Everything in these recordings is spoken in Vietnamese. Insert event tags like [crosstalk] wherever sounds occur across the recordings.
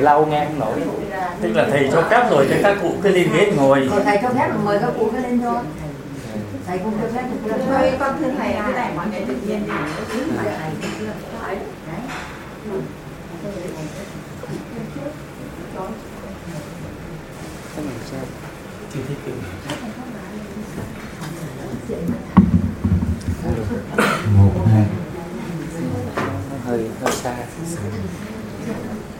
lau nghe không nổi. Tức là thầy cho phép rồi cho các cụ cứ lên ghế ngồi. Còn thầy cho phép là mời các cụ cứ lên thôi. Thầy không cho phép thì cứ lên thôi. Con thưa thầy cái này mọi người tự nhiên một hai. Hơi hơi xa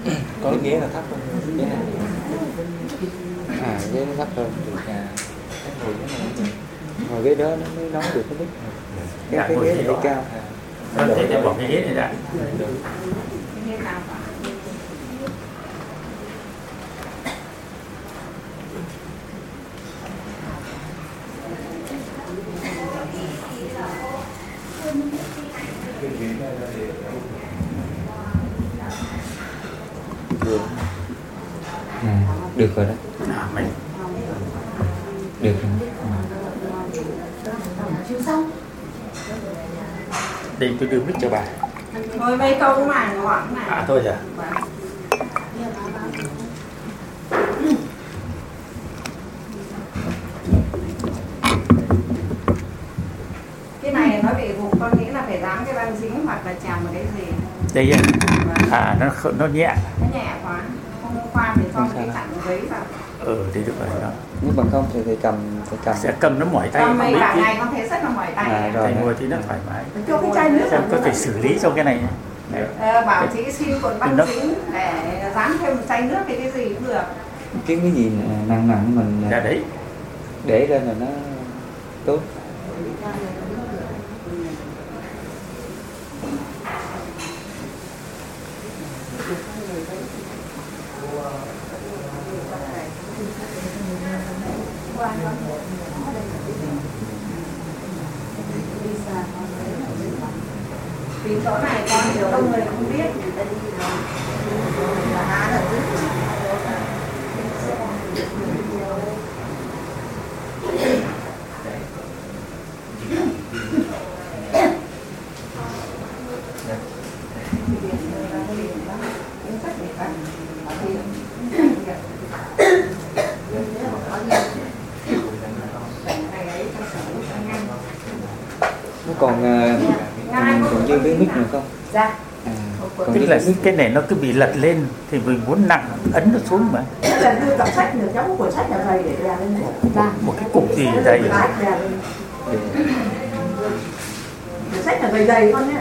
[coughs] có cái ghế là thấp hơn ghế này à ghế nó thấp hơn được à ngồi cái này ngồi ghế đó nó mới nói được cái cái Dạ, cái ngồi ghế này cao. Thế để bỏ cái ghế này ra đây tôi đưa mic cho bà. Thôi mấy câu mà ngoãn này à thôi à Cái này nó bị gục con nghĩ là phải dán cái băng dính hoặc là chèm một cái gì. Đây à, à nó nó nhẹ. Nó nhẹ quá. Hôm qua thì cho một cái chặn giấy vào ừ thì được rồi đó. Nếu bằng không thì thầy cầm thầy cầm. Sẽ cầm nó mỏi tay không mấy biết cả chứ. ngày con thấy rất là mỏi tay À, rồi. ngồi thì nó thoải mái. Cho cái chai nước xem có thể xử lý trong cái này. Nhé. Đấy. Ờ, bảo chị xin cuộn băng dính để dán thêm một chai nước hay cái gì cũng được. Cái cái gì nặng nặng mình dạ đấy để lên là nó tốt Vì chỗ này con nhiều đông người không biết nó còn ờ, còn, còn dư cái mic nữa không Dạ à, dư là cái này nó cứ bị lật lên thì mình muốn nặng ấn nó xuống mà. Là đưa cặp sách được cháu có cuốn sách nào dày để đè lên một cái cục gì đây? Cuốn sách là dày dày con nhé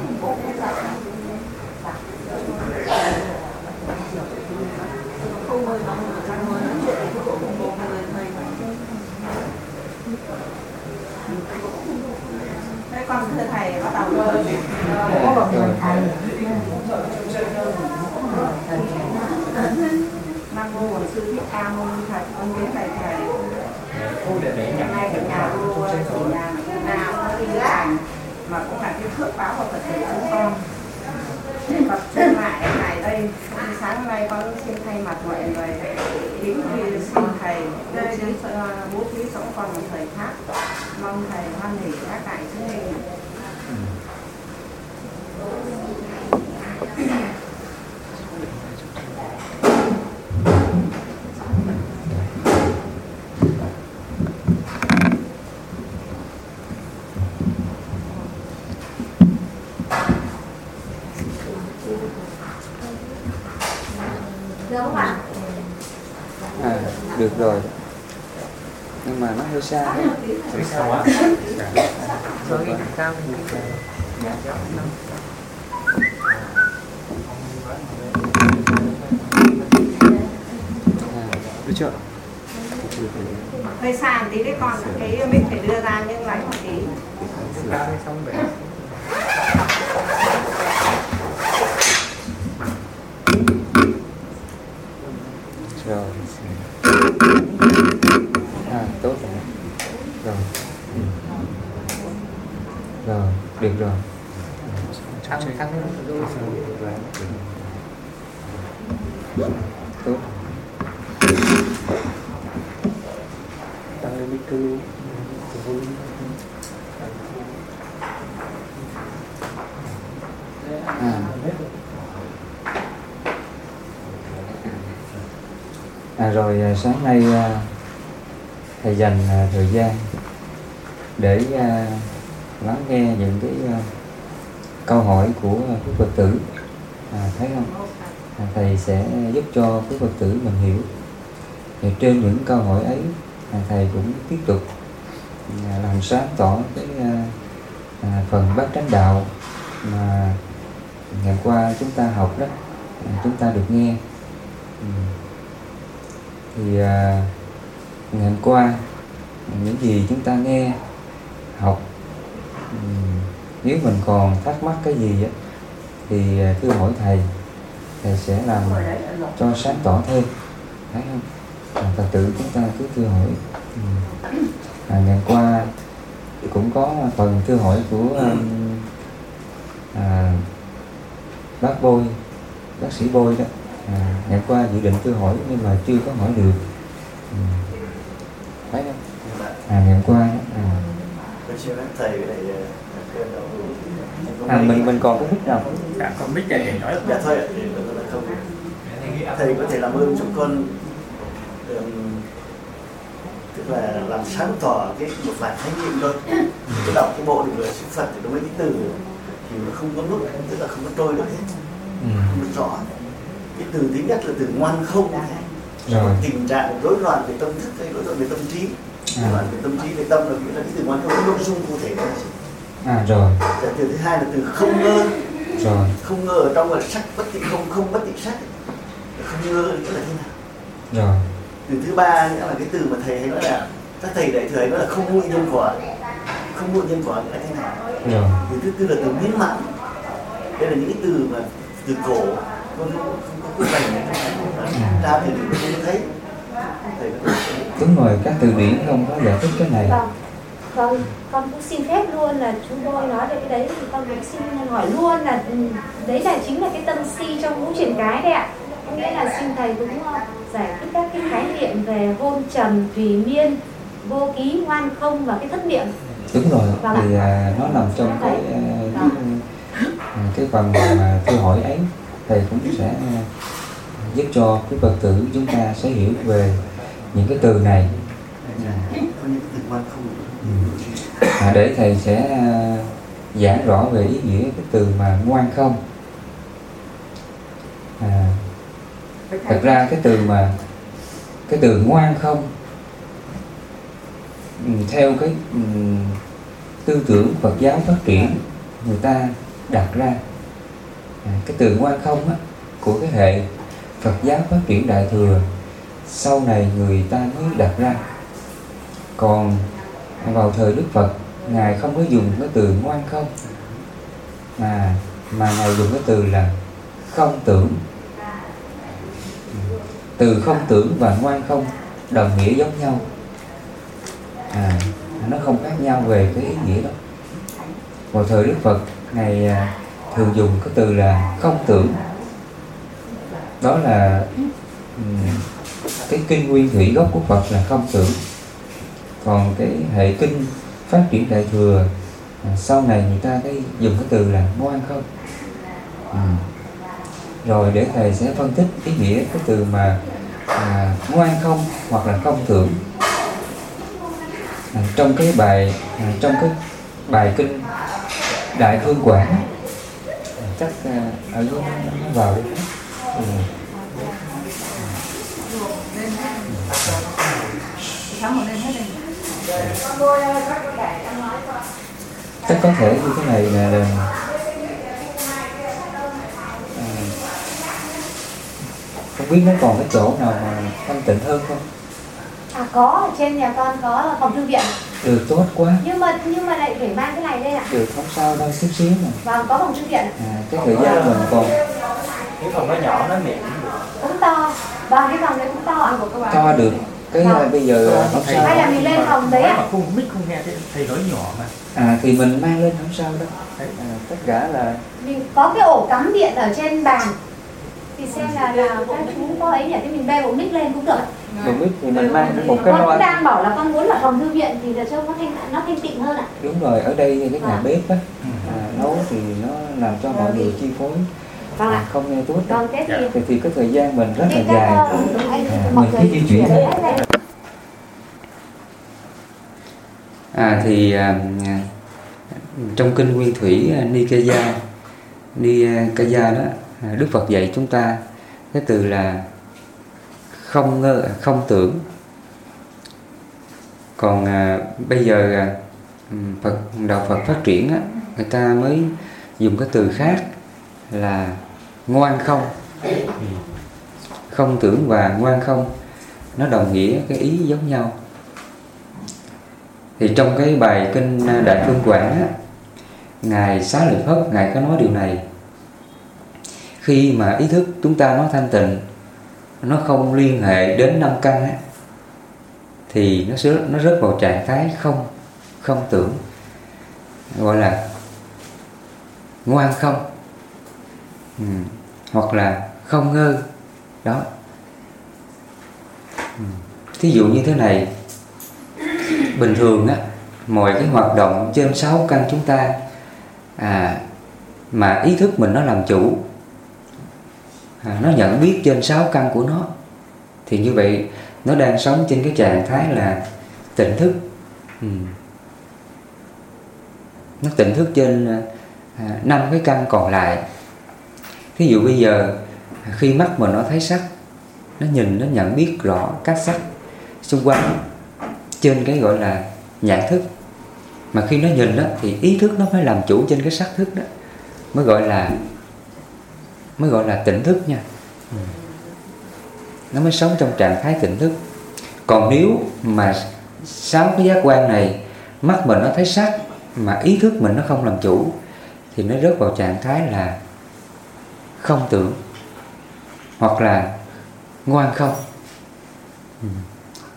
Thế con thưa thầy bắt đầu rồi Có vào người thầy Nam mô Bổn sư thích ca mâu ni Phật con biết thầy thầy hiện nay ở nhà vua ở nhà nào nó đi làm mà cũng là cái phước báo của Phật tử chúng con Phật chung lại ngày đây sáng hôm nay con xin thay mặt mọi người kính thì xin thầy bố trí bố trí sống con một thời khác mong thầy hoan hỷ các cải chứng minh Được không ạ? à được rồi nhưng mà nó hơi xa à, được chưa? Hơi xa một tí đấy con cái mình phải đưa ra nhưng lánh một tí rồi à tốt rồi rồi ừ. rồi được rồi thắng thắng tốt tăng lên micro luôn à. à rồi à, sáng nay à, thầy dành à, thời gian để lắng nghe những cái câu hỏi của quý phật tử. À, thấy không? Thầy sẽ giúp cho quý phật tử mình hiểu. Thì trên những câu hỏi ấy thầy cũng tiếp tục làm sáng tỏ cái phần bát chánh đạo mà ngày qua chúng ta học đó chúng ta được nghe. Ừ thì à, ngày hôm qua những gì chúng ta nghe học nếu mình còn thắc mắc cái gì á, thì à, cứ hỏi thầy thầy sẽ làm cho sáng tỏ thêm thấy không? À, phật tử chúng ta cứ thưa hỏi à, ngày qua cũng có phần thưa hỏi của à, à bác bôi bác sĩ bôi đó à, ngày qua dự định thưa hỏi nhưng mà chưa có hỏi được. Ừ. thấy không? À ngày qua à, Tôi thầy à mình mình còn có thích đâu. Dạ, con biết để nói. Dạ thôi tôi thầy có thể làm ơn chúng con tức là làm sáng tỏ cái một vài khái niệm thôi. Cái đọc cái bộ được chữ phật thì nó mấy cái từ. Thì nó không có nút tức là không có trôi được hết. Ừ. không được rõ cái từ thứ nhất là từ ngoan không. Rồi. tình trạng rối loạn về tâm thức hay rối loạn về tâm trí. À. rối loạn về tâm trí về tâm là nghĩa là cái từ ngoan không có nội dung cụ thể đó à rồi. Dạ, từ thứ hai là từ không ngơ. Rồi. Không ngờ ở trong là sắc bất tị không không bất tị sắc. Không ngờ nghĩa là thế nào? Rồi. Từ thứ ba nghĩa là cái từ mà thầy hay nói là các thầy đại thừa hay nói là không muội nhân quả. Không muội nhân quả nghĩa là thế nào? Rồi. Từ thứ tư là từ miễn mãn đây là những cái từ mà từ cổ con không ra không thấy thể đúng rồi các từ điển không có giải thích cái này. Vâng, vâng, con cũng xin phép luôn là chú Bôi nói về cái đấy thì con cũng xin hỏi luôn là ừ, đấy là chính là cái tâm si trong ngũ truyền cái đấy ạ. Có nghĩa là xin thầy cũng ờ, giải thích các cái khái niệm về hôn trầm, thùy miên, vô ký, ngoan không và cái thất niệm. đúng rồi Vâng thì à, nó nằm trong cái cái, à, cái phần mà câu hỏi ấy thầy cũng sẽ ờ, giúp cho cái phật tử chúng ta sẽ hiểu về những cái từ này. À, để thầy sẽ ờ, giảng rõ về ý nghĩa cái từ mà ngoan không. À, thật ra cái từ mà cái từ ngoan không ừ, theo cái ừ, tư tưởng Phật giáo phát triển người ta đặt ra À, cái từ ngoan không á, của cái hệ Phật giáo phát triển đại thừa sau này người ta mới đặt ra. Còn vào thời Đức Phật ngài không có dùng cái từ ngoan không. Mà mà ngài dùng cái từ là không tưởng. Từ không tưởng và ngoan không đồng nghĩa giống nhau. À, nó không khác nhau về cái ý nghĩa đó. Vào thời Đức Phật ngài à, thường dùng cái từ là không tưởng. Đó là ừ, cái kinh nguyên thủy gốc của Phật là không tưởng. Còn cái hệ kinh phát triển đại thừa à, sau này người ta cái dùng cái từ là ngoan không? Ừ. rồi để thầy sẽ phân tích ý nghĩa cái từ mà à, ngoan không hoặc là không tưởng. À, trong cái bài à, trong cái bài kinh đại Phương quảng chắc ờ, à, ở luôn nó, vào đi. Ừ. Chắc có thể như thế này là, ừ. không biết nó còn cái chỗ nào mà thanh tịnh hơn không? À, có ở trên nhà con có phòng thư viện. Được tốt quá. Nhưng mà nhưng mà lại phải mang cái này đây ạ. Được không sao đâu chút xíu mà. Vâng có phòng thư viện. Ạ. à, cái thời gian mình còn. Cái phòng nó nhỏ nó mịn. Cũng to. Vâng cái phòng đấy cũng to ạ. To được. Cái Vâng. à, bây giờ không sao. Hay là mình lên phòng đấy ạ. Mà không mic không nghe thầy nói nhỏ mà. À thì mình mang lên không sao đâu. À, tất cả là mình có cái ổ cắm điện ở trên bàn thì xem là là các chú có ấy nhỉ? Thì mình bê bộ mic lên cũng được. Rồi biết thì mình mang một cái con đang bảo là con muốn là phòng thư viện thì là cho nó thanh nó thanh tịnh hơn ạ. Đúng rồi ở đây cái nhà Vâng. bếp á à, nấu thì nó làm cho mọi người chi phối. Vâng à, ạ. không nghe tốt vâng thế thì thì, thì cái thời gian mình rất là dài. À, mình cứ di chuyển. thôi. À thì à, à, trong kinh Nguyên Thủy à, Nikaya Nikaya đó à, À, Đức Phật dạy chúng ta cái từ là không ngơ à, không tưởng. Còn à, bây giờ à, Phật đạo Phật phát triển á, người ta mới dùng cái từ khác là ngoan không. Không tưởng và ngoan không nó đồng nghĩa cái ý giống nhau. Thì trong cái bài kinh Đại Phương Quảng á, ngài Xá Lợi Phất ngài có nói điều này khi mà ý thức chúng ta nó thanh tịnh nó không liên hệ đến năm căn á, thì nó sẽ nó rớt vào trạng thái không không tưởng gọi là ngoan không ừ. hoặc là không ngơ đó ừ. thí dụ như thế này bình thường á mọi cái hoạt động trên sáu căn chúng ta à mà ý thức mình nó làm chủ à, nó nhận biết trên sáu căn của nó. Thì như vậy nó đang sống trên cái trạng thái là tỉnh thức. Ừ. nó tỉnh thức trên à, à năm cái căn còn lại. Thí dụ bây giờ à, khi mắt mình nó thấy sắc nó nhìn nó nhận biết rõ các sắc xung quanh trên cái gọi là nhãn thức. Mà khi nó nhìn đó thì ý thức nó phải làm chủ trên cái sắc thức đó. Mới gọi là mới gọi là tỉnh thức nha. Ừ. Nó mới sống trong trạng thái tỉnh thức. Còn nếu mà sáu cái giác quan này mắt mình nó thấy sắc mà ý thức mình nó không làm chủ thì nó rớt vào trạng thái là không tưởng hoặc là ngoan không. Ừ.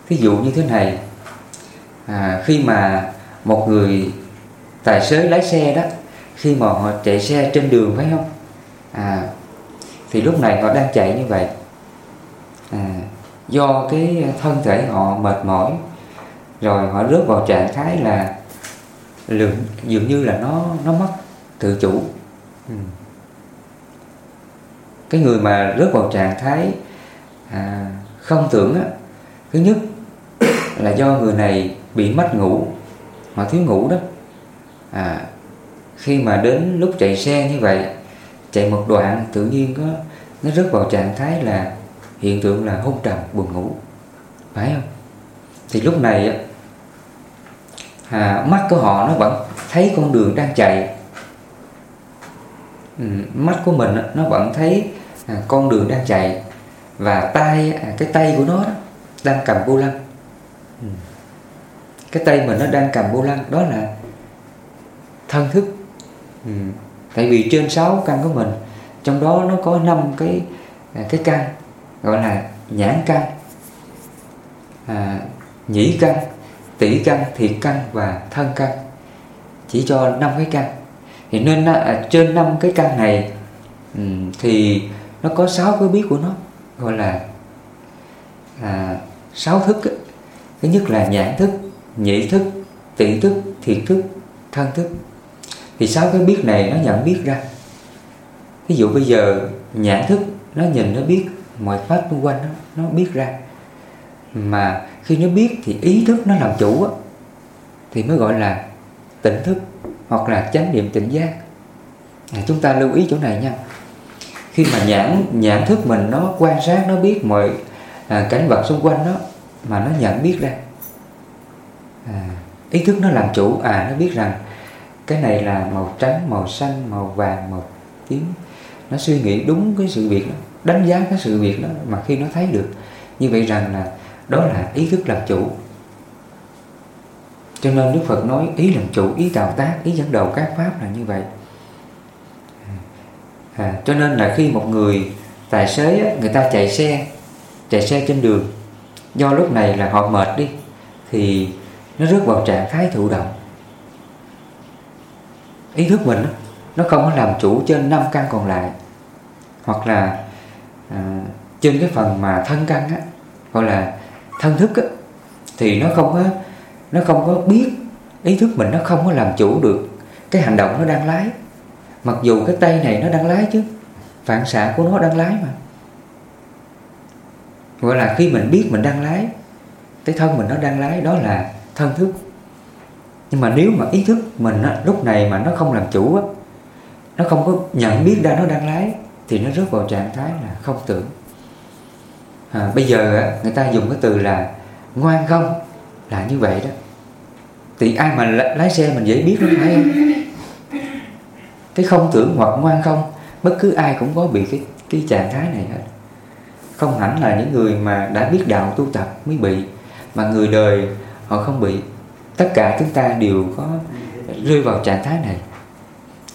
Thí dụ như thế này à, khi mà một người tài xế lái xe đó khi mà họ chạy xe trên đường phải không? À, thì lúc này họ đang chạy như vậy. À, do cái thân thể họ mệt mỏi rồi họ rớt vào trạng thái là lượng dường như là nó nó mất tự chủ. Ừ. cái người mà rớt vào trạng thái à, không tưởng á thứ nhất [coughs] là do người này bị mất ngủ họ thiếu ngủ đó. À, khi mà đến lúc chạy xe như vậy chạy một đoạn tự nhiên có nó rớt vào trạng thái là hiện tượng là hôn trầm buồn ngủ. Phải không? Thì lúc này à, mắt của họ nó vẫn thấy con đường đang chạy. Ừ, mắt của mình nó vẫn thấy à, con đường đang chạy. Và tay à, cái tay của nó đó, đang cầm vô lăng. Ừ. cái tay mình nó đang cầm vô lăng đó là thân thức. Ừ tại vì trên sáu căn của mình trong đó nó có năm cái à, cái căn gọi là nhãn căn à, nhĩ căn tỷ căn thiệt căn và thân căn. Chỉ cho năm cái căn. Thì nên à, trên năm cái căn này thì nó có sáu cái biết của nó gọi là à, sáu thức ấy. thứ nhất là nhãn thức nhị thức tỷ thức thiệt thức thân thức thì sáu cái biết này nó nhận biết ra. Ví dụ bây giờ nhãn thức nó nhìn nó biết mọi pháp xung quanh nó, nó biết ra. Mà khi nó biết thì ý thức nó làm chủ á, thì mới gọi là tỉnh thức hoặc là chánh niệm tỉnh giác. À, chúng ta lưu ý chỗ này nha. Khi mà nhãn nhãn thức mình nó quan sát nó biết mọi à, cảnh vật xung quanh nó mà nó nhận biết ra. À, ý thức nó làm chủ à nó biết rằng cái này là màu trắng màu xanh màu vàng màu tím. Nó suy nghĩ đúng cái sự việc đó đánh giá cái sự việc đó mà khi nó thấy được. Như vậy rằng là đó là ý thức làm chủ. Cho nên Đức Phật nói ý làm chủ ý tạo tác ý dẫn đầu các pháp là như vậy. À, cho nên là khi một người tài xế người ta chạy xe chạy xe trên đường do lúc này là họ mệt đi thì nó rớt vào trạng thái thụ động ý thức mình nó không có làm chủ trên năm căn còn lại hoặc là à, trên cái phần mà thân căn á gọi là thân thức á, thì nó không có nó không có biết ý thức mình nó không có làm chủ được cái hành động nó đang lái. Mặc dù cái tay này nó đang lái chứ phản xạ của nó đang lái mà. Gọi là khi mình biết mình đang lái cái thân mình nó đang lái đó là thân thức nhưng mà nếu mà ý thức mình á, lúc này mà nó không làm chủ á, nó không có nhận biết ra nó đang lái thì nó rớt vào trạng thái là không tưởng. À, bây giờ á, người ta dùng cái từ là ngoan không là như vậy đó. Thì ai mà lái xe mình dễ biết lắm phải không? Cái không tưởng hoặc ngoan không bất cứ ai cũng có bị cái cái trạng thái này hết. Không hẳn là những người mà đã biết đạo tu tập mới bị mà người đời họ không bị tất cả chúng ta đều có rơi vào trạng thái này.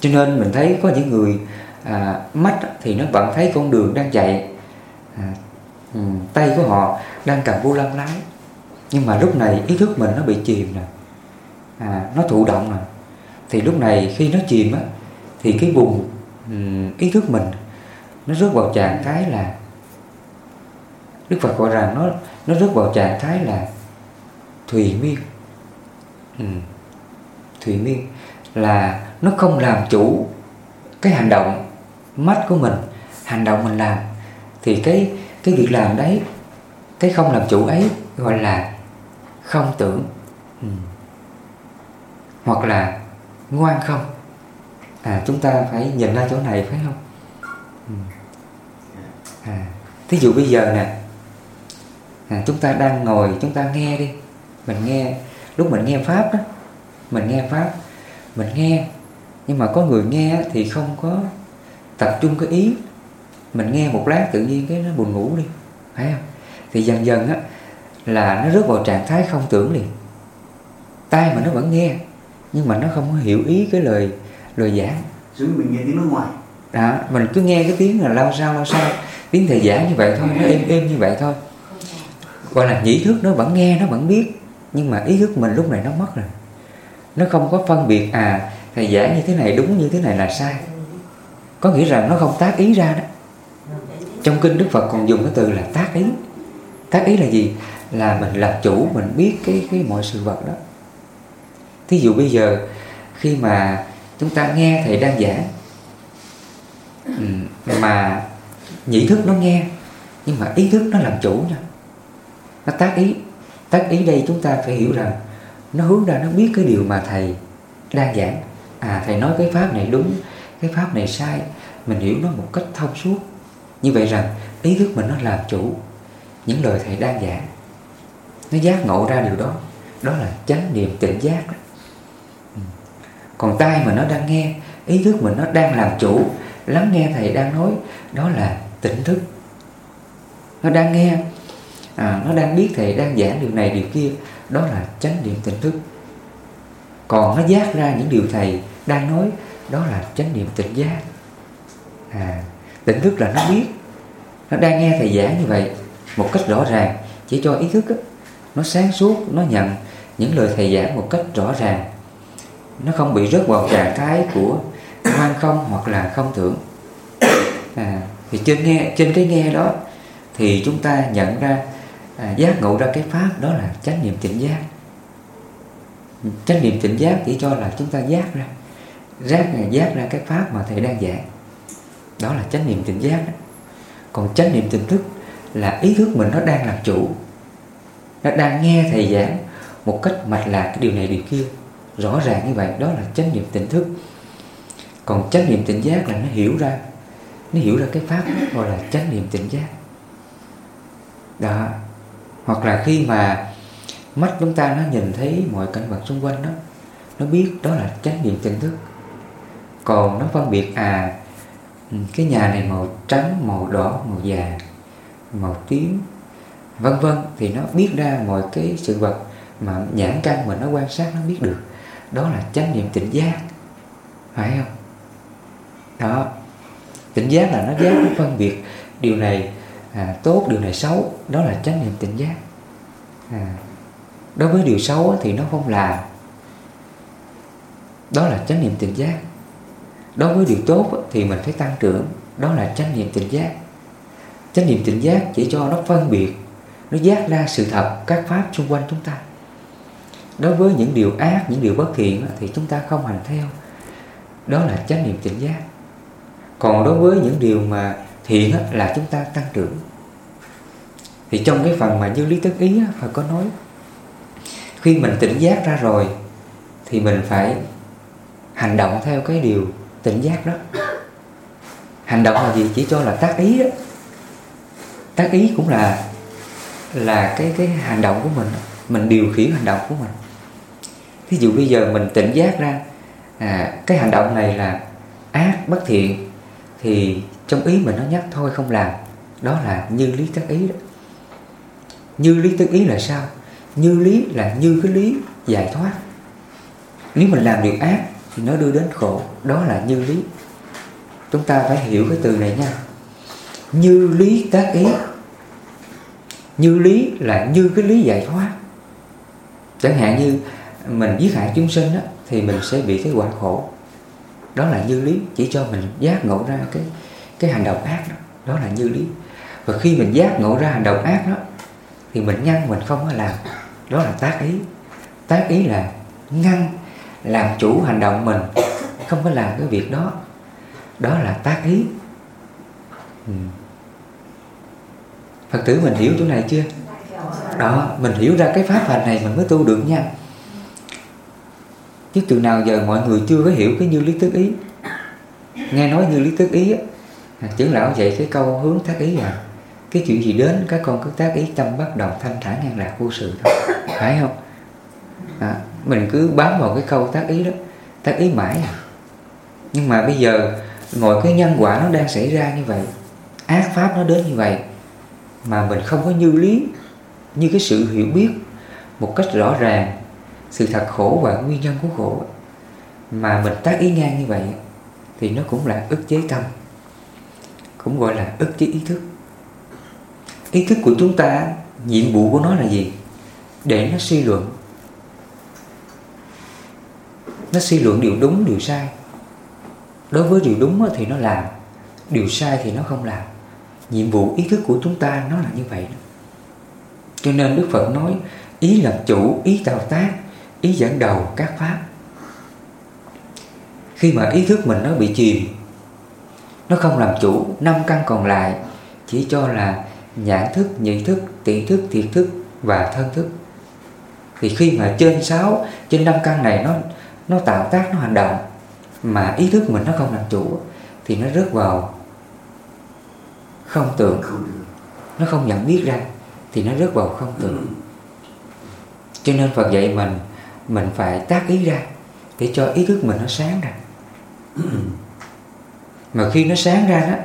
Cho nên mình thấy có những người à, mắt thì nó vẫn thấy con đường đang chạy à, ừ, tay của họ đang cầm vô lăng lái. Nhưng mà lúc này ý thức mình nó bị chìm rồi à, nó thụ động rồi thì lúc này khi nó chìm á thì cái vùng um, ý thức mình nó rớt vào trạng thái là Đức Phật gọi rằng nó nó rớt vào trạng thái là thùy miên. Ừ. thùy miên là nó không làm chủ cái hành động mắt của mình hành động mình làm. Thì cái cái việc làm đấy cái không làm chủ ấy gọi là không tưởng. Ừ. hoặc là ngoan không. À chúng ta phải nhìn ra chỗ này phải không? Ừ. à thí dụ bây giờ nè. À, chúng ta đang ngồi chúng ta nghe đi. Mình nghe lúc mình nghe pháp đó mình nghe pháp mình nghe. Nhưng mà có người nghe thì không có tập trung cái ý. Mình nghe một lát tự nhiên cái nó buồn ngủ đi phải không? Thì dần dần á là nó rớt vào trạng thái không tưởng liền. Tai mà nó vẫn nghe nhưng mà nó không có hiểu ý cái lời lời giảng. Giống mình nghe tiếng nước ngoài. Đó mình cứ nghe cái tiếng là lao sao lao sao. Tiếng thầy giảng như vậy thôi nó êm êm như vậy thôi. Gọi là nhĩ thức nó vẫn nghe nó vẫn biết nhưng mà ý thức mình lúc này nó mất rồi. Nó không có phân biệt à thầy giảng như thế này đúng, như thế này là sai. Có nghĩa rằng nó không tác ý ra đó. Trong kinh đức phật còn dùng cái từ là tác ý. Tác ý là gì? Là mình làm chủ, mình biết cái cái mọi sự vật đó. Thí dụ bây giờ, khi mà chúng ta nghe thầy đang giảng ừ, mà nhị thức nó nghe, nhưng mà ý thức nó làm chủ nha. Nó tác ý tác ý đây chúng ta phải hiểu rằng nó hướng ra nó biết cái điều mà thầy đang giảng. À thầy nói cái pháp này đúng, cái pháp này sai. Mình hiểu nó một cách thông suốt. Như vậy rằng, ý thức mình nó làm chủ những lời thầy đang giảng. Nó giác ngộ ra điều đó. Đó là chánh niệm tỉnh giác đó. Ừ. Còn tai mà nó đang nghe, ý thức mình nó đang làm chủ. Lắng nghe thầy đang nói, đó là tỉnh thức. Nó đang nghe à, nó đang biết thầy đang giảng điều này điều kia. Đó là chánh niệm tỉnh thức. Còn nó giác ra những điều thầy đang nói đó là chánh niệm tỉnh giác. À, tỉnh thức là nó biết. Nó đang nghe thầy giảng như vậy một cách rõ ràng chỉ cho ý thức đó, nó sáng suốt nó nhận những lời thầy giảng một cách rõ ràng. Nó không bị rớt vào trạng thái của hoang không hoặc là không tưởng. À, thì trên nghe trên cái nghe đó thì chúng ta nhận ra à, giác ngộ ra cái pháp đó là chánh niệm tỉnh giác. Chánh niệm tỉnh giác chỉ cho là chúng ta giác ra. Giác giác ra cái pháp mà thầy đang giảng. Đó là chánh niệm tỉnh giác đó. còn chánh niệm tỉnh thức là ý thức mình nó đang làm chủ. Nó đang nghe thầy giảng một cách mạch lạc cái điều này điều kia. Rõ ràng như vậy đó là chánh niệm tỉnh thức. Còn chánh niệm tỉnh giác là nó hiểu ra nó hiểu ra cái pháp gọi là chánh niệm tỉnh giác. Đó hoặc là khi mà mắt chúng ta nó nhìn thấy mọi cảnh vật xung quanh đó, nó biết đó là chánh niệm tỉnh thức. Còn nó phân biệt à cái nhà này màu trắng, màu đỏ, màu vàng, màu tím, vân vân, thì nó biết ra mọi cái sự vật mà nhãn căn mà nó quan sát, nó biết được. Đó là chánh niệm tỉnh giác. Phải không? Đó. Tỉnh giác là nó giác nó phân biệt điều này à, tốt điều này xấu đó là chánh niệm tỉnh giác. À, đối với điều xấu thì nó không làm đó là chánh niệm tỉnh giác. Đối với điều tốt thì mình phải tăng trưởng đó là chánh niệm tỉnh giác. Chánh niệm tỉnh giác chỉ cho nó phân biệt nó giác ra sự thật các pháp xung quanh chúng ta. Đối với những điều ác những điều bất thiện thì chúng ta không hành theo đó là chánh niệm tỉnh giác. Còn đối với những điều mà thiện là chúng ta tăng trưởng. Thì trong cái phần mà như lý tức ý Phật có nói khi mình tỉnh giác ra rồi thì mình phải hành động theo cái điều tỉnh giác đó. Hành động là gì? Chỉ cho là tác ý đó tác ý cũng là là cái cái hành động của mình mình điều khiển hành động của mình. Thí dụ bây giờ mình tỉnh giác ra à, cái hành động này là ác bất thiện thì trong ý mình nó nhắc thôi không làm đó là như lý tác ý đó. Như lý tác ý là sao? Như lý là như cái lý giải thoát. Nếu mình làm điều ác thì nó đưa đến khổ đó là như lý. Chúng ta phải hiểu cái từ này nha. Như lý tác ý. Như lý là như cái lý giải thoát. Chẳng hạn như mình giết hại chúng sinh đó, thì mình sẽ bị cái quả khổ. Đó là như lý chỉ cho mình giác ngộ ra cái cái hành động ác đó đó là như lý. Và khi mình giác ngộ ra hành động ác đó, thì mình ngăn mình không có làm. Đó là tác ý. Tác ý là ngăn, làm chủ hành động mình, không có làm cái việc đó. Đó là tác ý. Ừ. phật tử mình hiểu chỗ này chưa? Đó, mình hiểu ra cái pháp hành này mình mới tu được nha. Chứ từ nào giờ mọi người chưa có hiểu cái như lý tức ý, nghe nói như lý tức ý á trưởng lão dạy cái câu hướng tác ý à. Cái chuyện gì đến các con cứ tác ý tâm bắt đầu thanh thản ngang lạc vô sự thôi phải không? À, mình cứ bám vào cái câu tác ý đó. Tác ý mãi à. Nhưng mà bây giờ mọi cái nhân quả nó đang xảy ra như vậy ác pháp nó đến như vậy mà mình không có như lý như cái sự hiểu biết một cách rõ ràng sự thật khổ và nguyên nhân của khổ mà mình tác ý ngang như vậy thì nó cũng là ức chế tâm cũng gọi là ức chế ý thức. Ý thức của chúng ta, nhiệm vụ của nó là gì? Để nó suy luận. Nó suy luận điều đúng, điều sai. Đối với điều đúng thì nó làm, điều sai thì nó không làm. Nhiệm vụ, ý thức của chúng ta nó là như vậy cho nên đức phật nói, ý làm chủ, ý tạo tác, ý dẫn đầu các pháp. Khi mà ý thức mình nó bị chìm nó không làm chủ năm căn còn lại chỉ cho là nhãn thức nhị thức tỷ thức thiệt thức và thân thức. Thì khi mà trên sáu trên năm căn này nó nó tạo tác nó hành động mà ý thức mình nó không làm chủ thì nó rớt vào không tưởng. Nó không nhận biết ra thì nó rớt vào không tưởng. Cho nên Phật dạy mình mình phải tác ý ra để cho ý thức mình nó sáng ra mà khi nó sáng ra đó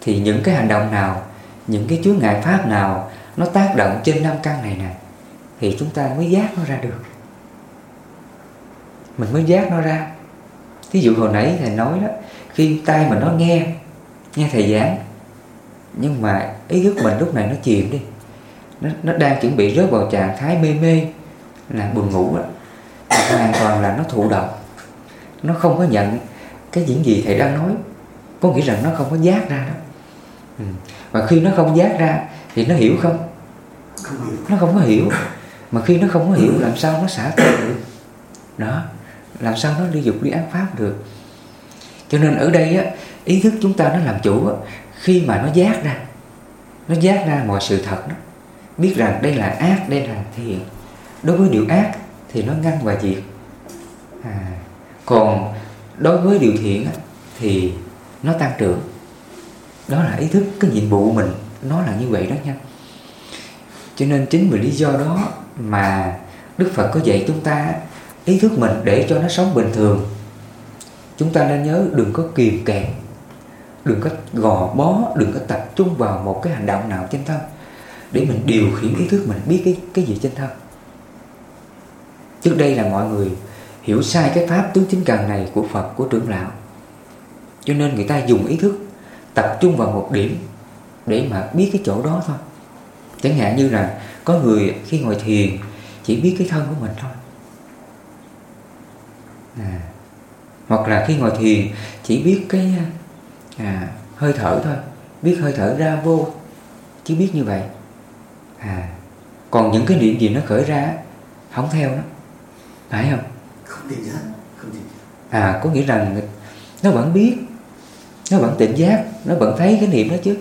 thì những cái hành động nào những cái chướng ngại pháp nào nó tác động trên năm căn này nè thì chúng ta mới giác nó ra được. Mình mới giác nó ra. Thí dụ hồi nãy thầy nói đó khi tay mình nó nghe nghe thầy giảng nhưng mà ý thức mình lúc này nó chìm đi. Nó, nó đang chuẩn bị rớt vào trạng thái mê mê là buồn ngủ đó. Hoàn toàn là nó thụ động. Nó không có nhận cái những gì thầy đang nói có nghĩa là nó không có giác ra đó. Ừ. và khi nó không giác ra thì nó hiểu không? Nó không có hiểu. Mà khi nó không có hiểu làm sao nó xả tay được? Đó. Làm sao nó đi dục đi ác pháp được? Cho nên ở đây á, ý thức chúng ta nó làm chủ á, khi mà nó giác ra nó giác ra mọi sự thật đó biết rằng đây là ác đây là thiện đối với điều ác thì nó ngăn và diệt. À, còn đối với điều thiện á, thì nó tăng trưởng đó là ý thức cái nhiệm vụ của mình. Nó là như vậy đó nha. Cho nên chính vì lý do đó mà Đức Phật có dạy chúng ta ý thức mình để cho nó sống bình thường. Chúng ta nên nhớ đừng có kìm kẹt, đừng có gò bó đừng có tập trung vào một cái hành động nào trên thân để mình điều khiển ý thức mình biết cái cái gì trên thân. Trước đây là mọi người hiểu sai cái pháp tứ chính cần này của Phật của trưởng lão cho nên người ta dùng ý thức tập trung vào một điểm để mà biết cái chỗ đó thôi. Chẳng hạn như là có người khi ngồi thiền chỉ biết cái thân của mình thôi. À, hoặc là khi ngồi thiền chỉ biết cái à, hơi thở thôi biết hơi thở ra vô chỉ biết như vậy. À còn những cái niệm gì nó khởi ra không theo nó phải không? Không giác không tỉnh à có nghĩa rằng nó vẫn biết nó vẫn tỉnh giác, nó vẫn thấy cái niệm đó chứ.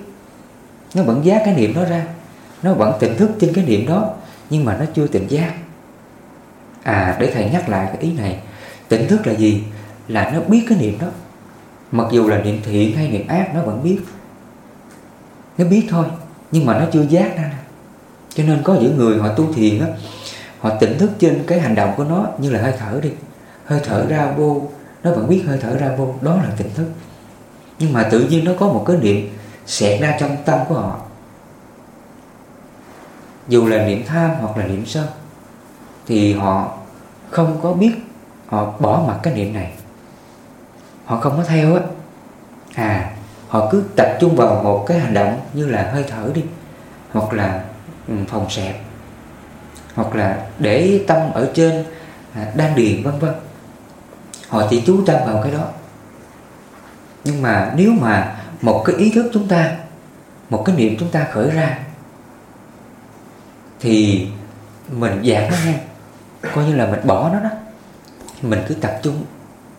Nó vẫn giác cái niệm đó ra. Nó vẫn tỉnh thức trên cái niệm đó, nhưng mà nó chưa tỉnh giác. À để thầy nhắc lại cái ý này. Tỉnh thức là gì? Là nó biết cái niệm đó. Mặc dù là niệm thiện hay niệm ác, nó vẫn biết. Nó biết thôi, nhưng mà nó chưa giác ra cho nên có những người họ tu thiền á, họ tỉnh thức trên cái hành động của nó như là hơi thở đi. Hơi thở ra vô, nó vẫn biết hơi thở ra vô, đó là tỉnh thức nhưng mà tự nhiên nó có một cái niệm xẹt ra trong tâm của họ. Dù là niệm tham hoặc là niệm sân thì họ không có biết họ bỏ mặt cái niệm này. Họ không có theo á. À họ cứ tập trung vào một cái hành động như là hơi thở đi hoặc là ừ, phòng xẹp hoặc là để tâm ở trên à, đan điền vân vân. Họ chỉ chú tâm vào cái đó nhưng mà nếu mà một cái ý thức chúng ta, một cái niệm chúng ta khởi ra, thì mình dạng nó nha coi như là mình bỏ nó đó. Mình cứ tập trung,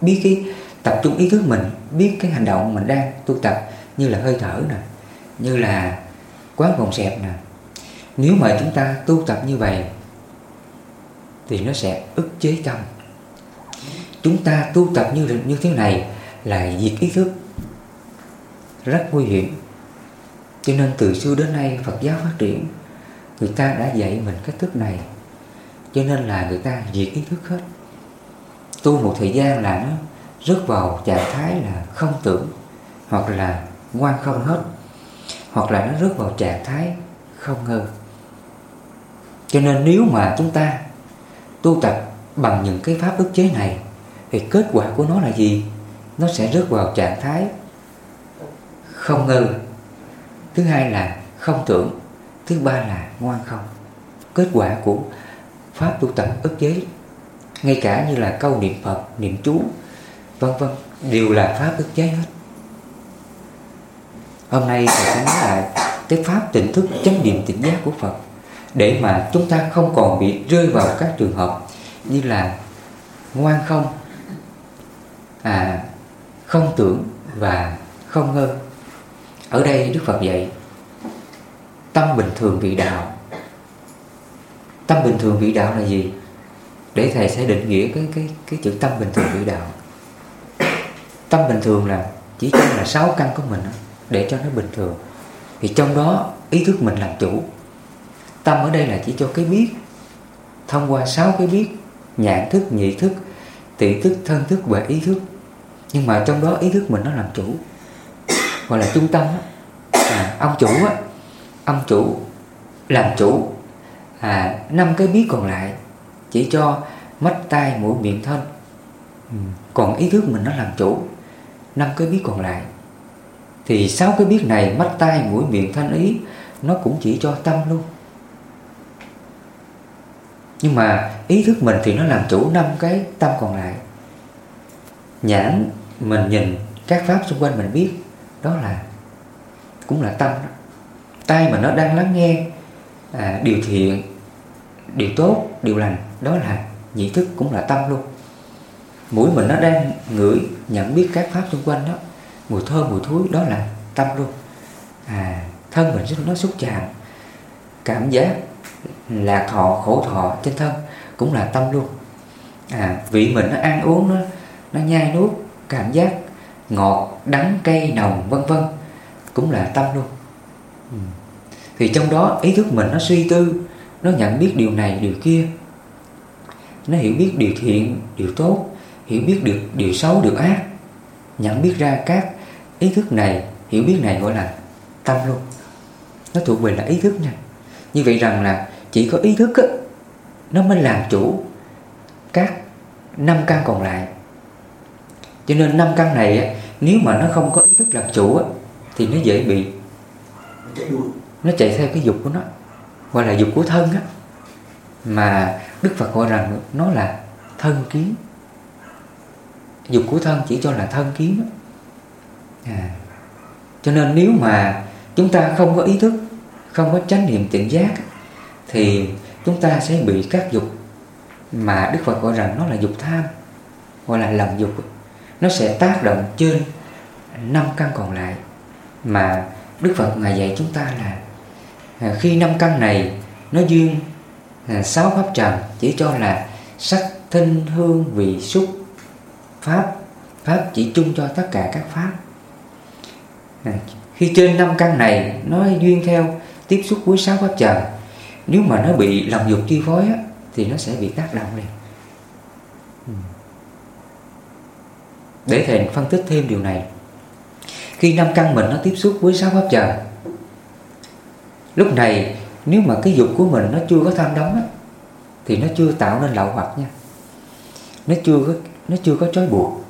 biết cái, tập trung ý thức mình, biết cái hành động mình đang tu tập như là hơi thở nè, như là quán vòng xẹp nè. Nếu mà chúng ta tu tập như vậy, thì nó sẽ ức chế tâm. Chúng ta tu tập như như thế này là diệt ý thức rất nguy hiểm. Cho nên từ xưa đến nay Phật giáo phát triển, người ta đã dạy mình cách thức này. Cho nên là người ta diệt ý thức hết. Tu một thời gian là nó rớt vào trạng thái là không tưởng, hoặc là ngoan không hết, hoặc là nó rớt vào trạng thái không ngờ cho nên nếu mà chúng ta tu tập bằng những cái pháp ức chế này, thì kết quả của nó là gì? Nó sẽ rớt vào trạng thái không ngờ thứ hai là không tưởng, thứ ba là ngoan không. Kết quả của pháp tu tập ức chế, ngay cả như là câu niệm phật, niệm chú, vân vân, đều là pháp ức chế hết. Hôm nay thầy sẽ nói lại cái pháp tỉnh thức, chánh niệm tỉnh giác của phật, để mà chúng ta không còn bị rơi vào các trường hợp như là ngoan không à không tưởng và không ngơ ở đây đức phật dạy, tâm bình thường vị đạo. Tâm bình thường vị đạo là gì? Để thầy sẽ định nghĩa cái cái cái chữ tâm bình thường vị đạo. Tâm bình thường là chỉ cho là sáu căn của mình để cho nó bình thường. Thì trong đó ý thức mình làm chủ. Tâm ở đây là chỉ cho cái biết, thông qua sáu cái biết, nhãn thức, nhị thức tỷ thức, thân thức và ý thức. Nhưng mà trong đó ý thức mình nó làm chủ gọi là trung tâm á. À, ông chủ á ông chủ làm chủ. À năm cái biết còn lại chỉ cho mắt tai mũi miệng thân ừ. còn ý thức mình nó làm chủ. Năm cái biết còn lại. Thì sáu cái biết này mắt tai mũi miệng thân ý nó cũng chỉ cho tâm luôn. Nhưng mà ý thức mình thì nó làm chủ năm cái tâm còn lại. Nhãn mình nhìn các pháp xung quanh mình biết đó là cũng là tâm đó. Tai mà nó đang lắng nghe à, điều thiện điều tốt điều lành đó là nhị thức cũng là tâm luôn. Mũi mình nó đang ngửi nhận biết các pháp xung quanh đó mùi thơm mùi thúi đó là tâm luôn. À thân mình nó xúc chạm cảm giác lạc thọ khổ thọ trên thân cũng là tâm luôn. À vị mình nó ăn uống nó nó nhai nuốt cảm giác ngọt đắng cay nồng vân vân. Cũng là tâm luôn. Thì trong đó ý thức mình nó suy tư nó nhận biết điều này điều kia. Nó hiểu biết điều thiện điều tốt hiểu biết được điều xấu điều ác. Nhận biết ra các ý thức này hiểu biết này gọi là tâm luôn. Nó thuộc về là ý thức nha. Như vậy rằng là chỉ có ý thức á, nó mới làm chủ các năm căn còn lại cho nên năm căn này á, nếu mà nó không có ý thức làm chủ á, thì nó dễ bị nó chạy theo cái dục của nó gọi là dục của thân á mà đức phật gọi rằng nó là thân kiến dục của thân chỉ cho là thân kiến á. à. cho nên nếu mà chúng ta không có ý thức không có chánh niệm tỉnh giác thì chúng ta sẽ bị các dục mà đức phật gọi rằng nó là dục tham gọi là lòng dục nó sẽ tác động trên năm căn còn lại. Mà đức phật ngài dạy chúng ta là à, khi năm căn này nó duyên à, sáu pháp trần chỉ cho là sắc thinh hương vị xúc pháp pháp chỉ chung cho tất cả các pháp. À, khi trên năm căn này nó duyên theo tiếp xúc với sáu pháp trần nếu mà nó bị lòng dục chi phối á, thì nó sẽ bị tác động liền. Để thầy phân tích thêm điều này. Khi năm căn mình nó tiếp xúc với sáu pháp trần lúc này nếu mà cái dục của mình nó chưa có tham đắm á, thì nó chưa tạo nên lậu hoặc nha. Nó chưa có nó chưa có trói buộc.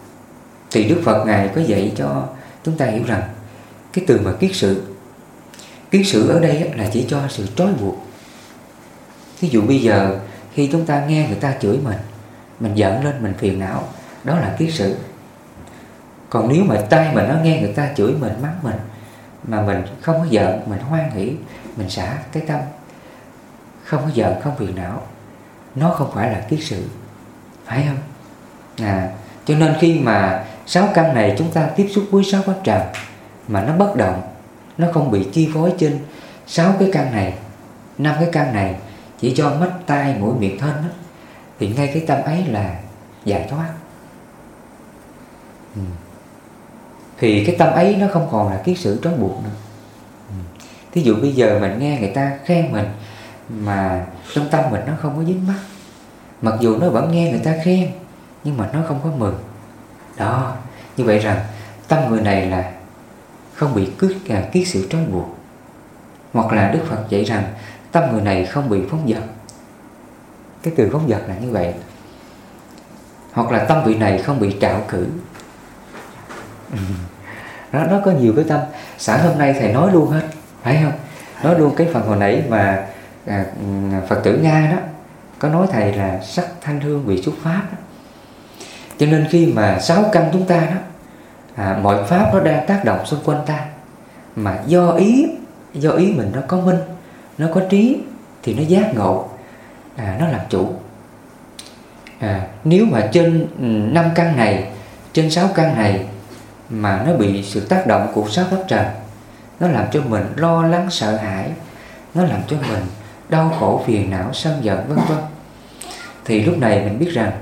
Thì đức phật ngài có dạy cho chúng ta hiểu rằng cái từ mà kiết sự kiết sự ở đây là chỉ cho sự trói buộc. Ví dụ bây giờ khi chúng ta nghe người ta chửi mình mình giận lên mình phiền não đó là kiết sự còn nếu mà tay mình nó nghe người ta chửi mình mắng mình mà mình không có giận mình hoan hỷ mình xả cái tâm không có giận không phiền não nó không phải là kiết sự. Phải không? À cho nên khi mà sáu căn này chúng ta tiếp xúc với sáu pháp trần mà nó bất động nó không bị chi phối trên sáu cái căn này năm cái căn này chỉ cho mắt tai mũi miệng thân đó, thì ngay cái tâm ấy là giải thoát. Ừ thì cái tâm ấy nó không còn là kiết sử trói buộc nữa. Ừ. Thí dụ bây giờ mình nghe người ta khen mình, mà trong tâm mình nó không có dính mắt. Mặc dù nó vẫn nghe người ta khen, nhưng mà nó không có mừng. Đó, như vậy rằng tâm người này là không bị cướp là kiết à, sự trói buộc. Hoặc là đức phật dạy rằng tâm người này không bị phóng dật. Cái từ phóng dật là như vậy. Hoặc là tâm vị này không bị trạo cử nó, nó có nhiều cái tâm. Sẵn hôm nay thầy nói luôn hết phải không? Nói luôn cái phần hồi nãy mà à, phật tử nga đó có nói thầy là sắc thanh hương vị xuất pháp đó. cho nên khi mà sáu căn chúng ta đó à, mọi pháp nó đang tác động xung quanh ta mà do ý do ý mình nó có minh nó có trí thì nó giác ngộ à, nó làm chủ. À, nếu mà trên ừ, năm căn này trên sáu căn này mà nó bị sự tác động của sáu pháp trần. Nó làm cho mình lo lắng sợ hãi. Nó làm cho mình đau khổ phiền não sân giận vân vân. Thì lúc này mình biết rằng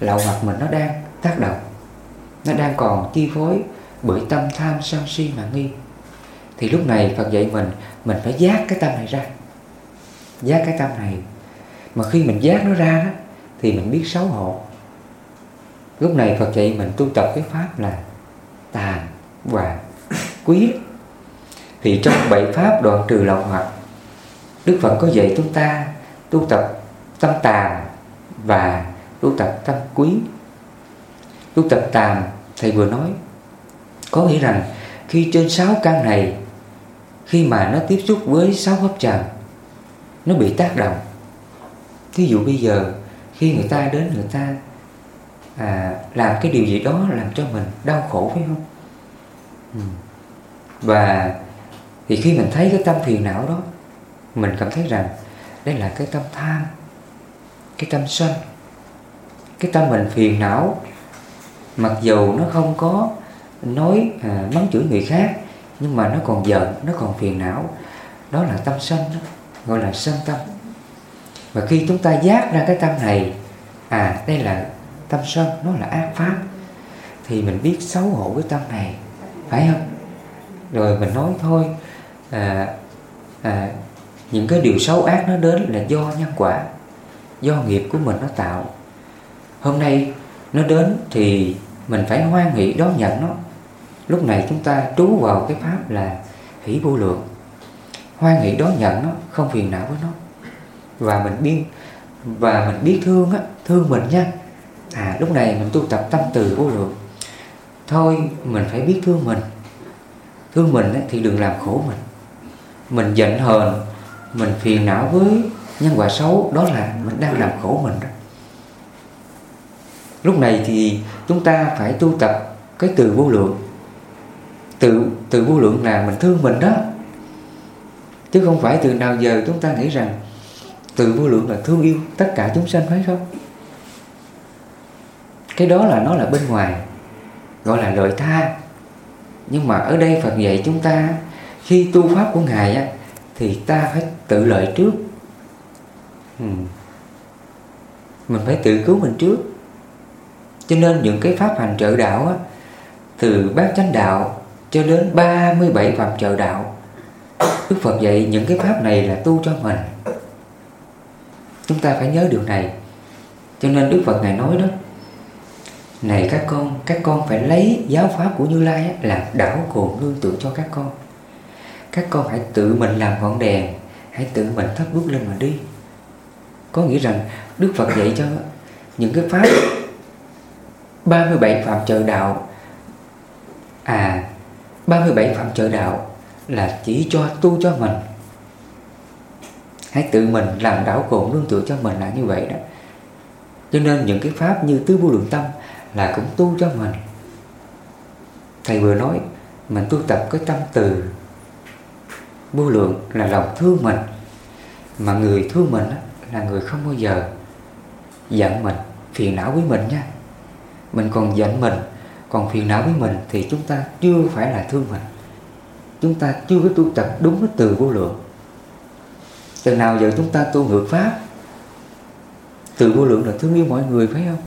lậu hoặc mình nó đang tác động. Nó đang còn chi phối bởi tâm tham sân si mà nghi. Thì lúc này Phật dạy mình mình phải giác cái tâm này ra. Giác cái tâm này. Mà khi mình giác nó ra đó, thì mình biết xấu hổ. Lúc này Phật dạy mình tu tập cái pháp là tàn và quý. Thì trong bảy pháp đoạn trừ lậu hoặc, Đức Phật có dạy chúng ta tu tập tâm tàn và tu tập tâm quý. Tu tập tàn, thầy vừa nói, có nghĩa rằng khi trên sáu căn này, khi mà nó tiếp xúc với sáu hấp trần nó bị tác động. Thí dụ bây giờ, khi người ta đến người ta à, làm cái điều gì đó làm cho mình đau khổ phải không? Ừ. và thì khi mình thấy cái tâm phiền não đó mình cảm thấy rằng đây là cái tâm tham cái tâm sân cái tâm mình phiền não mặc dù nó không có nói à, mắng chửi người khác nhưng mà nó còn giận nó còn phiền não. Đó là tâm sân đó gọi là sân tâm. Và khi chúng ta giác ra cái tâm này à đây là tâm sân nó là ác pháp. Thì mình biết xấu hổ cái tâm này phải không? Rồi mình nói thôi à, à, những cái điều xấu ác nó đến là do nhân quả do nghiệp của mình nó tạo. Hôm nay nó đến thì mình phải hoan hỷ đón nhận nó. Lúc này chúng ta trú vào cái pháp là hỷ vô lượng. Hoan hỷ đón nhận nó không phiền não với nó. Và mình biết và mình biết thương á thương mình nha à lúc này mình tu tập tâm từ vô lượng thôi mình phải biết thương mình. Thương mình ấy, thì đừng làm khổ mình. Mình giận hờn mình phiền não với nhân quả xấu đó là mình đang làm khổ mình đó. Lúc này thì chúng ta phải tu tập cái từ vô lượng. Từ từ vô lượng là mình thương mình đó. Chứ không phải từ nào giờ chúng ta nghĩ rằng từ vô lượng là thương yêu tất cả chúng sanh phải không? Cái đó là nó là bên ngoài gọi là lợi tha. Nhưng mà ở đây Phật dạy chúng ta khi tu pháp của ngài á, thì ta phải tự lợi trước. Ừ. mình phải tự cứu mình trước. Cho nên những cái pháp hành trợ đạo á, từ bát chánh đạo cho đến 37 phạm trợ đạo Đức Phật dạy những cái pháp này là tu cho mình. Chúng ta phải nhớ điều này. Cho nên Đức Phật Ngài nói đó này các con, các con phải lấy giáo pháp của Như Lai làm đảo cồn nương tựa cho các con. Các con hãy tự mình làm ngọn đèn Hãy tự mình thắp bước lên mà đi. Có nghĩa rằng Đức Phật dạy cho những cái pháp 37 phạm trợ đạo. À 37 phạm trợ đạo là chỉ cho tu cho mình. Hãy tự mình làm đảo cồn nương tựa cho mình là như vậy đó. Cho nên những cái pháp như tứ vô lượng tâm là cũng tu cho mình. Thầy vừa nói mình tu tập cái tâm từ. Vô lượng là lòng thương mình. Mà người thương mình là người không bao giờ giận mình, phiền não với mình nha. Mình còn giận mình còn phiền não với mình thì chúng ta chưa phải là thương mình. Chúng ta chưa có tu tập đúng cái từ vô lượng. Từ nào giờ chúng ta tu ngược Pháp Từ vô lượng là thương yêu mọi người phải không?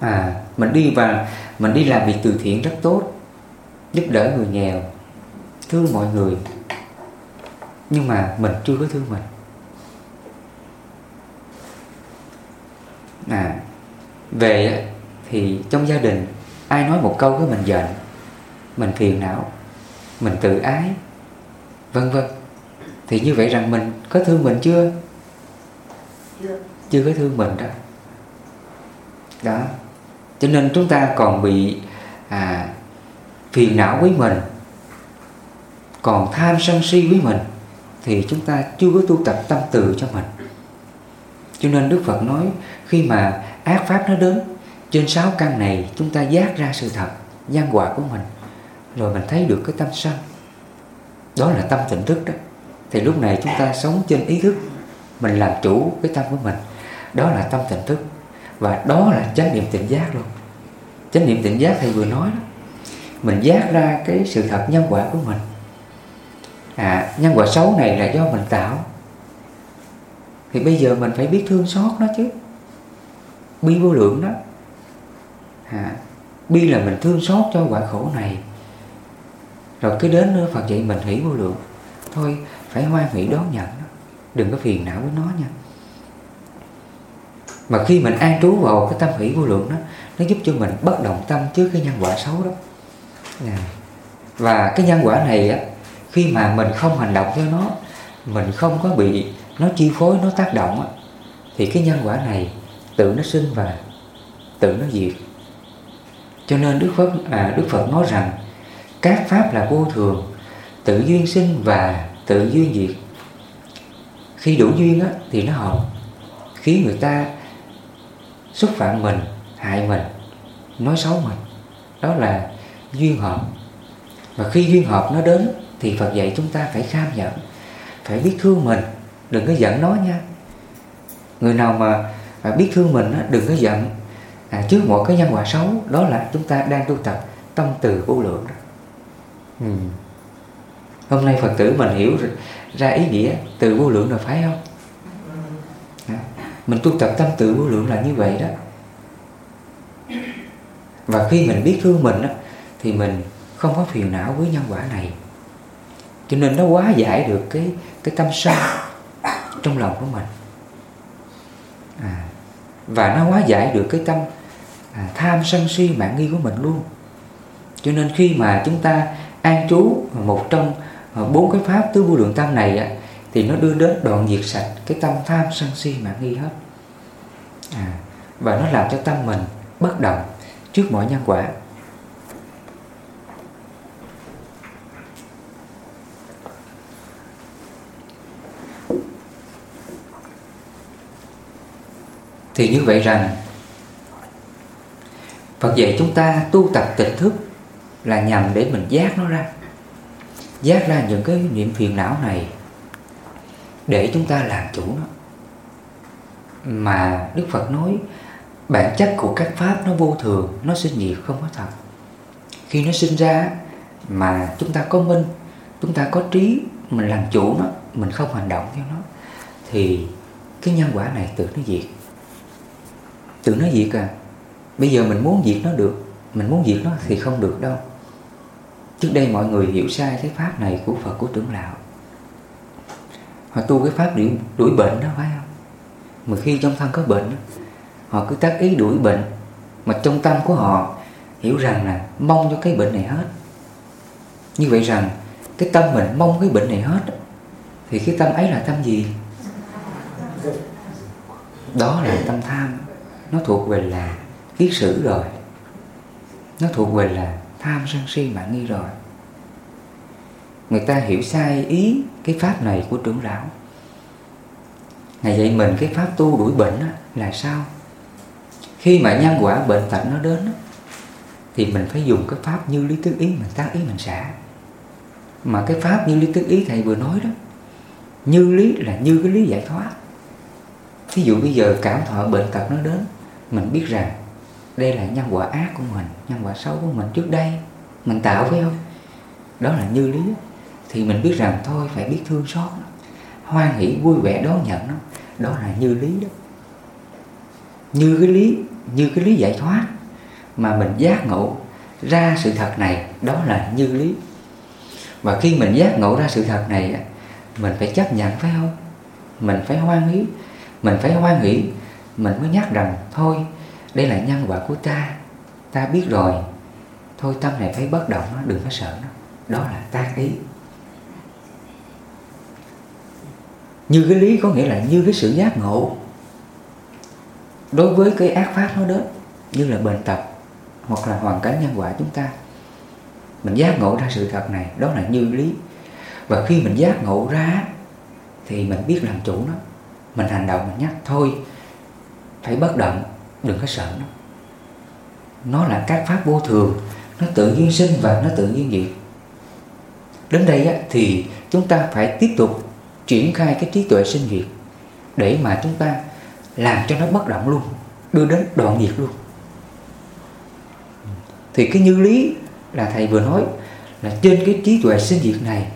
À mình đi và mình đi làm việc từ thiện rất tốt Giúp đỡ người nghèo Thương mọi người. Nhưng mà mình chưa có thương mình. À về thì trong gia đình ai nói một câu cái mình giận mình phiền não mình tự ái vân vân. Thì như vậy rằng mình có thương mình chưa? Chưa. Chưa có thương mình đó. Đó cho nên chúng ta còn bị à, phiền não với mình còn tham sân si với mình thì chúng ta chưa có tu tập tâm từ cho mình. Cho nên Đức Phật nói khi mà ác pháp nó đến trên sáu căn này chúng ta giác ra sự thật gian quả của mình rồi mình thấy được cái tâm sân. Đó là tâm tỉnh thức đó. Thì lúc này chúng ta sống trên ý thức mình làm chủ cái tâm của mình. Đó là tâm tỉnh thức và đó là chánh niệm tỉnh giác luôn. Chánh niệm tỉnh giác thầy vừa nói đó mình giác ra cái sự thật nhân quả của mình. À nhân quả xấu này là do mình tạo. Thì bây giờ mình phải biết thương xót nó chứ. Bi vô lượng đó. À, bi là mình thương xót cho quả khổ này. Rồi cái đến nữa Phật dạy mình hỷ vô lượng. Thôi phải hoan hỷ đón nhận đừng có phiền não với nó nha mà khi mình an trú vào cái tâm hỷ vô lượng đó nó giúp cho mình bất động tâm trước cái nhân quả xấu đó. À. và cái nhân quả này á khi mà mình không hành động cho nó mình không có bị nó chi phối nó tác động á thì cái nhân quả này tự nó sinh và tự nó diệt. Cho nên Đức Phật à, Đức Phật nói rằng các pháp là vô thường tự duyên sinh và tự duyên diệt. Khi đủ duyên á, thì nó hợp. Khiến người ta xúc phạm mình hại mình nói xấu mình. Đó là duyên hợp. Và khi duyên hợp nó đến thì Phật dạy chúng ta phải kham nhận phải biết thương mình đừng có giận nó nha. Người nào mà biết thương mình á, đừng có giận à, trước một cái nhân quả xấu đó là chúng ta đang tu tập tâm từ vô lượng đó. Ừ. hôm nay phật tử mình hiểu ra ý nghĩa từ vô lượng là phải không? Mình tu tập tâm từ vô lượng là như vậy đó. Và khi mình biết thương mình đó, thì mình không có phiền não với nhân quả này. Cho nên nó quá giải được cái cái tâm sân trong lòng của mình. À, và nó quá giải được cái tâm à, tham sân si mạng nghi của mình luôn. Cho nên khi mà chúng ta an trú một trong à, bốn cái pháp tứ vô lượng tâm này á, thì nó đưa đến đoạn diệt sạch cái tâm tham sân si mà nghi hết. À, và nó làm cho tâm mình bất động trước mọi nhân quả. Thì như vậy rằng Phật dạy chúng ta tu tập tịnh thức là nhằm để mình giác nó ra. Giác ra những cái niệm phiền não này để chúng ta làm chủ nó. Mà Đức Phật nói, bản chất của các pháp nó vô thường, nó sinh diệt không có thật. Khi nó sinh ra, mà chúng ta có minh, chúng ta có trí, mình làm chủ nó, mình không hành động theo nó, thì cái nhân quả này tự nó diệt. Tự nó diệt à. Bây giờ mình muốn diệt nó được, mình muốn diệt nó thì không được đâu. Trước đây mọi người hiểu sai cái pháp này của phật, của trưởng lão họ tu cái pháp đuổi, đuổi bệnh đó phải không? Mà khi trong thân có bệnh họ cứ tác ý đuổi bệnh. Mà trong tâm của họ hiểu rằng là mong cho cái bệnh này hết. Như vậy rằng cái tâm mình mong cái bệnh này hết thì cái tâm ấy là tâm gì? Đó là tâm tham. Nó thuộc về là kiết sử rồi. Nó thuộc về là tham sân si mạng nghi rồi người ta hiểu sai ý cái pháp này của trưởng lão. Ngày dạy mình cái pháp tu đuổi bệnh là sao? Khi mà nhân quả bệnh tật nó đến Thì mình phải dùng cái pháp như lý tức ý Mình tác ý mình xả. Mà cái pháp như lý tức ý thầy vừa nói đó, Như lý là như cái lý giải thoát. Ví dụ bây giờ cảm thọ bệnh tật nó đến, Mình biết rằng đây là nhân quả ác của mình, Nhân quả xấu của mình trước đây, Mình tạo phải không? Đó là như lý thì mình biết rằng thôi, phải biết thương xót Hoan hỷ vui vẻ đón nhận nó Đó là như lý đó. Như cái lý, Như cái lý giải thoát Mà mình giác ngộ ra sự thật này, Đó là như lý. Và khi mình giác ngộ ra sự thật này Mình phải chấp nhận, phải không? Mình phải hoan hỷ, Mình phải hoan hỷ. Mình mới nhắc rằng, Thôi, đây là nhân quả của ta Ta biết rồi. Thôi, tâm này phải bất động nó Đừng có sợ nó. Đó là ta ý. Như cái lý có nghĩa là như cái sự giác ngộ. Đối với cái ác pháp nó đến Như là bệnh tật Hoặc là hoàn cảnh nhân quả chúng ta, Mình giác ngộ ra sự thật này, Đó là như lý. Và khi mình giác ngộ ra Thì mình biết làm chủ nó. Mình hành động, mình nhắc, Thôi, phải bất động, Đừng có sợ nó. Nó là các pháp vô thường, Nó tự nhiên sinh và nó tự nhiên diệt Đến đây thì chúng ta phải tiếp tục triển khai cái trí tuệ sinh diệt để mà chúng ta làm cho nó bất động luôn, đưa đến đoạn diệt luôn. Thì cái như lý là thầy vừa nói là trên cái trí tuệ sinh diệt này,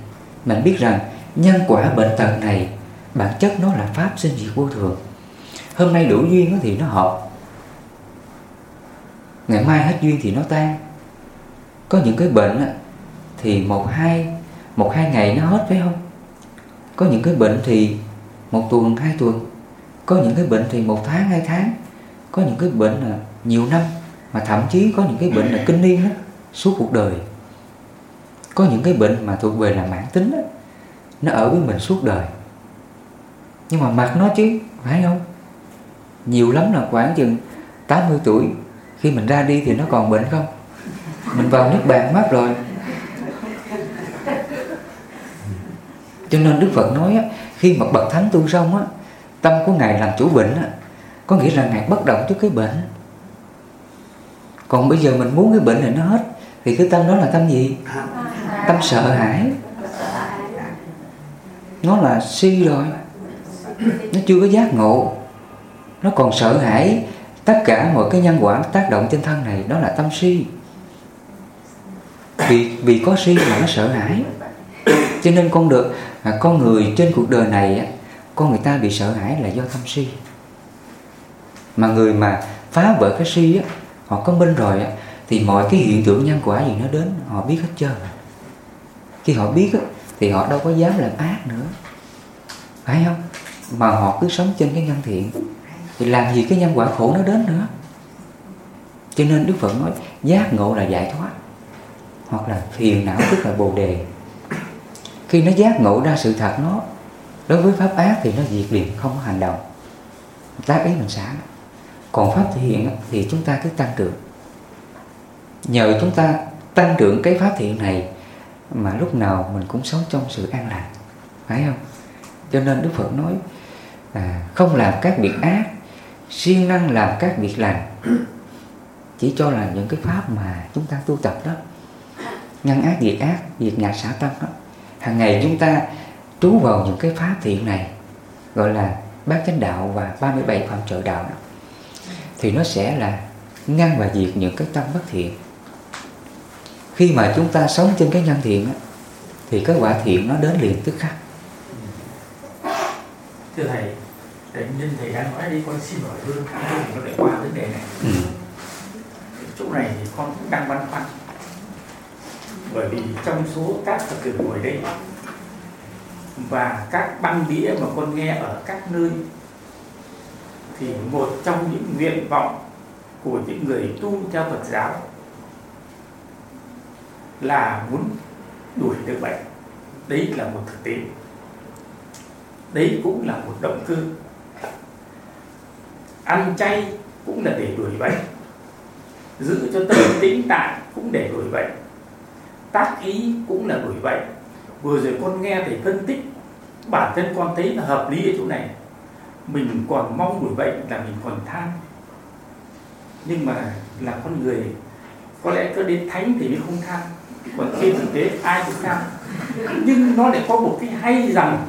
mình biết rằng nhân quả bệnh tật này bản chất nó là pháp sinh diệt vô thường. Hôm nay đủ duyên thì nó hợp, ngày mai hết duyên thì nó tan. Có những cái bệnh thì một hai một hai ngày nó hết phải không? Có những cái bệnh thì một tuần hai tuần. Có những cái bệnh thì một tháng hai tháng. Có những cái bệnh là nhiều năm. Mà thậm chí có những cái bệnh là kinh niên đó, suốt cuộc đời. Có những cái bệnh mà thuộc về là mãn tính đó, nó ở với mình suốt đời. Nhưng mà mặt nó chứ phải không? Nhiều lắm là khoảng chừng 80 tuổi khi mình ra đi thì nó còn bệnh không? Mình vào nước bàn mất rồi cho nên đức phật nói á, khi mà bậc thánh tu xong á tâm của ngài làm chủ bệnh á có nghĩa là ngài bất động trước cái bệnh. Còn bây giờ mình muốn cái bệnh này nó hết thì cái tâm đó là tâm gì? Tâm sợ hãi. Nó là si rồi. Nó chưa có giác ngộ. Nó còn sợ hãi. Tất cả mọi cái nhân quả tác động trên thân này đó là tâm si. Vì vì có si mà nó sợ hãi. Cho nên con được à, con người trên cuộc đời này á con người ta bị sợ hãi là do tâm si. Mà người mà phá vỡ cái si á, họ có minh rồi á, thì mọi cái hiện tượng nhân quả gì nó đến họ biết hết trơn. Khi họ biết á, thì họ đâu có dám làm ác nữa. Phải không? Mà họ cứ sống trên cái nhân thiện. Thì làm gì cái nhân quả khổ nó đến nữa? Cho nên đức phật nói giác ngộ là giải thoát. Hoặc là thiền não tức là bồ đề khi nó giác ngộ ra sự thật nó đối với pháp ác thì nó diệt liền không có hành động. Tác ý mình xả còn pháp thiện thì chúng ta cứ tăng trưởng. Nhờ chúng ta tăng trưởng cái pháp thiện này mà lúc nào mình cũng sống trong sự an lành. Phải không? Cho nên đức phật nói à, không làm các việc ác siêng năng làm các việc lành. [clears throat] Chỉ cho là những cái pháp mà chúng ta tu tập đó. Ngăn ác diệt ác diệt ngã xả tâm đó hàng ngày chúng ta trú vào những cái pháp thiện này gọi là bát chánh đạo và 37 phạm trợ đạo đó thì nó sẽ là ngăn và diệt những cái tâm bất thiện. Khi mà chúng ta sống trên cái nhân thiện đó, thì cái quả thiện nó đến liền tức khắc. Thưa thầy để nhân thầy đang nói đi con xin hỏi luôn nó lại qua vấn đề này. Ừ. chỗ này thì con cũng đang băn khoăn bởi vì trong số các phật tử ngồi đây và các băng đĩa mà con nghe ở các nơi, thì một trong những nguyện vọng của những người tu theo Phật giáo là muốn đuổi được bệnh. Đấy là một thực tế. Đấy cũng là một động cơ. Ăn chay cũng là để đuổi bệnh. Giữ cho tâm tĩnh tại cũng để đuổi bệnh tác ý cũng là đuổi bệnh vừa rồi con nghe thầy phân tích, bản thân con thấy là hợp lý ở chỗ này. Mình còn mong đuổi bệnh là mình còn tham nhưng mà là con người, có lẽ cứ đến thánh thì mới không tham còn trên thực tế, ai cũng tham nhưng nó lại có một cái hay rằng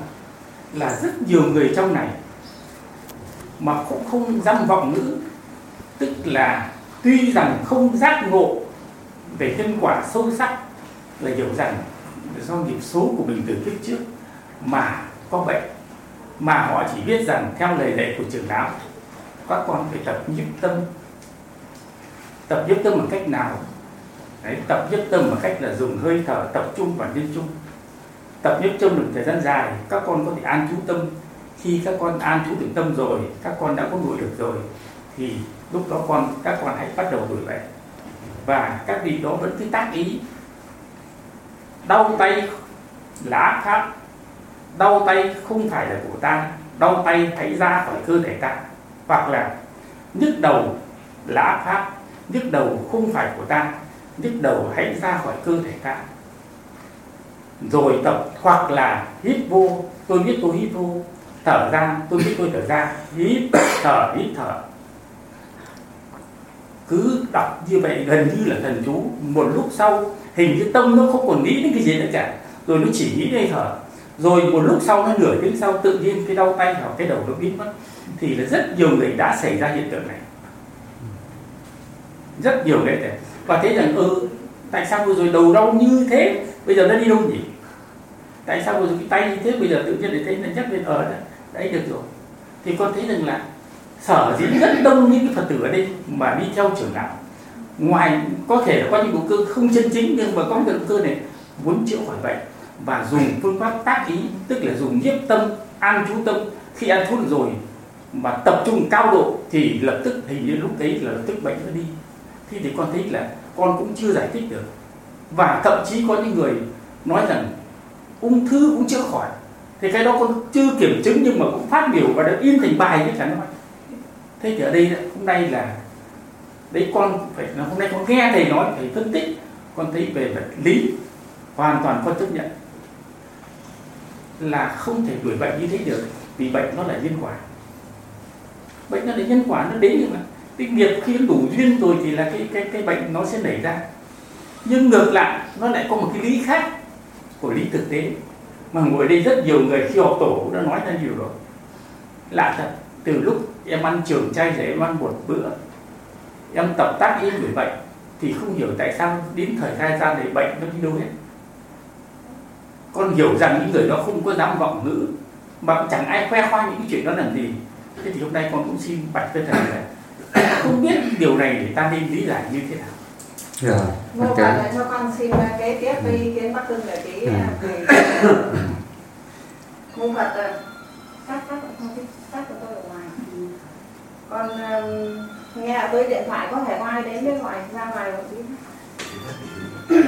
là rất nhiều người trong này mà cũng không dăm vọng ngữ. Tức là tuy rằng không giác ngộ về nhân quả sâu sắc là hiểu rằng do nghiệp số của mình từ kiếp trước mà có bệnh mà họ chỉ biết rằng theo lời dạy của trưởng lão các con phải tập nhiếp tâm. Tập nhiếp tâm bằng cách nào? Đấy, tập nhiếp tâm bằng cách là dùng hơi thở tập trung và nhân trung tập nhiếp tâm được thời gian dài các con có thể an trú tâm. Khi các con an trú được tâm rồi các con đã có nội được rồi thì lúc đó con các con hãy bắt đầu đuổi vậy và các vị đó vẫn cứ tác ý đau tay lá khác. Đau tay không phải là của ta. Đau tay hãy ra khỏi cơ thể ta. Hoặc là nhức đầu lá khác. Nhức đầu không phải của ta. Nhức đầu hãy ra khỏi cơ thể ta. Rồi tập hoặc là hít vô. Tôi biết tôi hít vô. Thở ra. Tôi biết tôi thở ra. Hít, thở hít, thở. Cứ đọc như vậy gần như là thần chú. Một lúc sau hình như tâm nó không còn nghĩ đến cái gì nữa cả. Rồi nó chỉ nghĩ đây thở rồi một lúc sau nó nửa tiếng sau tự nhiên cái đau tay hoặc cái đầu nó biến mất. Thì là rất nhiều người đã xảy ra hiện tượng này. Rất nhiều đấy và thế rằng ừ tại sao vừa rồi đầu đau như thế, bây giờ nó đi đâu nhỉ? Tại sao vừa rồi cái tay như thế, bây giờ tự nhiên để thấy nó nhắc lên ở đấy, được rồi. Thì con thấy rằng là sở dĩ rất đông những cái phật tử ở đây mà đi theo trưởng đạo ngoài, có thể là có những động cơ không chân chính, nhưng mà có những động cơ này, muốn chữa khỏi bệnh và dùng phương pháp tác ý, tức là dùng nhiếp tâm, an chú tâm. Khi ăn thuốc được rồi mà tập trung cao độ thì lập tức hình như lúc đấy là lập tức bệnh nó đi. Thì thì con thấy là con cũng chưa giải thích được. Và thậm chí có những người nói rằng ung thư cũng chữa khỏi. Thì cái đó con chưa kiểm chứng nhưng mà cũng phát biểu và đã in thành bài với cả nó thế thì ở đây hôm nay là đấy, con phải là hôm nay con nghe thầy nói, thầy phân tích, con thấy về vật lý, hoàn toàn con chấp nhận là không thể đuổi bệnh như thế được, vì bệnh nó là nhân quả. Bệnh nó là nhân quả, nó đến nhưng mà. Cái nghiệp khi nó đủ duyên rồi thì là cái cái cái bệnh nó sẽ nảy ra. Nhưng ngược lại, nó lại có một cái lý khác của lý thực tế. Mà ngồi đây rất nhiều người khi học tổ đã nói ra nhiều rồi. Lạ thật, từ lúc em ăn trường chay rồi em ăn một bữa em tập tác ý đuổi bệnh thì không hiểu tại sao đến thời gian gian này bệnh nó đi đâu hết con hiểu rằng những người đó không có dám vọng ngữ mà chẳng ai khoe khoang những cái chuyện đó làm gì thế thì hôm nay con cũng xin bạch với thầy là không biết điều này để ta nên lý giải như thế nào rồi Vâng, ok và cho con xin kế tiếp với ý kiến bác Hưng về cái Ừ. về môn Phật à, thôi chứ cắt của tôi ở ngoài con um, nghe với điện thoại có thể có ai đến bên ngoài ra ngoài một tí. [coughs]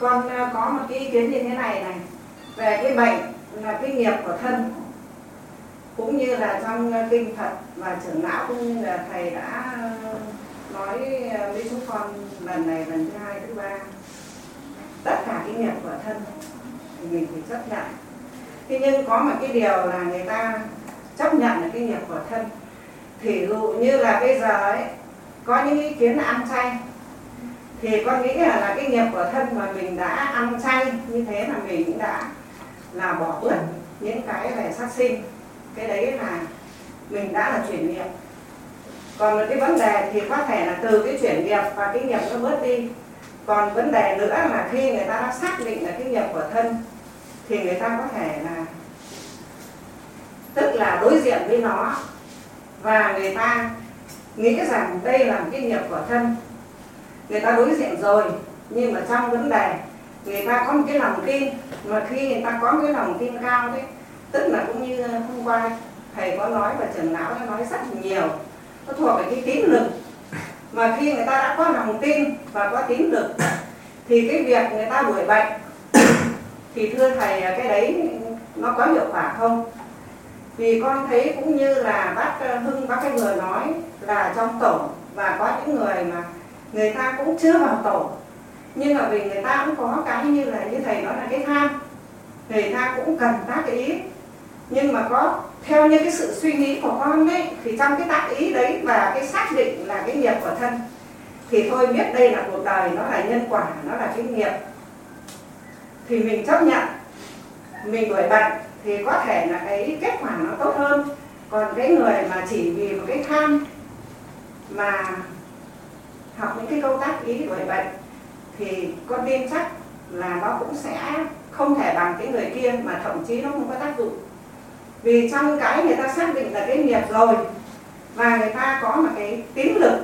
Con ờ, có một cái ý kiến như thế này này. Về cái bệnh là cái nghiệp của thân. Cũng như là trong kinh Phật và trưởng lão cũng như là thầy đã nói với chúng con lần này lần thứ hai thứ ba. Tất cả cái nghiệp của thân thì mình phải chấp nhận. Thế nhưng có một cái điều là người ta chấp nhận là cái nghiệp của thân thì dụ như là bây giờ ấy có những ý kiến là ăn chay. Thì con nghĩ là, là cái nghiệp của thân mà mình đã ăn chay như thế là mình cũng đã là bỏ bớt những cái về sát sinh. Cái đấy là mình đã là chuyển nghiệp. Còn một cái vấn đề thì có thể là từ cái chuyển nghiệp và cái nghiệp nó bớt đi. Còn vấn đề nữa là khi người ta đã xác định là cái nghiệp của thân thì người ta có thể là tức là đối diện với nó và người ta nghĩ rằng đây là một cái nghiệp của thân. Người ta đối diện rồi, nhưng mà trong vấn đề, người ta có một cái lòng tin. Mà khi người ta có một cái lòng tin cao đấy tức là cũng như hôm qua thầy có nói và trưởng lão đã nói rất nhiều, nó thuộc về cái tín lực. Mà khi người ta đã có lòng tin và có tín lực, thì cái việc người ta đuổi bệnh, thì thưa thầy, cái đấy nó có hiệu quả không? Vì con thấy cũng như là bác ờ, hưng, bác cái vừa nói là trong tổ và có những người mà người ta cũng chưa vào tổ. Nhưng mà vì người ta cũng có cái như là như thầy nói là cái tham. Người ta cũng cần tác ý. Nhưng mà có, theo như cái sự suy nghĩ của con ấy, thì trong cái tác ý đấy và cái xác định là cái nghiệp của thân, thì thôi biết đây là cuộc đời, nó là nhân quả, nó là cái nghiệp. Thì mình chấp nhận, mình đuổi bệnh thì có thể là cái kết quả nó tốt hơn. Còn cái người mà chỉ vì một cái tham mà học những cái câu tác ý đuổi bệnh thì con tin chắc là nó cũng sẽ không thể bằng cái người kia mà thậm chí nó không có tác dụng. Vì trong cái người ta xác định là cái nghiệp rồi và người ta có một cái tín lực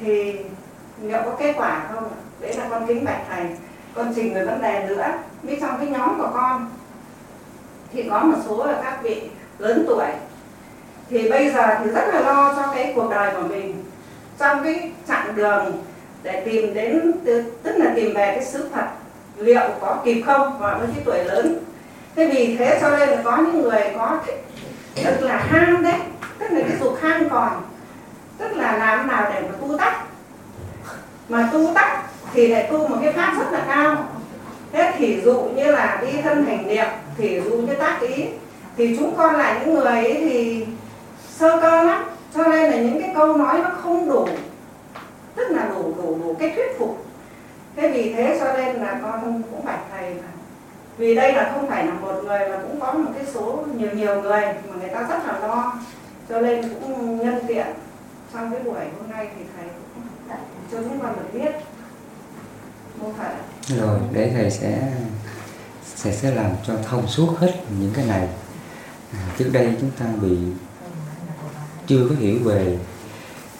thì liệu có kết quả không? Đấy là con kính bạch thầy. Con trình về vấn đề nữa. Biết trong cái nhóm của con thì có một số là các vị lớn tuổi. Thì bây giờ thì rất là lo cho cái cuộc đời của mình. Trong cái chặng đường để tìm đến tức là tìm về cái sứ Phật liệu có kịp không và với cái tuổi lớn. Thế vì thế cho nên là có những người có thích tức là ham đấy, tức là cái dục ham còn, tức là làm nào để mà tu tắc. Mà tu tắc thì lại tu một cái pháp rất là cao. Thế thì dụ như là đi thân thành niệm thì dụ cái tác ý. Thì chúng con là những người ấy thì sơ cơ lắm. Cho nên là những cái câu nói nó không đủ. Tức là đủ đủ đủ cái thuyết phục. Thế vì thế cho nên là con cũng bạch thầy mà. Vì đây là không phải là một người mà cũng có một cái số nhiều nhiều người mà người ta rất là lo. Cho nên cũng nhân tiện. Trong cái buổi hôm nay thì thầy cũng cho chúng con được biết. Mô phật rồi, để thầy sẽ sẽ sẽ làm cho thông suốt hết những cái này. À, trước đây chúng ta bị chưa có hiểu về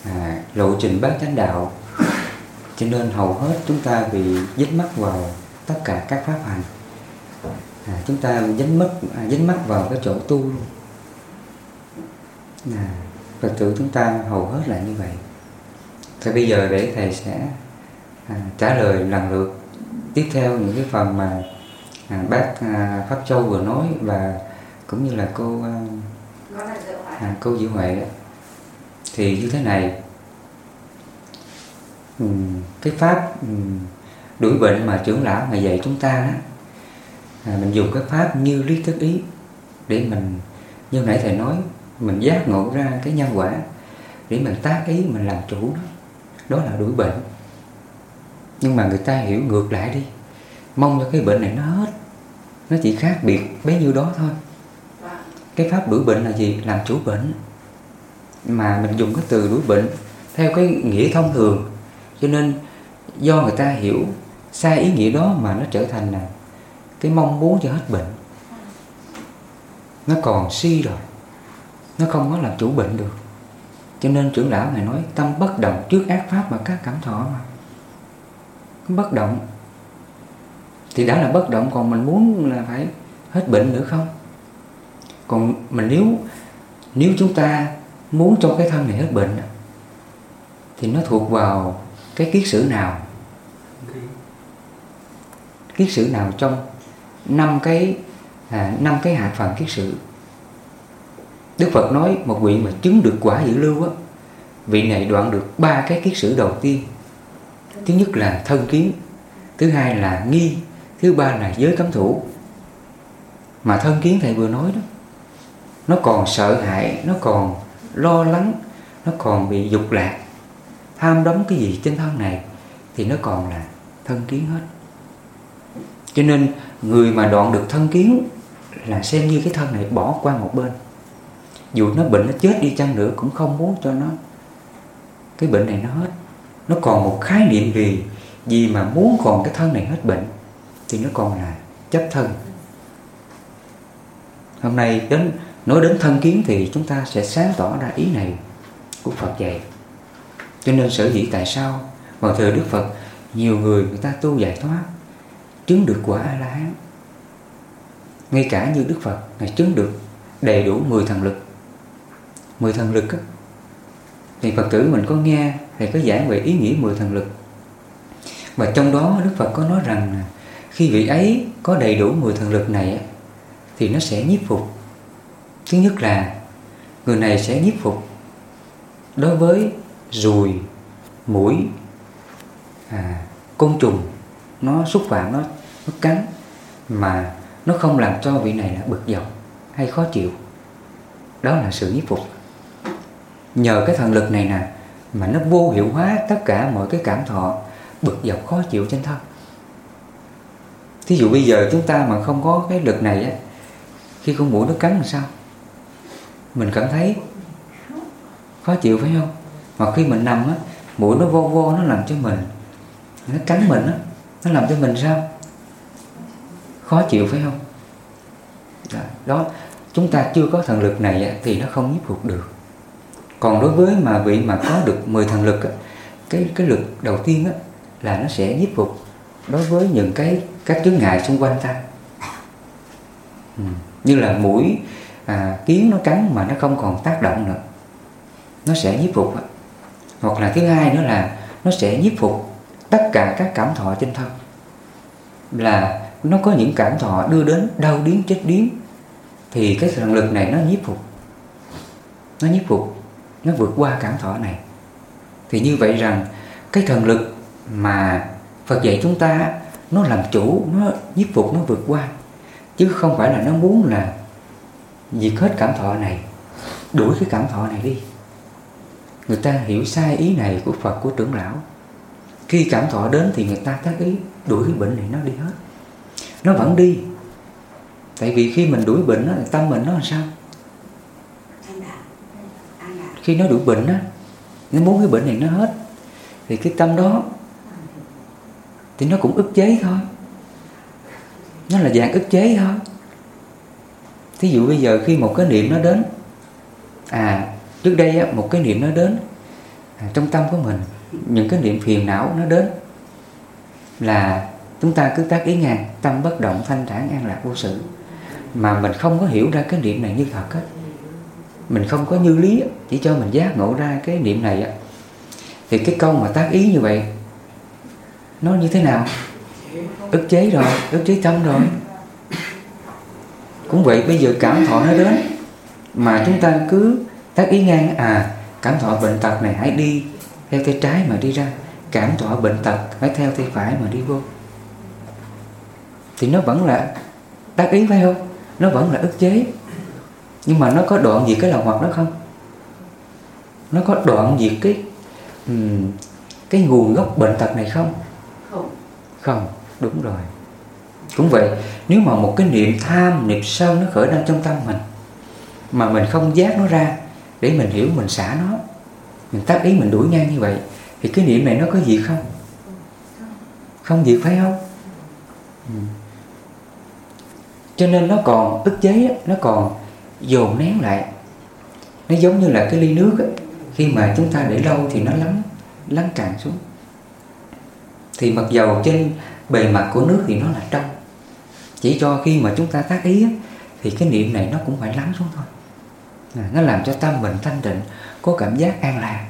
à, lộ trình bát chánh đạo. Cho nên hầu hết chúng ta bị dính mắc vào tất cả các pháp hành. À, chúng ta dính mất à, dính mắc vào cái chỗ tu. À, Phật tử chúng ta hầu hết là như vậy. Thì bây giờ để thầy sẽ à, trả lời lần lượt tiếp theo những cái phần mà à, bác à, Pháp Châu vừa nói và cũng như là cô à, à, cô Diệu Huệ thì như thế này. Cái pháp đuổi bệnh mà trưởng lão ngày dạy chúng ta đó à, mình dùng cái pháp như lý thức ý để mình như nãy thầy nói mình giác ngộ ra cái nhân quả để mình tác ý mình làm chủ đó. Đó là đuổi bệnh. Nhưng mà người ta hiểu ngược lại đi. Mong cho cái bệnh này nó hết nó chỉ khác biệt bấy nhiêu đó thôi. Cái pháp đuổi bệnh là gì? Làm chủ bệnh. Mà mình dùng cái từ đuổi bệnh theo cái nghĩa thông thường. Cho nên do người ta hiểu sai ý nghĩa đó mà nó trở thành là cái mong muốn cho hết bệnh. Nó còn suy rồi. Nó không có làm chủ bệnh được. Cho nên trưởng lão này nói tâm bất động trước ác pháp mà các cảm thọ mà. Bất động thì đã là bất động còn mình muốn là phải hết bệnh nữa không? Còn mình nếu nếu chúng ta muốn cho cái thân này hết bệnh thì nó thuộc vào cái kiết sử nào? Kiết sử nào trong năm cái à, năm cái hạt phần kiết sử? Đức Phật nói một vị mà chứng được quả dự lưu á vị này đoạn được ba cái kiết sử đầu tiên. Thứ nhất là thân kiến thứ hai là nghi thứ ba là giới cấm thủ. Mà thân kiến thầy vừa nói đó, nó còn sợ hãi, nó còn lo lắng, nó còn bị dục lạc. Tham đắm cái gì trên thân này thì nó còn là thân kiến hết. Cho nên người mà đoạn được thân kiến là xem như cái thân này bỏ qua một bên. Dù nó bệnh, nó chết đi chăng nữa cũng không muốn cho nó, cái bệnh này nó hết. Nó còn một khái niệm gì gì mà muốn còn cái thân này hết bệnh? Thì nó còn là chấp thân. Hôm nay đến nói đến thân kiến thì chúng ta sẽ sáng tỏ ra ý này của Phật dạy. Cho nên sở dĩ tại sao vào thời Đức Phật nhiều người người ta tu giải thoát chứng được quả A La Hán ngay cả như Đức Phật ngài chứng được đầy đủ 10 thần lực. 10 thần lực á, thì Phật tử mình có nghe thì có giảng về ý nghĩa 10 thần lực. Và trong đó Đức Phật có nói rằng khi vị ấy có đầy đủ 10 thần lực này thì nó sẽ nhiếp phục. Thứ nhất là người này sẽ nhiếp phục đối với ruồi mũi à, côn trùng. Nó xúc phạm nó nó cắn mà nó không làm cho vị này là bực dọc hay khó chịu. Đó là sự nhiếp phục. Nhờ cái thần lực này nè mà nó vô hiệu hóa tất cả mọi cái cảm thọ bực dọc khó chịu trên thân thí dụ bây giờ chúng ta mà không có cái lực này á khi con mũi nó cắn làm sao? Mình cảm thấy khó chịu phải không? Mà khi mình nằm á mũi nó vo vo nó làm cho mình nó cắn mình á nó làm cho mình sao? Khó chịu phải không? Đó, đó chúng ta chưa có thần lực này á, thì nó không giúp phục được. Còn đối với mà vị mà có được 10 thần lực á, cái cái lực đầu tiên á, là nó sẽ giúp phục đối với những cái các chướng ngại xung quanh ta. Ừ. như là mũi à, kiến nó cắn mà nó không còn tác động nữa nó sẽ nhiếp phục. Hoặc là thứ hai nữa là nó sẽ nhiếp phục tất cả các cảm thọ trên thân. Là nó có những cảm thọ đưa đến đau điếng chết điếng thì cái thần lực này nó nhiếp phục. Nó nhiếp phục nó vượt qua cảm thọ này. Thì như vậy rằng cái thần lực mà Phật dạy chúng ta nó làm chủ nó nhiếp phục nó vượt qua. Chứ không phải là nó muốn là diệt hết cảm thọ này đuổi cái cảm thọ này đi. Người ta hiểu sai ý này của Phật của trưởng lão. Khi cảm thọ đến thì người ta tác ý đuổi cái bệnh này nó đi hết. Nó vẫn đi. Tại vì khi mình đuổi bệnh đó, tâm mình nó làm sao? Khi nó đuổi bệnh á nó muốn cái bệnh này nó hết. Thì cái tâm đó thì nó cũng ức chế thôi. Nó là dạng ức chế thôi. Thí dụ bây giờ khi một cái niệm nó đến à trước đây á, một cái niệm nó đến à, trong tâm của mình những cái niệm phiền não nó đến là chúng ta cứ tác ý ngàn tâm bất động thanh thản an lạc vô sự. Mà mình không có hiểu ra cái niệm này như thật hết mình không có như lý chỉ cho mình giác ngộ ra cái niệm này á. Thì cái câu mà tác ý như vậy nó như thế nào? Ức chế rồi ức chế tâm rồi. Cũng vậy bây giờ cảm thọ nó đến. Mà chúng ta cứ tác ý ngang à cảm thọ bệnh tật này hãy đi theo tay trái mà đi ra. Cảm thọ bệnh tật hãy theo tay phải mà đi vô. Thì nó vẫn là tác ý phải không? Nó vẫn là ức chế. Nhưng mà nó có đoạn gì cái lòng hoặc nó không? Nó có đoạn gì cái um, cái nguồn gốc bệnh tật này không? Không, đúng rồi cũng vậy, nếu mà một cái niệm tham niệm sân nó khởi lên trong tâm mình, mà mình không giác nó ra để mình hiểu, mình xả nó, mình tác ý, mình đuổi ngang như vậy, thì cái niệm này nó có gì không không gì phải không ừ. cho nên nó còn, ức chế nó còn dồn nén lại nó giống như là cái ly nước ấy. khi mà chúng ta để lâu thì nó lắng lắng cạn xuống thì mặc dầu trên bề mặt của nước thì nó là trong. Chỉ cho khi mà chúng ta tác ý thì cái niệm này nó cũng phải lắng xuống thôi. À, nó làm cho tâm mình thanh định có cảm giác an lạc.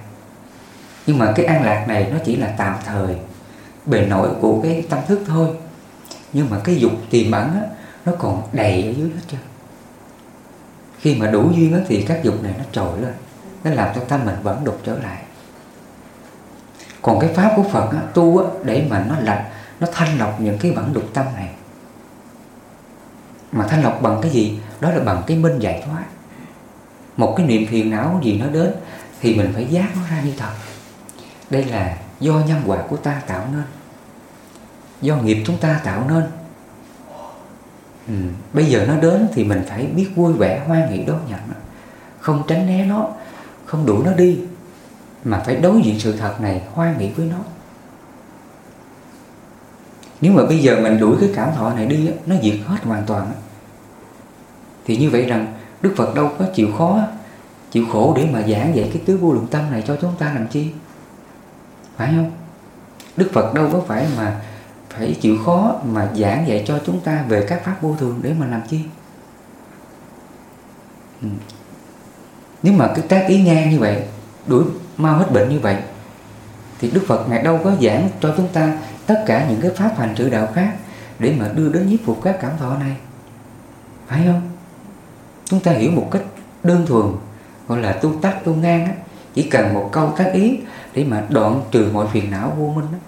Nhưng mà cái an lạc này nó chỉ là tạm thời bề nổi của cái tâm thức thôi. Nhưng mà cái dục tiềm ẩn á, nó còn đầy ở dưới hết trơn. Khi mà đủ duyên á, thì các dục này nó trồi lên. Nó làm cho tâm mình vẫn đục trở lại còn cái pháp của Phật á, tu á, để mà nó lạnh nó thanh lọc những cái bản đục tâm này. Mà thanh lọc bằng cái gì? Đó là bằng cái minh giải thoát. Một cái niệm phiền não gì nó đến thì mình phải giác nó ra như thật. Đây là do nhân quả của ta tạo nên. Do nghiệp chúng ta tạo nên. Ừ. bây giờ nó đến thì mình phải biết vui vẻ hoan hỷ đón nhận. Không tránh né nó không đuổi nó đi mà phải đối diện sự thật này, hoan nghĩ với nó. Nếu mà bây giờ mình đuổi cái cảm thọ này đi nó diệt hết hoàn toàn thì như vậy rằng Đức Phật đâu có chịu khó, chịu khổ để mà giảng dạy cái tứ vô lượng tâm này cho chúng ta làm chi? Phải không? Đức Phật đâu có phải mà phải chịu khó mà giảng dạy cho chúng ta về các pháp vô thường để mà làm chi? Ừ. Nếu mà cái tác ý ngang như vậy, đuổi mau hết bệnh như vậy. Thì Đức Phật ngài đâu có giảng cho chúng ta tất cả những cái pháp hành sự đạo khác để mà đưa đến nhiếp phục các cảm thọ này. Phải không? Chúng ta hiểu một cách đơn thuần gọi là tu tác tu ngang á, chỉ cần một câu tác ý để mà đoạn trừ mọi phiền não vô minh á,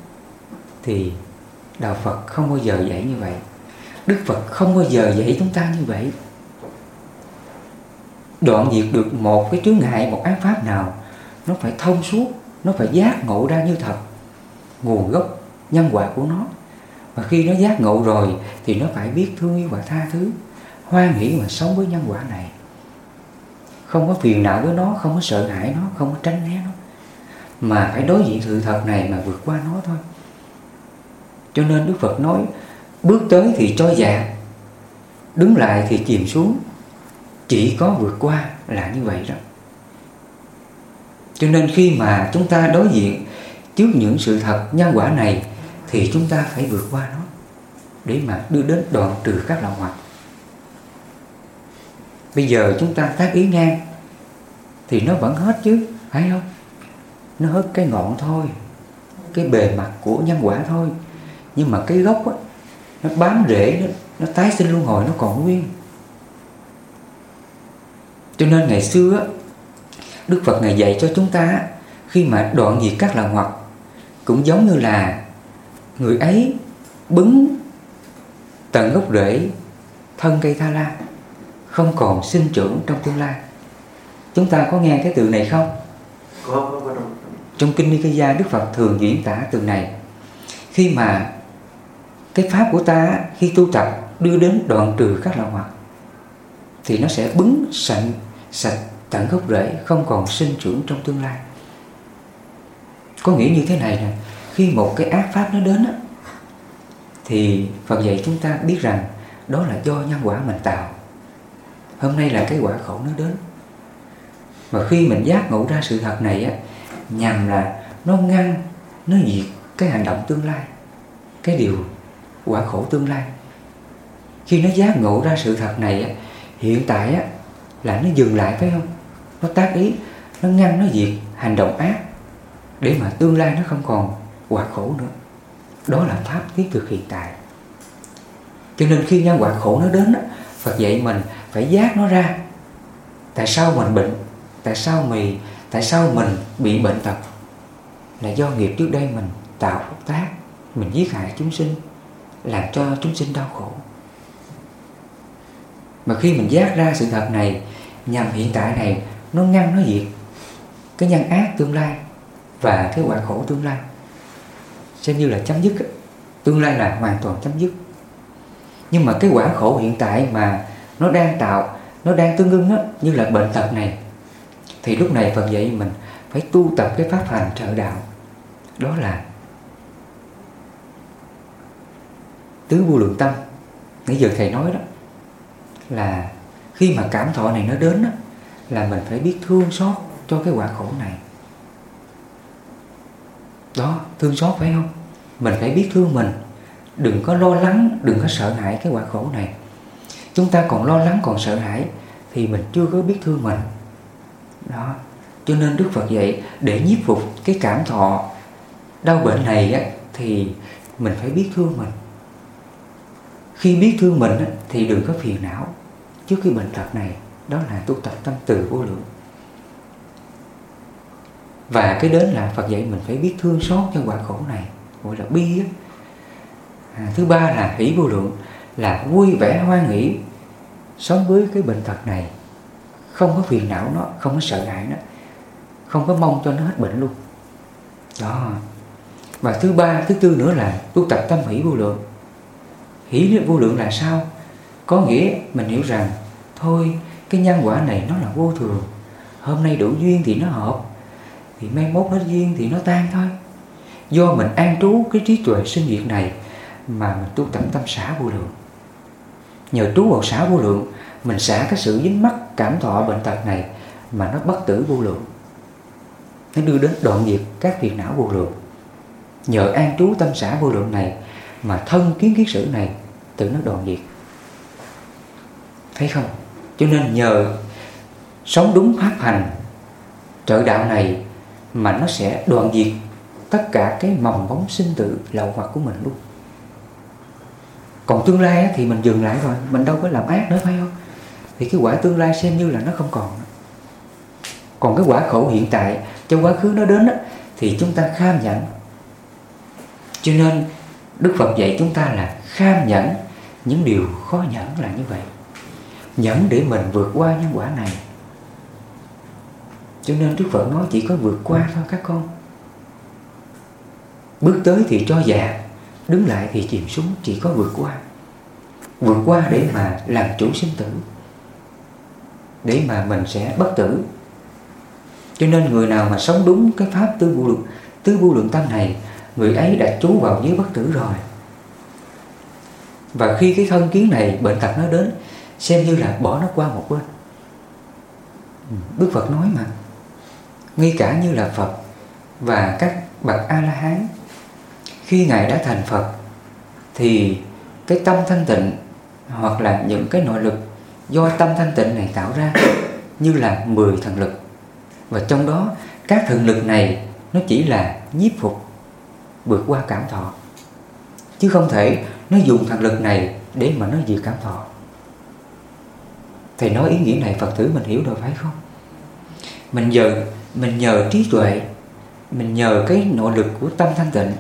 thì đạo Phật không bao giờ dạy như vậy. Đức Phật không bao giờ dạy chúng ta như vậy. Đoạn diệt được một cái chướng ngại một ác pháp nào nó phải thông suốt, nó phải giác ngộ ra như thật. Nguồn gốc, nhân quả của nó. Và khi nó giác ngộ rồi, thì nó phải biết thương yêu và tha thứ, hoan hỷ mà sống với nhân quả này. Không có phiền não với nó, không có sợ hãi nó, không có tránh né nó. Mà phải đối diện sự thật này mà vượt qua nó thôi. Cho nên Đức Phật nói, bước tới thì cho dạ đứng lại thì chìm xuống. Chỉ có vượt qua là như vậy đó cho nên khi mà chúng ta đối diện trước những sự thật nhân quả này thì chúng ta phải vượt qua nó để mà đưa đến đoạn trừ các lậu hoặc bây giờ chúng ta tác ý ngang thì nó vẫn hết chứ phải không? Nó hết cái ngọn thôi cái bề mặt của nhân quả thôi. Nhưng mà cái gốc á nó bám rễ nó, nó tái sinh luân hồi nó còn nguyên. Cho nên ngày xưa á Đức Phật này dạy cho chúng ta khi mà đoạn diệt các lậu hoặc cũng giống như là người ấy bứng tận gốc rễ thân cây tha la không còn sinh trưởng trong tương lai. Chúng ta có nghe cái từ này không? Có, có, có trong... kinh Nikaya Đức Phật thường diễn tả từ này. Khi mà cái pháp của ta khi tu tập đưa đến đoạn trừ các lậu hoặc thì nó sẽ bứng sạch sạch tận gốc rễ không còn sinh trưởng trong tương lai. Có nghĩa như thế này nè khi một cái ác pháp nó đến á, thì Phật dạy chúng ta biết rằng đó là do nhân quả mình tạo. Hôm nay là cái quả khổ nó đến. Và khi mình giác ngộ ra sự thật này á nhằm là nó ngăn nó diệt cái hành động tương lai cái điều quả khổ tương lai. Khi nó giác ngộ ra sự thật này á hiện tại á là nó dừng lại phải không? Nó tác ý, nó ngăn, nó diệt hành động ác để mà tương lai nó không còn quả khổ nữa. Đó là pháp thiết thực hiện tại. Cho nên khi nhân quả khổ nó đến Phật dạy mình phải giác nó ra. Tại sao mình bệnh? Tại sao mình tại sao mình bị bệnh tật? Là do nghiệp trước đây mình tạo tác, mình giết hại chúng sinh, làm cho chúng sinh đau khổ. Mà khi mình giác ra sự thật này, nhằm hiện tại này nó ngăn nó diệt cái nhân ác tương lai và cái quả khổ tương lai. Xem như là chấm dứt tương lai là hoàn toàn chấm dứt. Nhưng mà cái quả khổ hiện tại mà nó đang tạo nó đang tương ưng như là bệnh tật này thì lúc này phần dạy mình phải tu tập cái pháp hành trợ đạo. Đó là tứ vô lượng tâm. Nãy giờ thầy nói đó là khi mà cảm thọ này nó đến đó, là mình phải biết thương xót cho cái quả khổ này. Đó thương xót phải không? Mình phải biết thương mình. Đừng có lo lắng đừng có sợ hãi cái quả khổ này. Chúng ta còn lo lắng còn sợ hãi thì mình chưa có biết thương mình. Đó cho nên đức phật dạy để nhiếp phục cái cảm thọ đau bệnh này á, thì mình phải biết thương mình. Khi biết thương mình thì đừng có phiền não trước cái bệnh tật này đó là tu tập tâm từ vô lượng và cái đến là Phật dạy mình phải biết thương xót cho quả khổ này. Gọi là bi á. À, thứ ba là hỷ vô lượng là vui vẻ hoan hỷ sống với cái bệnh tật này. Không có phiền não nó không có sợ hãi nó không có mong cho nó hết bệnh luôn. Đó. Và thứ ba thứ tư nữa là tu tập tâm hỷ vô lượng. Hỷ vô lượng là sao? Có nghĩa mình hiểu rằng thôi cái nhân quả này nó là vô thường. Hôm nay đủ duyên thì nó hợp, thì mai mốt hết duyên thì nó tan thôi. Do mình an trú cái trí tuệ sinh diệt này mà mình tu tập tâm xả vô lượng. Nhờ trú vào xả vô lượng, mình xả cái sự dính mắc cảm thọ bệnh tật này mà nó bất tử vô lượng. Nó đưa đến đoạn diệt các phiền não vô lượng. Nhờ an trú tâm xả vô lượng này mà thân kiến kiến sử này, tự nó đoạn diệt thấy không? Cho nên nhờ sống đúng pháp hành, trợ đạo này mà nó sẽ đoạn diệt tất cả cái mầm bóng sinh tử lậu hoặc của mình luôn. Còn tương lai thì mình dừng lại rồi, mình đâu có làm ác nữa, phải không? Thì cái quả tương lai xem như là nó không còn còn cái quả khổ hiện tại, trong quá khứ nó đến thì chúng ta kham nhận cho nên đức phật dạy chúng ta là kham nhẫn, những điều khó nhẫn là như vậy nhẫn để mình vượt qua nhân quả này. Cho nên đức phật nói chỉ có vượt qua thôi các con. Bước tới thì cho dạ đứng lại thì chìm xuống, chỉ có vượt qua. Vượt qua để mà làm chủ sinh tử, để mà mình sẽ bất tử. Cho nên người nào mà sống đúng cái pháp tư vô lượng tư vô lượng tâm này, người ấy đã trú vào dưới bất tử rồi. Và khi cái thân kiến này bệnh tật nó đến xem như là bỏ nó qua một bên. Ừ, Đức Phật nói mà ngay cả như là Phật và các bậc A La Hán khi ngài đã thành Phật, thì cái tâm thanh tịnh hoặc là những cái nội lực do tâm thanh tịnh này tạo ra [coughs] như là 10 thần lực. Và trong đó, các thần lực này nó chỉ là nhiếp phục, vượt qua cảm thọ. Chứ không thể nó dùng thần lực này để mà nó diệt cảm thọ thầy nói ý nghĩa này phật tử mình hiểu rồi, phải không? Mình nhờ mình nhờ trí tuệ, mình nhờ cái nội lực của tâm thanh tịnh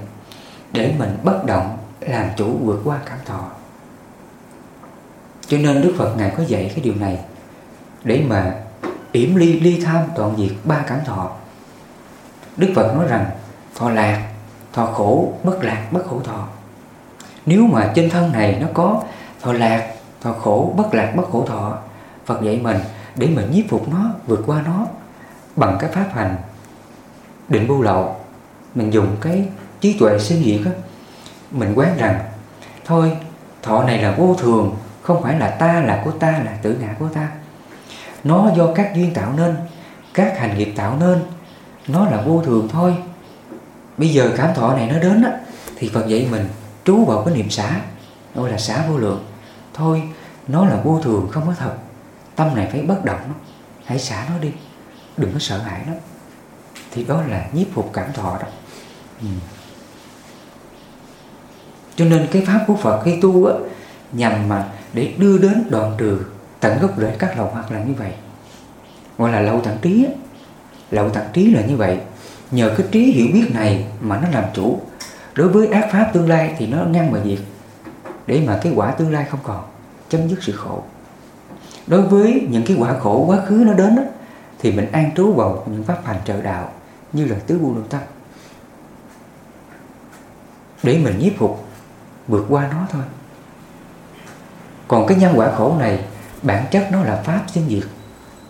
để mình bất động làm chủ vượt qua cảm thọ. Cho nên đức phật ngài có dạy cái điều này để mà yểm ly ly tham toàn diệt ba cảm thọ. Đức phật nói rằng, thọ lạc, thọ khổ, bất lạc, bất khổ thọ. Nếu mà trên thân này nó có thọ lạc, thọ khổ, bất lạc, bất khổ thọ phật dạy mình để mình nhiếp phục nó, vượt qua nó bằng cái pháp hành định vô lậu. Mình dùng cái trí tuệ sinh diệt á, mình quán rằng, thôi, thọ này là vô thường, không phải là ta là của ta, là tự ngã của ta. Nó do các duyên tạo nên, các hành nghiệp tạo nên, nó là vô thường thôi. Bây giờ cảm thọ này nó đến á, thì phật dạy mình trú vào cái niệm xả gọi là xả vô lượng. Thôi, nó là vô thường, không có thật tâm này phải bất động nó hãy xả nó đi. Đừng có sợ hãi nó thì đó là nhiếp phục cảm thọ đó. Ừ. cho nên cái pháp của phật khi tu á, nhằm mà để đưa đến đoạn trừ tận gốc rễ các lậu hoặc là như vậy. Gọi là lậu tận trí á. Lậu tận trí là như vậy. Nhờ cái trí hiểu biết này mà nó làm chủ. Đối với ác pháp tương lai thì nó ngăn mọi diệt. Để mà cái quả tương lai không còn, chấm dứt sự khổ đối với những cái quả khổ quá khứ nó đến đó, thì mình an trú vào những pháp hành trợ đạo như là tứ bu nội tâm. Để mình nhiếp phục vượt qua nó thôi. Còn cái nhân quả khổ này bản chất nó là pháp sinh diệt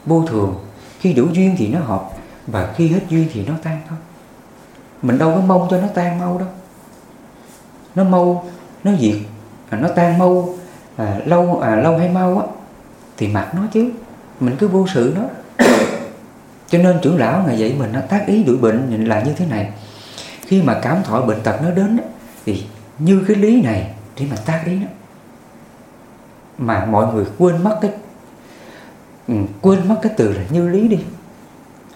vô thường. Khi đủ duyên thì nó hợp và khi hết duyên thì nó tan thôi. Mình đâu có mong cho nó tan mau đâu. Nó mau nó diệt à, nó tan mau à, lâu à, lâu hay mau á thì mặc nó chứ. Mình cứ vô sự nó. [coughs] Cho nên trưởng lão ngày dạy mình nó, tác ý đuổi bệnh là như thế này. Khi mà cảm thọ bệnh tật nó đến thì như cái lý này để mà tác ý nó. Mà mọi người quên mất cái ừ, quên mất cái từ là như lý đi.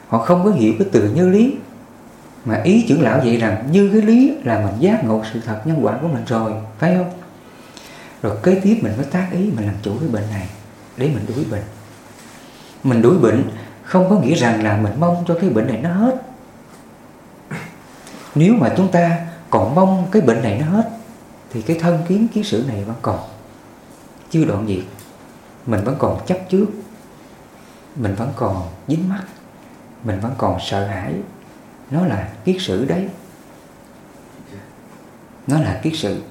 Họ không có hiểu cái từ như lý. Mà ý trưởng lão vậy rằng như cái lý là mình giác ngộ sự thật nhân quả của mình rồi, phải không? Rồi kế tiếp mình mới tác ý, mình làm chủ cái bệnh này để mình đuổi bệnh. Mình đuổi bệnh không có nghĩa rằng là mình mong cho cái bệnh này nó hết. Nếu mà chúng ta còn mong cái bệnh này nó hết, thì cái thân kiến ký sử này vẫn còn. Chưa đoạn diệt, mình vẫn còn chấp trước. Mình vẫn còn dính mắt. Mình vẫn còn sợ hãi. Nó là kiết sử đấy. Nó là kiết sử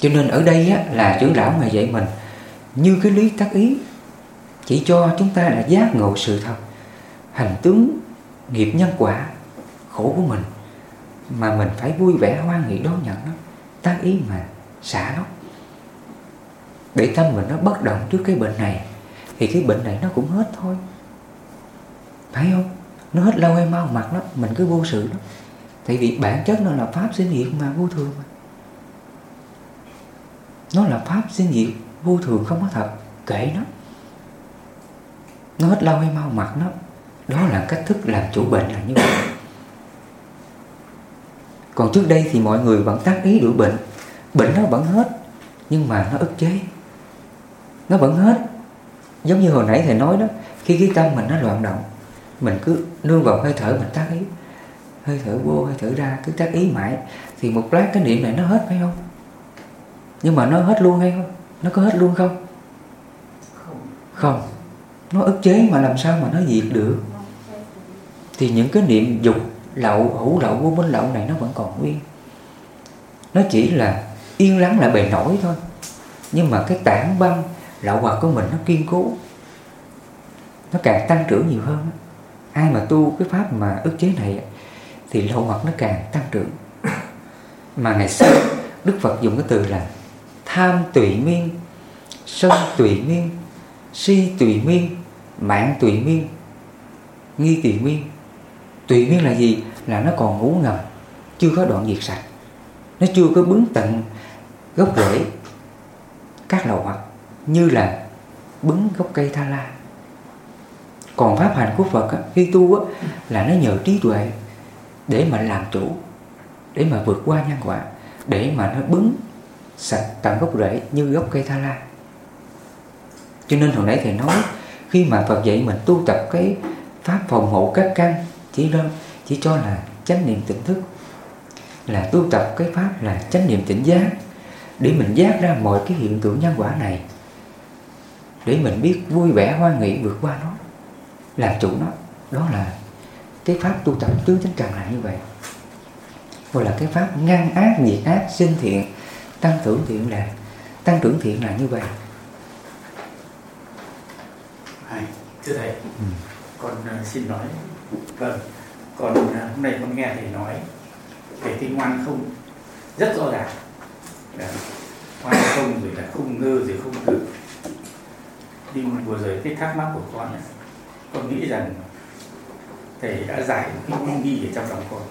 cho nên ở đây á, là trưởng lão mà dạy mình như cái lý tác ý chỉ cho chúng ta là giác ngộ sự thật hành tướng nghiệp nhân quả khổ của mình mà mình phải vui vẻ hoan hỷ đón nhận nó tác ý mà xả nó. Để tâm mình nó bất động trước cái bệnh này thì cái bệnh này nó cũng hết thôi. Phải không? Nó hết lâu hay mau mặt nó mình cứ vô sự đó tại vì bản chất nó là pháp sinh diệt mà vô thường mà nó là pháp sinh diệt vô thường không có thật kể nó. Nó hết lâu hay mau mặt nó. Đó là cách thức làm chủ bệnh là như vậy. Còn trước đây thì mọi người vẫn tác ý đuổi bệnh. Bệnh nó vẫn hết, nhưng mà nó ức chế. Nó vẫn hết. Giống như hồi nãy thầy nói đó, khi cái tâm mình nó loạn động, mình cứ nương vào hơi thở mình tác ý. Hơi thở vô, hơi thở ra, cứ tác ý mãi. Thì một lát cái niệm này nó hết phải không? Nhưng mà nó hết luôn hay không? Nó có hết luôn không? Không. Nó ức chế mà làm sao mà nó diệt được? Thì những cái niệm dục lậu hữu lậu vô minh lậu này nó vẫn còn nguyên. Nó chỉ là yên lắng lại bề nổi thôi. Nhưng mà cái tảng băng lậu hoặc của mình nó kiên cố. Nó càng tăng trưởng nhiều hơn ai mà tu cái pháp mà ức chế này thì lậu hoặc nó càng tăng trưởng. Mà ngày xưa đức phật dùng cái từ là tham tùy miên sân tùy miên si tùy miên mạng tùy miên nghi tùy miên. Tùy miên là gì? Là nó còn ngủ ngầm chưa có đoạn diệt sạch. Nó chưa có bứng tận gốc rễ các lậu hoặc như là bứng gốc cây tha la. Còn pháp hành của Phật á, khi tu á, là nó nhờ trí tuệ để mà làm chủ để mà vượt qua nhân quả để mà nó bứng sạch tận gốc rễ như gốc cây tha la. Cho nên hồi nãy thầy nói, khi mà Phật dạy mình tu tập cái pháp phòng hộ các căn, chỉ đơn chỉ cho là chánh niệm tỉnh thức, là tu tập cái pháp là chánh niệm tỉnh giác, để mình giác ra mọi cái hiện tượng nhân quả này, để mình biết vui vẻ hoan nghị vượt qua nó, làm chủ nó. Đó là cái pháp tu tập tứ chánh trần là như vậy. Gọi là cái pháp ngăn ác diệt ác, sinh thiện tăng trưởng thiện là tăng trưởng thiện là như vậy Hay, thưa thầy ừ. con uh, xin nói vâng còn uh, hôm nay con nghe thầy nói về cái ngoan không rất rõ ràng Đấy. ngoan không rồi là không ngơ rồi không cử nhưng vừa rồi cái thắc mắc của con ấy, con nghĩ rằng thầy đã giải một cái nghi nghi ở trong lòng con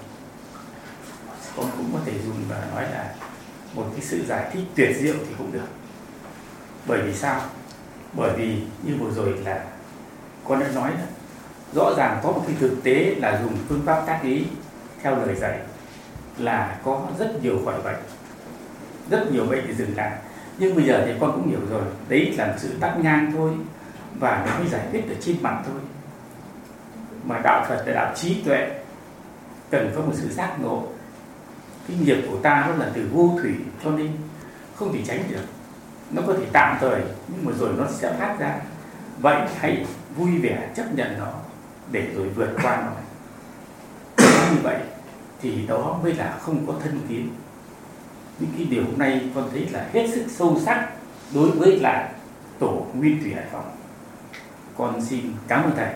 con cũng có thể dùng và nói là một cái sự giải thích tuyệt diệu thì cũng được. Bởi vì sao? Bởi vì như vừa rồi là con đã nói đó, rõ ràng có một cái thực tế là dùng phương pháp tác ý theo lời dạy là có rất nhiều khỏi bệnh rất nhiều bệnh thì dừng lại. Nhưng bây giờ thì con cũng hiểu rồi đấy là một sự tắt ngang thôi và nó mới giải quyết được trên mặt thôi. Mà đạo Phật là đạo trí tuệ cần có một sự giác ngộ cái nghiệp của ta nó là từ vô thủy cho nên không thể tránh được. Nó có thể tạm thời, nhưng mà rồi nó sẽ phát ra. Vậy hãy vui vẻ chấp nhận nó để rồi vượt qua nó. Như vậy thì đó mới là không có thân kiến. Những cái điều hôm nay con thấy là hết sức sâu sắc đối với lại tổ nguyên thủy hải phòng. Con xin cảm ơn thầy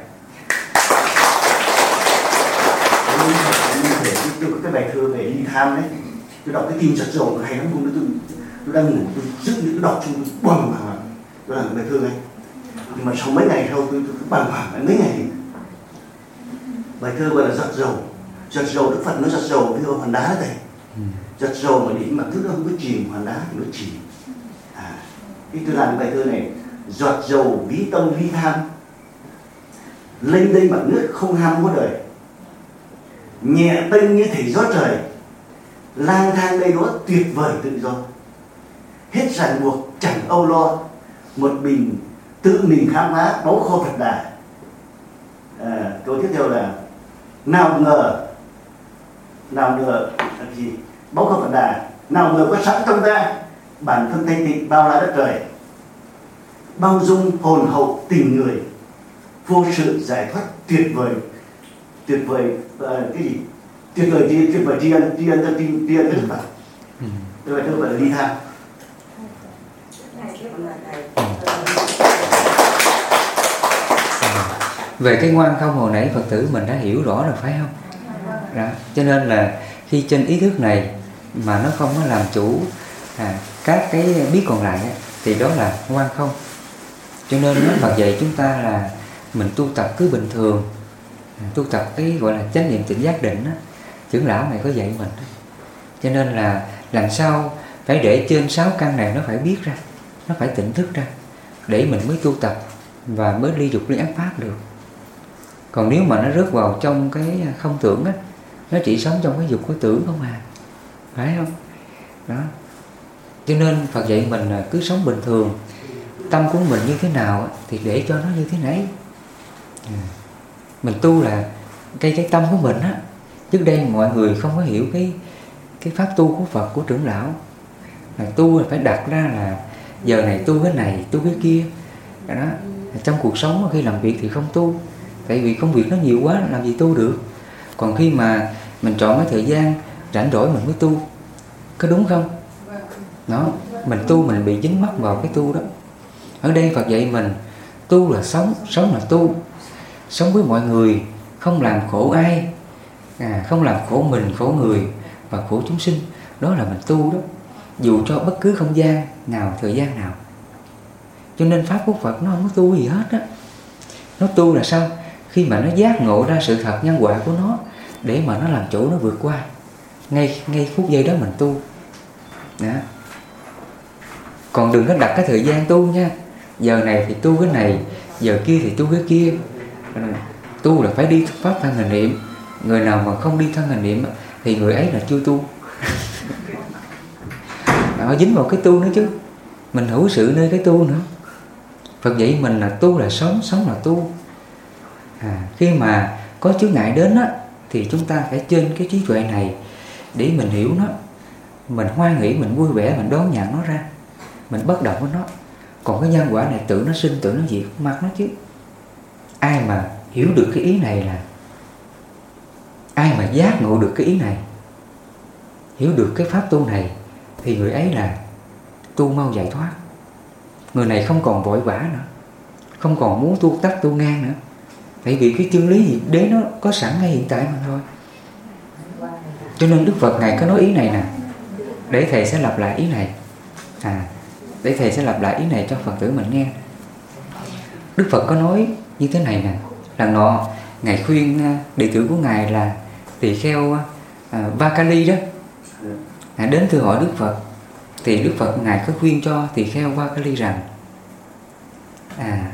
tôi có cái bài thơ về ly tham đấy. Tôi đọc cái tim chặt dầu hay lắm luôn tôi tôi đang ngủ tôi dứt những cái đọc chung tôi bầm vào tôi làm bài thơ này. Nhưng mà sau mấy ngày sau tôi, tôi cứ bàng hoàng mấy ngày. Bài thơ gọi là giặt dầu. Giặt dầu đức phật nó giặt dầu với hòn đá này giặt dầu mà đến mà thức nó không có chìm hòn đá thì nó chìm. À khi tôi làm bài thơ này giọt dầu ví tâm ly tham. Lên đây mặt nước không ham có đời nhẹ tênh như thể gió trời. Lang thang đây đó tuyệt vời tự do. Hết ràng buộc chẳng âu lo. Một mình tự mình khám phá báu kho Phật đà. À, câu tiếp theo là nào ngờ nào ngờ là gì? Báu kho Phật đà nào ngờ có sẵn trong ta bản thân thanh tịnh bao la đất trời. Bao dung hồn hậu tình người vô sự giải thoát tuyệt vời tuyệt vời uh, cái gì? Tuyệt vời tri tuyệt vời tri ân tri ân tri tri ân đức phật vậy tôi gọi là ly tham về cái ngoan không hồi nãy phật tử mình đã hiểu rõ rồi phải không? Đó. cho nên là khi trên ý thức này mà nó không có làm chủ à, các cái biết còn lại thì đó là ngoan không. Cho nên Phật dạy chúng ta là mình tu tập cứ bình thường tu tập cái gọi là chánh niệm tỉnh giác định á, trưởng lão này có dạy mình. Đó. cho nên là làm sao phải để trên sáu căn này nó phải biết ra, nó phải tỉnh thức ra, để mình mới tu tập và mới ly dục ly ác pháp được. Còn nếu mà nó rớt vào trong cái không tưởng á, nó chỉ sống trong cái dục của tưởng không à. Phải không? Đó. Cho nên Phật dạy mình là cứ sống bình thường, tâm của mình như thế nào thì để cho nó như thế nấy à mình tu là cái cái tâm của mình á. Trước đây mọi người không có hiểu cái cái pháp tu của Phật, của trưởng lão. Là tu là phải đặt ra là giờ này tu cái này, tu cái kia. Đó. Trong cuộc sống khi làm việc thì không tu. Tại vì công việc nó nhiều quá, làm gì tu được? Còn khi mà mình chọn cái thời gian, rảnh rỗi mình mới tu. Có đúng không? Đó. Mình tu mình bị dính mắc vào cái tu đó. Ở đây Phật dạy mình, tu là sống sống là tu sống với mọi người không làm khổ ai. À, không làm khổ mình khổ người và khổ chúng sinh. Đó là mình tu đó. Dù cho bất cứ không gian nào thời gian nào. Cho nên pháp của Phật nó không có tu gì hết á. Nó tu là sao? Khi mà nó giác ngộ ra sự thật nhân quả của nó để mà nó làm chủ nó vượt qua. Ngay ngay phút giây đó mình tu. Đó. còn đừng có đặt cái thời gian tu nha. Giờ này thì tu cái này giờ kia thì tu cái kia tu là phải đi pháp thân hành niệm. Người nào mà không đi thân hành niệm thì người ấy là chưa tu. [laughs] Nó dính vào cái tu nữa chứ. Mình hữu sự nơi cái tu nữa. Phật dạy mình là tu là sống sống là tu. À, khi mà có chướng ngại đến á, thì chúng ta phải trên cái trí tuệ này để mình hiểu nó. Mình hoan nghĩ mình vui vẻ mình đón nhận nó ra. Mình bất động với nó. Còn cái nhân quả này tự nó sinh tự nó diệt mặc nó chứ ai mà hiểu được cái ý này là ai mà giác ngộ được cái ý này, hiểu được cái pháp tu này, thì người ấy là tu mau giải thoát. Người này không còn vội vã nữa, không còn muốn tu tắt tu ngang nữa. Tại vì cái chân lý gì đế nó có sẵn ngay hiện tại mà thôi. Cho nên đức phật ngài có nói ý này nè. Để thầy sẽ lặp lại ý này. À để thầy sẽ lặp lại ý này cho phật tử mình nghe. Đức phật có nói như thế này nè rằng nọ ngài khuyên ờ, đệ tử của ngài là tỳ kheo à, vakali đó. Ngài đến thưa hỏi đức phật. Thì đức phật ngài có khuyên cho tỳ kheo vakali rằng à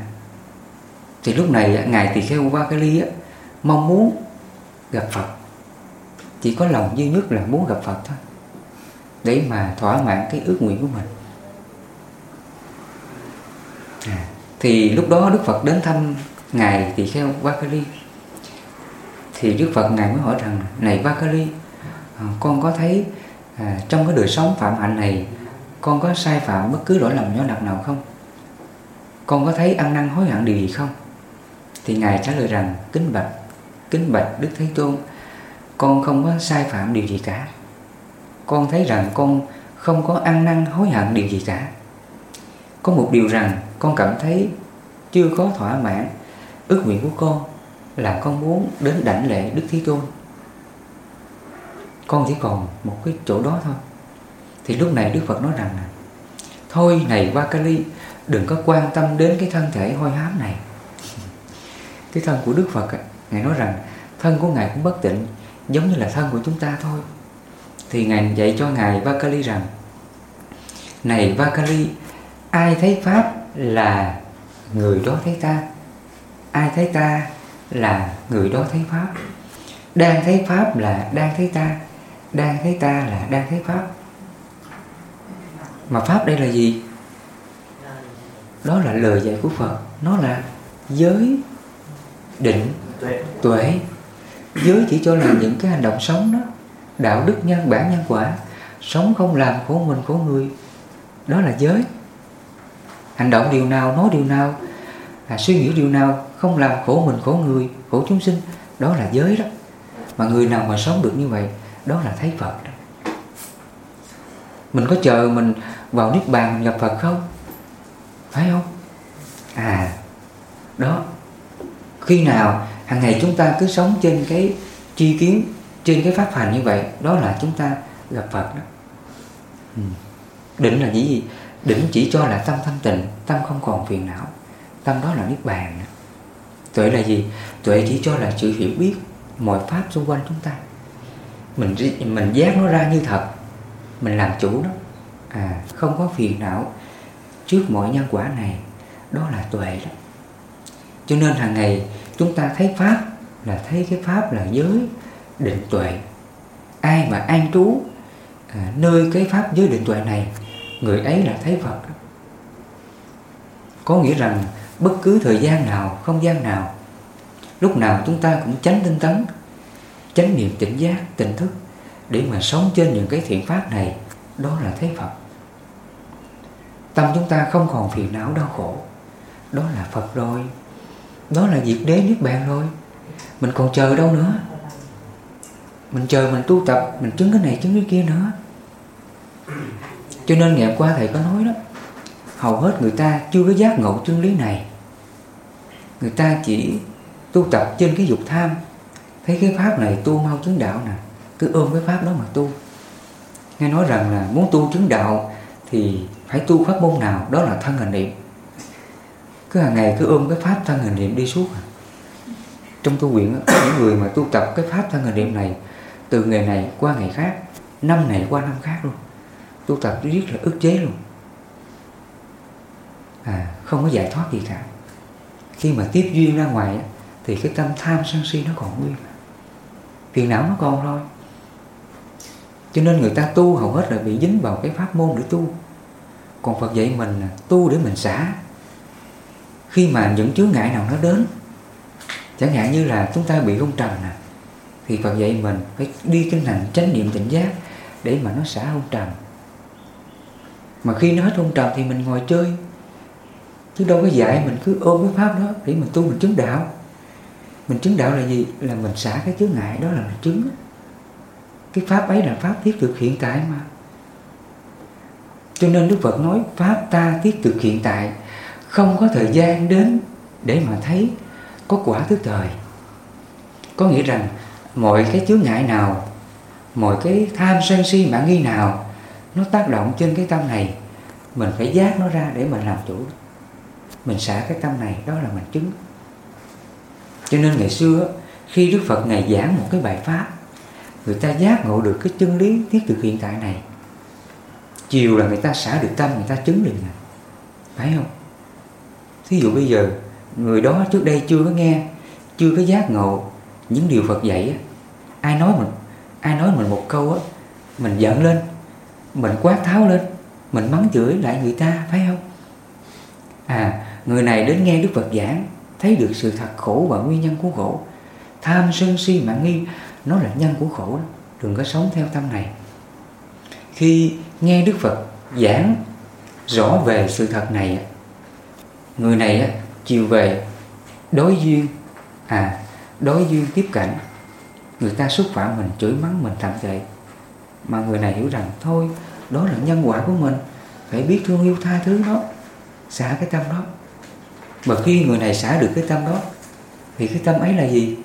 thì lúc này ngài tỳ kheo vakali á, mong muốn gặp phật. Chỉ có lòng duy nhất là muốn gặp phật thôi để mà thỏa mãn cái ước nguyện của mình. À, thì lúc đó đức phật đến thăm ngài tỳ kheo vakali thì đức phật ngài mới hỏi rằng này vakali à, con có thấy à, trong cái đời sống phạm hạnh này con có sai phạm bất cứ lỗi lầm nhỏ nhặt nào không? Con có thấy ăn năn hối hận điều gì không? Thì ngài trả lời rằng kính bạch kính bạch đức thế tôn con không có sai phạm điều gì cả. Con thấy rằng con không có ăn năn hối hận điều gì cả. Có một điều rằng con cảm thấy chưa có thỏa mãn ước nguyện của con là con muốn đến đảnh lễ đức thế tôn. Con chỉ còn một cái chỗ đó thôi. Thì lúc này đức phật nói rằng thôi này vakali đừng có quan tâm đến cái thân thể hôi hám này. [laughs] Cái thân của đức phật ngài nói rằng, thân của ngài cũng bất tịnh, giống như là thân của chúng ta thôi. Thì ngài dạy cho ngài vakali rằng, này vakali ai thấy pháp là người đó thấy ta? Ai thấy ta là người đó thấy pháp. Đang thấy pháp là đang thấy ta. Đang thấy ta là đang thấy pháp. Mà pháp đây là gì? Đó là lời dạy của phật. Nó là giới định, tuệ. Giới chỉ cho là những cái hành động sống đó. Đạo đức nhân bản nhân quả. Sống không làm khổ mình khổ người. Đó là giới. Hành động điều nào, nói điều nào à, suy nghĩ điều nào không làm khổ mình khổ người khổ chúng sinh đó là giới đó. Mà người nào mà sống được như vậy đó là thấy phật đó. Mình có chờ mình vào niết bàn mình gặp phật không? Phải không? À đó. Khi nào hàng ngày chúng ta cứ sống trên cái tri kiến trên cái pháp hành như vậy đó là chúng ta gặp phật đó. Ừ. Định là gì? Định chỉ cho là tâm thanh tịnh tâm không còn phiền não tâm đó là niết bàn. Tuệ là gì? Tuệ chỉ cho là sự hiểu biết mọi pháp xung quanh chúng ta. Mình mình giác nó ra như thật. Mình làm chủ đó à không có phiền não trước mọi nhân quả này. Đó là tuệ đó. Cho nên hàng ngày chúng ta thấy pháp là thấy cái pháp là giới định tuệ. Ai mà an trú à, nơi cái pháp giới định tuệ này người ấy là thấy phật đó. có nghĩa rằng bất cứ thời gian nào, không gian nào, lúc nào chúng ta cũng tránh tinh tấn tránh niệm tỉnh giác, tỉnh thức để mà sống trên những cái thiện pháp này, đó là thế phật. Tâm chúng ta không còn phiền não đau khổ, đó là phật rồi, đó là diệt đế niết bàn rồi. Mình còn chờ đâu nữa? Mình chờ mình tu tập, mình chứng cái này chứng cái kia nữa. Cho nên ngày hôm qua thầy có nói đó, hầu hết người ta chưa có giác ngộ chân lý này người ta chỉ tu tập trên cái dục tham. Thấy cái pháp này tu mau chứng đạo nè, cứ ôm cái pháp đó mà tu. Nghe nói rằng là muốn tu chứng đạo thì phải tu pháp môn nào, đó là thân hành niệm. Cứ hàng ngày cứ ôm cái pháp thân hành niệm đi suốt à. trong tu viện những người mà tu tập cái pháp thân hành niệm này, từ ngày này qua ngày khác, năm này qua năm khác luôn. Tu tập riết là ức chế luôn. À không có giải thoát gì cả khi mà tiếp duyên ra ngoài thì cái tâm tham sân si nó còn nguyên. Phiền não nó còn thôi. Cho nên người ta tu hầu hết là bị dính vào cái pháp môn để tu. Còn Phật dạy mình là tu để mình xả. Khi mà những chướng ngại nào nó đến, chẳng hạn như là chúng ta bị hung trầm nè, thì Phật dạy mình phải đi kinh hành chánh niệm tỉnh giác để mà nó xả hung trầm. Mà khi nó hết hung trầm thì mình ngồi chơi chứ đâu có dạy mình cứ ôm cái pháp đó để mình tu mình chứng đạo. Mình chứng đạo là gì? Là mình xả cái chướng ngại đó là mình chứng cái pháp ấy là pháp thiết thực hiện tại mà. Cho nên Đức Phật nói Pháp ta thiết thực hiện tại, Không có thời gian đến Để mà thấy có quả thứ thời. Có nghĩa rằng Mọi cái chướng ngại nào, Mọi cái tham sân si mãn nghi nào Nó tác động trên cái tâm này, Mình phải giác nó ra để mình làm chủ. Mình xả cái tâm này, Đó là mình chứng. Cho nên ngày xưa Khi Đức Phật Ngài giảng một cái bài pháp, Người ta giác ngộ được cái chân lý thiết thực hiện tại này, chiều là người ta xả được tâm, người ta chứng liền này. phải không? Thí dụ bây giờ, người đó trước đây chưa có nghe, chưa có giác ngộ những điều Phật dạy ai nói mình, ai nói mình một câu á, mình giận lên, mình quát tháo lên, mình mắng chửi lại người ta, phải không? À người này đến nghe Đức Phật giảng, thấy được sự thật khổ và nguyên nhân của khổ. Tham sân si mạng nghi, nó là nhân của khổ đó. Đừng có sống theo tâm này. Khi nghe Đức Phật giảng rõ về sự thật này người này chiều về, đối duyên à đối duyên tiếp cận người ta xúc phạm mình, chửi mắng mình thậm tệ. Mà người này hiểu rằng, thôi, đó là nhân quả của mình. Phải biết thương yêu tha thứ đó xả cái tâm đó mà khi người này xả được cái tâm đó, thì cái tâm ấy là gì?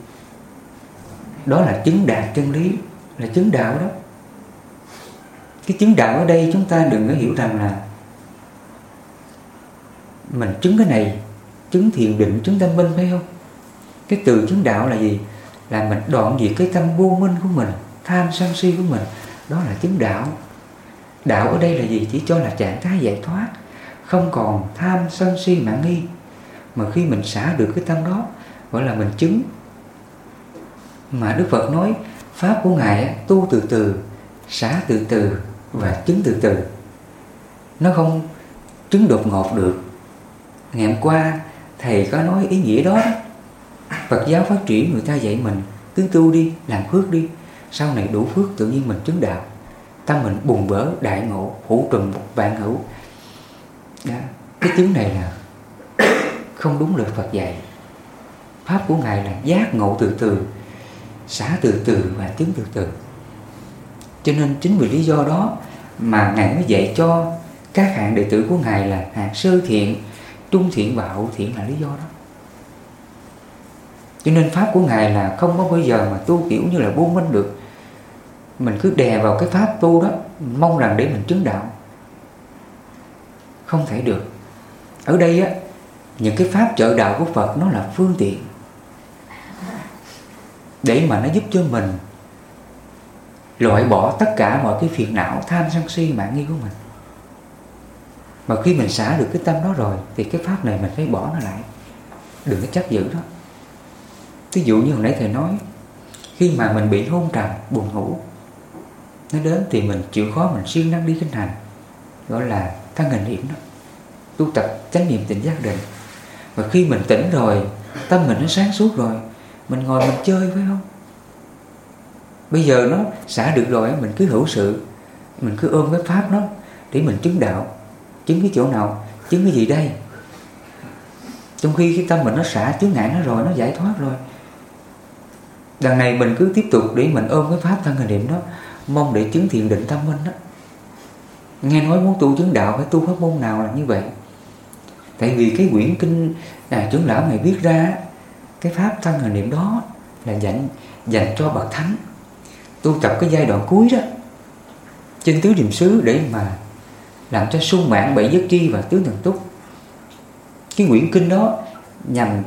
Đó là chứng đạt chân lý, là chứng đạo đó. Cái chứng đạo ở đây chúng ta đừng có hiểu rằng là mình chứng cái này, chứng thiền định, chứng tâm minh phải không? Cái từ chứng đạo là gì? Là mình đoạn diệt cái tâm vô minh của mình, tham sân si của mình. Đó là chứng đạo. Đạo ở đây là gì? Chỉ cho là trạng thái giải thoát, không còn tham sân si mạng nghi mà khi mình xả được cái tâm đó, gọi là mình chứng. Mà Đức Phật nói, pháp của ngài tu từ từ, xả từ từ và chứng từ từ. Nó không chứng đột ngột được. Ngày hôm qua, thầy có nói ý nghĩa đó Phật giáo phát triển, người ta dạy mình, cứ tu đi, làm phước đi. Sau này đủ phước, tự nhiên mình chứng đạo. Tâm mình bùng vỡ đại ngộ, hữu trùm vạn hữu. Đó. cái chứng này là không đúng lời Phật dạy. Pháp của ngài là giác ngộ từ từ, xả từ từ và tướng từ từ. Cho nên chính vì lý do đó mà ngài mới dạy cho các hạng đệ tử của ngài là hạng sơ thiện, trung thiện và hậu thiện là lý do đó. Cho nên pháp của ngài là không có bao giờ mà tu kiểu như là buông minh được. Mình cứ đè vào cái pháp tu đó, mong rằng để mình chứng đạo. Không thể được. Ở đây á những cái pháp trợ đạo của Phật nó là phương tiện để mà nó giúp cho mình loại bỏ tất cả mọi cái phiền não, tham sân si, mạng nghi của mình. Mà khi mình xả được cái tâm đó rồi, thì cái pháp này mình phải bỏ nó lại. Đừng có chấp giữ đó ví dụ như hồi nãy thầy nói, khi mà mình bị hôn trầm, buồn ngủ, nó đến thì mình chịu khó mình siêng năng đi kinh hành, gọi là thân hình niệm đó. Tu tập chánh niệm tỉnh giác định và khi mình tỉnh rồi, tâm mình nó sáng suốt rồi, mình ngồi mình chơi phải không? Bây giờ nó xả được rồi mình cứ hữu sự, mình cứ ôm cái pháp nó để mình chứng đạo. Chứng cái chỗ nào? Chứng cái gì đây? Trong khi cái tâm mình nó xả, chướng ngại nó rồi, nó giải thoát rồi. Đằng này mình cứ tiếp tục để mình ôm cái pháp thân hình niệm đó, mong để chứng thiền định tâm minh đó. Nghe nói muốn tu chứng đạo phải tu pháp môn nào là như vậy? Tại vì cái quyển kinh à, trưởng lão này viết ra cái pháp thân hành niệm đó là dành dành cho bậc thánh. Tu tập cái giai đoạn cuối đó trên tứ niệm xứ để mà làm cho sung mãn bảy giấc tri và tứ thần túc. Cái quyển kinh đó nhằm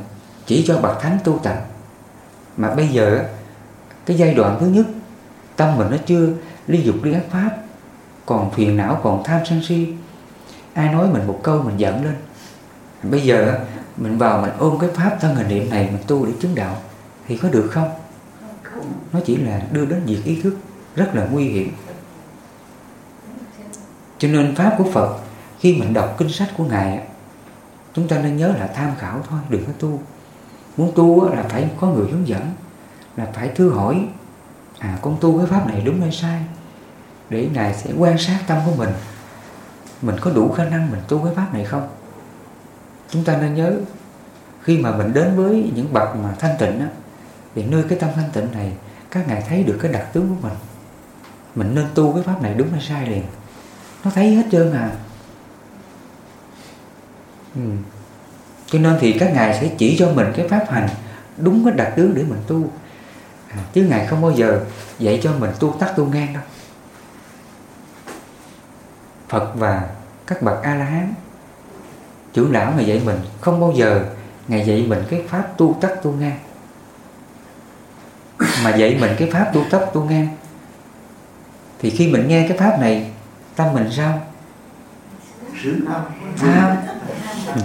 chỉ cho bậc thánh tu tập. Mà bây giờ cái giai đoạn thứ nhất tâm mình nó chưa ly dục ly ác pháp còn phiền não còn tham sân si ai nói mình một câu mình giận lên bây giờ mình vào mình ôm cái pháp thân hình niệm này mình tu để chứng đạo, thì có được không? Nó chỉ là đưa đến việc ý thức rất là nguy hiểm. Cho nên pháp của Phật, khi mình đọc kinh sách của ngài chúng ta nên nhớ là tham khảo thôi, đừng có tu. Muốn tu là phải có người hướng dẫn, là phải thưa hỏi à con tu cái pháp này đúng hay sai? Để ngài sẽ quan sát tâm của mình. Mình có đủ khả năng mình tu cái pháp này không? Chúng ta nên nhớ khi mà mình đến với những bậc mà thanh tịnh á, thì nơi cái tâm thanh tịnh này các ngài thấy được cái đặc tướng của mình. Mình nên tu cái pháp này đúng hay sai liền. Nó thấy hết trơn à. Ừ. cho nên thì các ngài sẽ chỉ cho mình cái pháp hành đúng cái đặc tướng để mình tu. À, chứ ngài không bao giờ dạy cho mình tu tắt tu ngang đâu. Phật và các bậc A La Hán trưởng lão ngài dạy mình không bao giờ ngài dạy mình cái pháp tu tắt tu ngang. Mà dạy mình cái pháp tu tắt tu ngang. Thì khi mình nghe cái pháp này tâm mình sao? Tham. Ừ.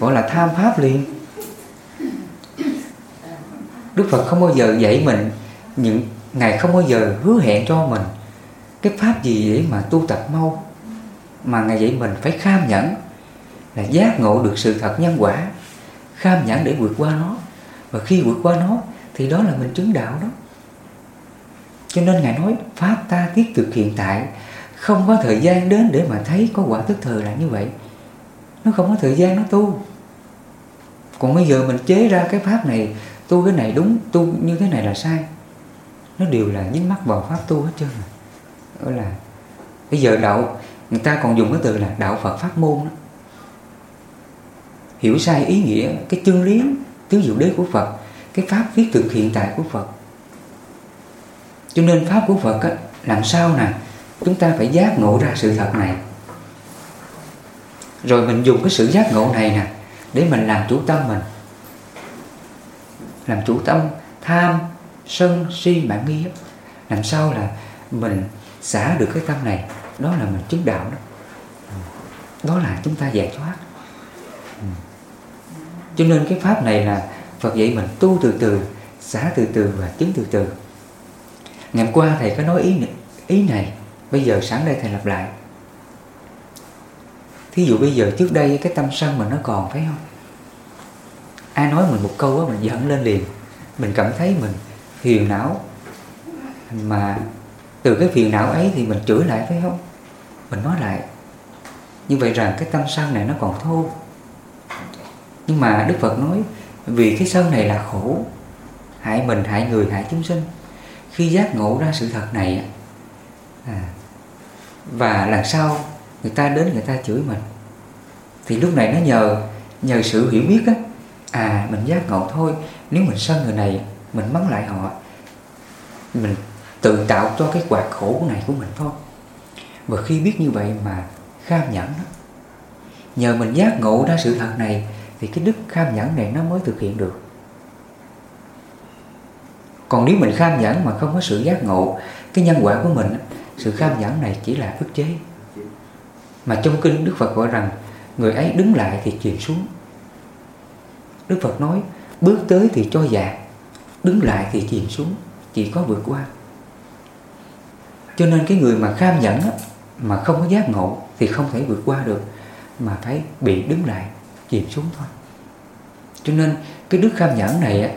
gọi là tham pháp liền. Đức Phật không bao giờ dạy mình những Ngài không bao giờ hứa hẹn cho mình cái pháp gì để mà tu tập mau. Mà Ngài dạy mình phải kham nhẫn là giác ngộ được sự thật nhân quả kham nhẫn để vượt qua nó. Và khi vượt qua nó thì đó là mình chứng đạo đó. Cho nên Ngài nói Pháp ta thiết thực hiện tại Không có thời gian đến để mà thấy có quả tức thời là như vậy. Nó không có thời gian nó tu. Còn bây giờ mình chế ra cái Pháp này Tu cái này đúng, tu như thế này là sai. Nó đều là dính mắc vào Pháp tu hết trơn rồi. Là Bây giờ đạo Người ta còn dùng cái từ là đạo Phật Pháp môn đó. Hiểu sai ý nghĩa Cái chân lý tứ diệu đế của Phật Cái Pháp viết thực hiện tại của Phật. Cho nên pháp của Phật á, làm sao nè chúng ta phải giác ngộ ra sự thật này. Rồi mình dùng cái sự giác ngộ này nè để mình làm chủ tâm mình. Làm chủ tâm tham sân si mạng nghi làm sao là mình xả được cái tâm này đó là mình chứng đạo đó. Đó là chúng ta giải thoát cho nên cái pháp này là Phật dạy mình tu từ từ xả từ từ và chứng từ từ. Ngày qua thầy có nói ý ý này bây giờ sáng đây thầy lặp lại. Thí dụ bây giờ trước đây cái tâm sân mình nó còn phải không? Ai nói mình một câu đó, mình giận lên liền. Mình cảm thấy mình phiền não mà từ cái phiền não ấy thì mình chửi lại phải không? Mình nói lại. Như vậy rằng cái tâm sân này nó còn thô nhưng mà đức phật nói vì cái sân này là khổ. Hại mình hại người hại chúng sinh. Khi giác ngộ ra sự thật này à, và lần sau người ta đến người ta chửi mình thì lúc này nó nhờ nhờ sự hiểu biết á à mình giác ngộ thôi. Nếu mình sân người này mình mắng lại họ mình tự tạo cho cái quạt khổ này của mình thôi. Và khi biết như vậy mà kham nhẫn đó, nhờ mình giác ngộ ra sự thật này thì cái đức kham nhẫn này nó mới thực hiện được. Còn nếu mình kham nhẫn mà không có sự giác ngộ cái nhân quả của mình sự kham nhẫn này chỉ là ức chế. Mà trong kinh đức phật gọi rằng người ấy đứng lại thì chìm xuống. Đức phật nói bước tới thì cho dạ đứng lại thì chìm xuống chỉ có vượt qua. Cho nên cái người mà kham nhẫn á, mà không có giác ngộ thì không thể vượt qua được mà phải bị đứng lại chìm xuống thôi. Cho nên cái đức kham nhẫn này á,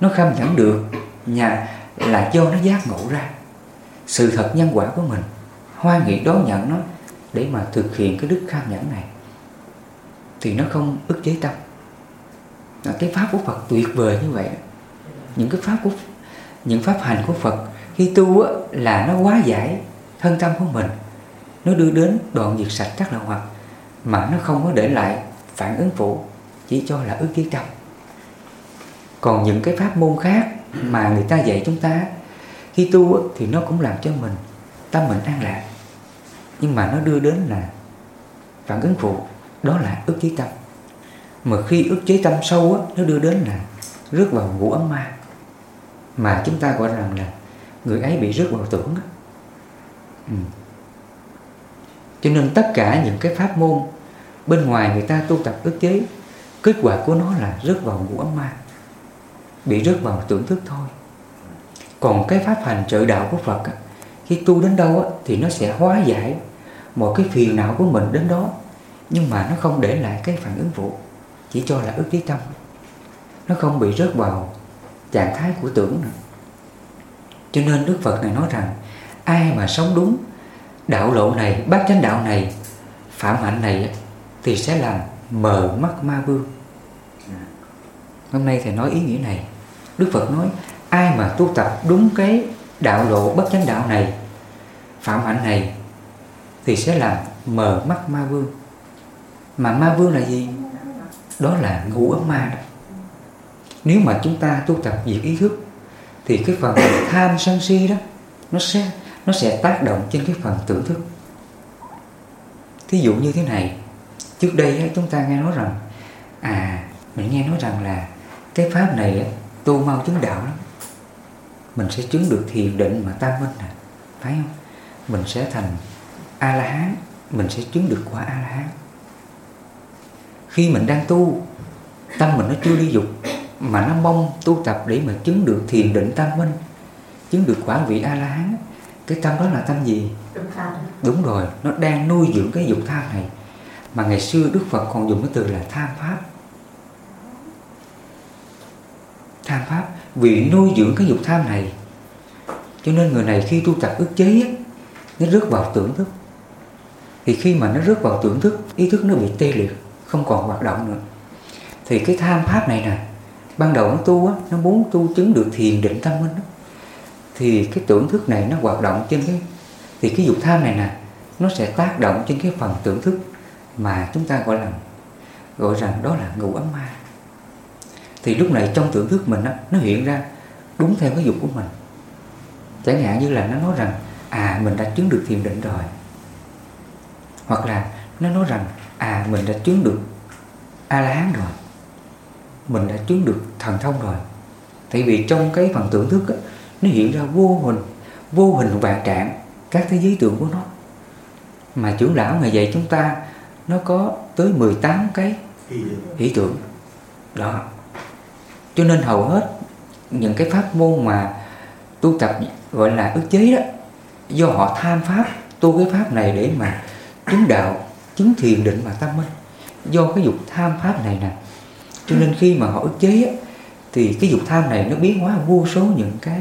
nó kham nhẫn được nhà là do nó giác ngộ ra. Sự thật nhân quả của mình hoa nghị đón nhận nó để mà thực hiện cái đức kham nhẫn này thì nó không ức chế tâm. Cái pháp của Phật tuyệt vời như vậy. Những cái pháp của những pháp hành của Phật khi tu á, là nó quá giải thân tâm của mình. Nó đưa đến đoạn diệt sạch các lậu hoặc mà nó không có để lại phản ứng phụ chỉ cho là ức chế tâm còn những cái pháp môn khác mà người ta dạy chúng ta khi tu thì nó cũng làm cho mình tâm mình an lạc nhưng mà nó đưa đến là phản ứng phụ đó là ức chế tâm mà khi ức chế tâm sâu á, nó đưa đến là rước vào ngũ ấm ma mà chúng ta gọi rằng là người ấy bị rước vào tưởng á. Ừ. cho nên tất cả những cái pháp môn bên ngoài người ta tu tập ức chế. Kết quả của nó là rớt vào ngũ ấm ma. Bị rớt vào tưởng thức thôi. Còn cái pháp hành trợ đạo của Phật á, khi tu đến đâu á, thì nó sẽ hóa giải một cái phiền não của mình đến đó. Nhưng mà nó không để lại cái phản ứng phụ chỉ cho là ức chế tâm. Nó không bị rớt vào trạng thái của tưởng nữa. Cho nên Đức Phật này nói rằng ai mà sống đúng đạo lộ này bát chánh đạo này phạm hạnh này thì sẽ làm mờ mắt ma vương hôm nay thầy nói ý nghĩa này. Đức Phật nói ai mà tu tập đúng cái đạo lộ bất chánh đạo này phạm hạnh này thì sẽ làm mờ mắt ma vương mà ma vương là gì? Đó là ngũ ấm ma. Đó nếu mà chúng ta tu tập diệt ý thức thì cái phần tham sân si đó nó sẽ nó sẽ tác động trên cái phần tưởng thức. Thí dụ như thế này trước đây chúng ta nghe nói rằng à mình nghe nói rằng là cái pháp này tu mau chứng đạo lắm. Mình sẽ chứng được thiền định mà tam minh nè phải không? Mình sẽ thành a la hán mình sẽ chứng được quả a la hán khi mình đang tu tâm mình nó chưa đi dục mà nó mong tu tập để mà chứng được thiền định tam minh chứng được quả vị a la hán cái tâm đó là tâm gì? Đúng rồi nó đang nuôi dưỡng cái dục tham này mà ngày xưa đức phật còn dùng cái từ là tham pháp. Tham pháp. Vì nuôi dưỡng cái dục tham này cho nên người này khi tu tập ức chế ấy, nó rớt vào tưởng thức. Thì khi mà nó rớt vào tưởng thức ý thức nó bị tê liệt không còn hoạt động nữa. Thì cái tham pháp này nè ban đầu nó tu á nó muốn tu chứng được thiền định tâm minh đó. thì cái tưởng thức này nó hoạt động trên cái thì cái dục tham này nè nó sẽ tác động trên cái phần tưởng thức mà chúng ta gọi là gọi rằng đó là ngủ ấm ma. Thì lúc này trong tưởng thức mình đó, nó hiện ra đúng theo cái dục của mình. Chẳng hạn như là nó nói rằng à mình đã chứng được thiền định rồi. Hoặc là nó nói rằng à mình đã chứng được a la hán rồi. Mình đã chứng được thần thông rồi. Tại vì trong cái phần tưởng thức đó, nó hiện ra vô hình vô hình vạn trạng các thế giới tưởng của nó. Mà trưởng lão ngày dạy chúng ta nó có tới 18 cái ý tưởng. đó. Cho nên hầu hết những cái pháp môn mà tu tập gọi là ức chế đó do họ tham pháp tu cái pháp này để mà chứng đạo chứng thiền định mà tâm minh. Do cái dục tham pháp này nè. Cho nên khi mà họ ức chế á, thì cái dục tham này nó biến hóa vô số những cái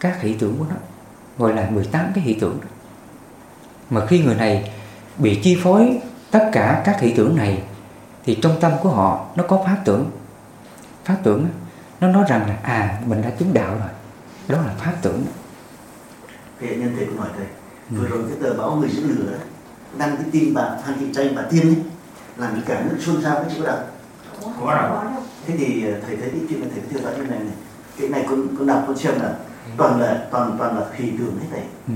các hiện tượng của nó gọi là 18 cái hiện tượng mà khi người này bị chi phối tất cả các thị tưởng này thì trong tâm của họ nó có pháp tưởng. Pháp tưởng nó nói rằng là à mình đã chứng đạo rồi. Đó là pháp tưởng. Thì nhân thể cũng hỏi thầy ừ. vừa rồi cái tờ báo người giữ lửa đăng cái tin bà phan thị tranh bà tiên ấy làm cho cả nước xôn xao cái chữ đạo có đâu. Thế thì ờ, thầy thấy cái chuyện này thầy theo dõi như này này cái này con con đọc con xem là toàn là toàn toàn là thủy tưởng hết thầy. Ừ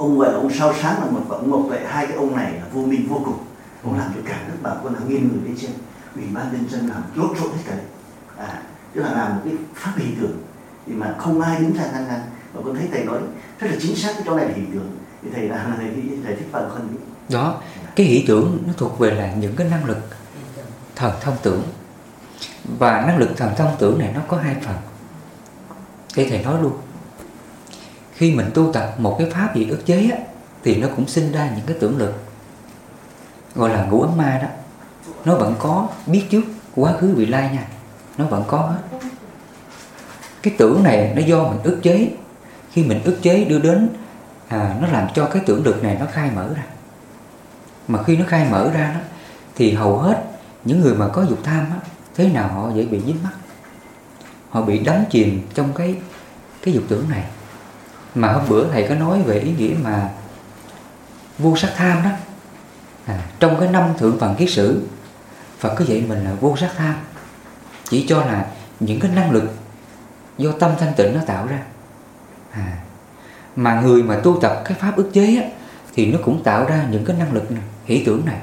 ông gọi ông sao sáng là một và ông ngọc hai cái ông này là vô minh vô cùng. Ông làm cho cả nước bà con hàng nghìn người bên trên. Ủy ban nhân dân làm rốt rộn hết cả đấy. À tức là làm một cái pháp hình tượng thì mà không ai đứng ra ngăn ngăn. Và con thấy thầy nói rất là chính xác cái chỗ này là hình tượng thì thầy là thầy thầy thích bằng hơn đó, cái ý tưởng nó thuộc về là những cái năng lực thần thông tưởng. Và năng lực thần thông tưởng này nó có hai phần. Để thầy nói luôn khi mình tu tập một cái pháp gì ức chế á, thì nó cũng sinh ra những cái tưởng lực gọi là ngũ ấm ma đó. Nó vẫn có biết trước quá khứ vị lai nha nó vẫn có hết. Cái tưởng này nó do mình ức chế. Khi mình ức chế đưa đến à, nó làm cho cái tưởng lực này nó khai mở ra. Mà khi nó khai mở ra đó thì hầu hết những người mà có dục tham á, thế nào họ dễ bị dính mắc. Họ bị đắm chìm trong cái cái dục tưởng này mà hôm bữa thầy có nói về ý nghĩa mà vô sắc tham đó. À, trong cái năm thượng phần kiết sử Phật có dạy mình là vô sắc tham. Chỉ cho là những cái năng lực do tâm thanh tịnh nó tạo ra. À, mà người mà tu tập cái pháp ức chế á, thì nó cũng tạo ra những cái năng lực này, hỷ tưởng này.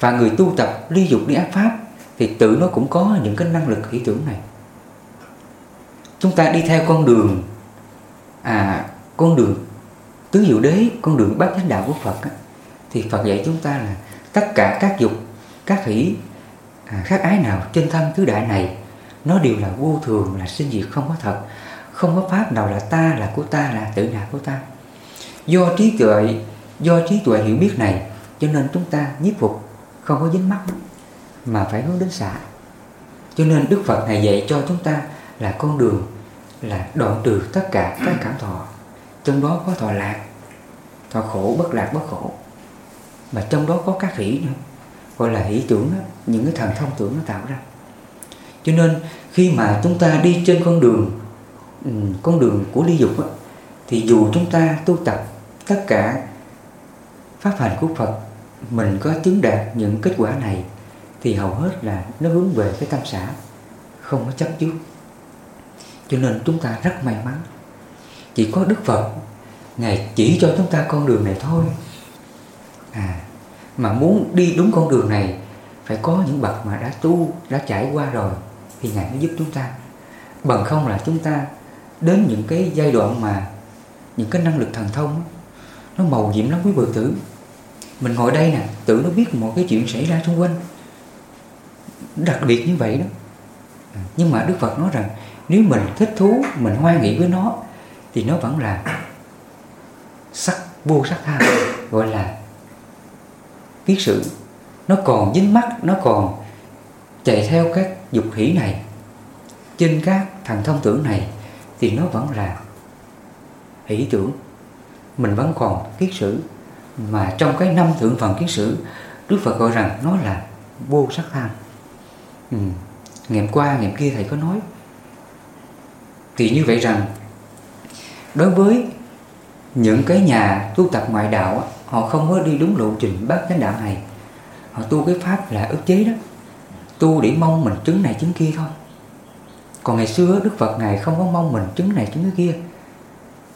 Và người tu tập ly dục đi ác pháp thì tự nó cũng có những cái năng lực hỷ tưởng này. Chúng ta đi theo con đường à con đường tứ diệu đế con đường bát chánh đạo của Phật á, thì Phật dạy chúng ta là tất cả các dục các hỷ à, các ái nào trên thân tứ đại này nó đều là vô thường là sinh diệt không có thật. Không có pháp nào là ta là của ta là tự ngã của ta. Do trí tuệ do trí tuệ hiểu biết này cho nên chúng ta nhiếp phục không có dính mắc mà phải hướng đến xả cho nên Đức Phật này dạy cho chúng ta là con đường là đoạn trừ tất cả các cảm thọ. Trong đó có thọ lạc thọ khổ bất lạc bất khổ. Mà trong đó có các hỷ nữa gọi là hỷ tưởng đó, những cái thần thông tưởng nó tạo ra. Cho nên khi mà chúng ta đi trên con đường ừ, con đường của ly dục đó, thì dù chúng ta tu tập tất cả pháp hành của Phật mình có chứng đạt những kết quả này thì hầu hết là nó hướng về cái tâm xã không có chấp trước cho nên chúng ta rất may mắn. Chỉ có Đức Phật, Ngài chỉ cho chúng ta con đường này thôi. À mà muốn đi đúng con đường này, phải có những bậc mà đã tu, đã trải qua rồi, thì ngài mới giúp chúng ta. Bằng không là chúng ta, đến những cái giai đoạn mà những cái năng lực thần thông, nó màu nhiệm lắm quý bờ tử mình ngồi đây nè, tự nó biết một cái chuyện xảy ra xung quanh. Đặc biệt như vậy đó. À, nhưng mà đức phật nói rằng nếu mình thích thú, mình hoan nghĩ với nó, thì nó vẫn là sắc, vô sắc tham gọi là kiết sử nó còn dính mắt, nó còn chạy theo các dục hỷ này, trên các thằng thông tưởng này, thì nó vẫn là hỷ tưởng mình vẫn còn kiết sử, mà trong cái năm thượng phần kiết sử, Đức Phật gọi rằng nó là vô sắc tham ừ. ngày qua, ngày kia thầy có nói thì như vậy rằng, đối với những cái nhà tu tập ngoại đạo họ không có đi đúng lộ trình bát chánh đạo này. Họ tu cái pháp là ức chế đó. Tu để mong mình chứng này chứng kia thôi. Còn ngày xưa Đức Phật Ngài không có mong mình chứng này chứng cái kia.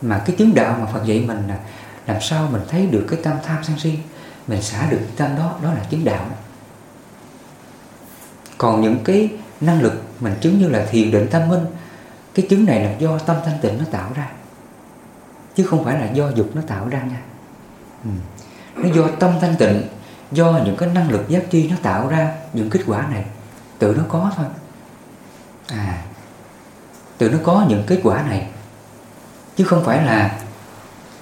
Mà cái chứng đạo mà Phật dạy mình là làm sao mình thấy được cái tâm tham sân si, mình xả được cái tâm đó đó là chứng đạo. Còn những cái năng lực mình chứng như là thiền định tâm minh cái chứng này là do tâm thanh tịnh nó tạo ra. Chứ không phải là do dục nó tạo ra nha. Ừ. nó do tâm thanh tịnh do những cái năng lực giác chi nó tạo ra những kết quả này. Tự nó có thôi. À tự nó có những kết quả này. Chứ không phải là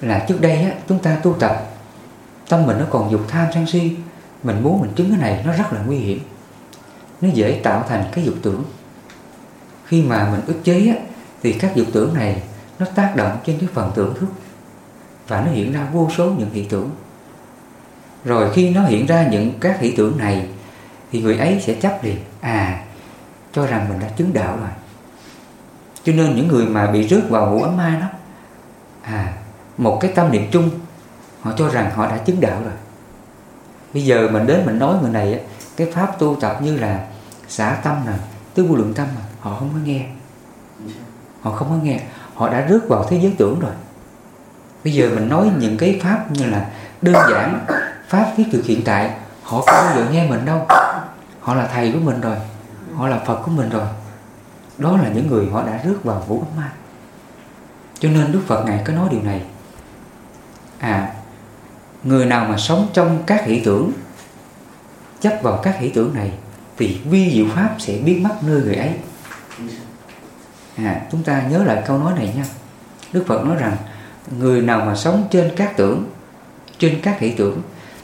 là trước đây á, chúng ta tu tập tâm mình nó còn dục tham sân si mình muốn mình chứng cái này nó rất là nguy hiểm. Nó dễ tạo thành cái dục tưởng khi mà mình ức chế á, thì các dục tưởng này nó tác động trên cái phần tưởng thức và nó hiện ra vô số những hiện tưởng. Rồi khi nó hiện ra những các hiện tưởng này thì người ấy sẽ chấp liền à cho rằng mình đã chứng đạo rồi. Cho nên những người mà bị rước vào ngũ ấm ma đó à một cái tâm niệm chung họ cho rằng họ đã chứng đạo rồi. Bây giờ mình đến mình nói người này cái pháp tu tập như là xả tâm nè tứ vô lượng tâm nè họ không có nghe. Họ không có nghe. Họ đã rước vào thế giới tưởng rồi. Bây giờ mình nói những cái pháp như là đơn giản pháp thiết thực hiện tại, họ không bao giờ nghe mình đâu. Họ là thầy của mình rồi. Họ là phật của mình rồi. Đó là những người họ đã rước vào vũ ấm ma. Cho nên đức phật ngài có nói điều này. À người nào mà sống trong các hỷ tưởng, chấp vào các hỷ tưởng này, thì vi diệu pháp sẽ biến mất nơi người ấy à chúng ta nhớ lại câu nói này nha. Đức phật nói rằng, người nào mà sống trên các tưởng, trên các hỷ tưởng,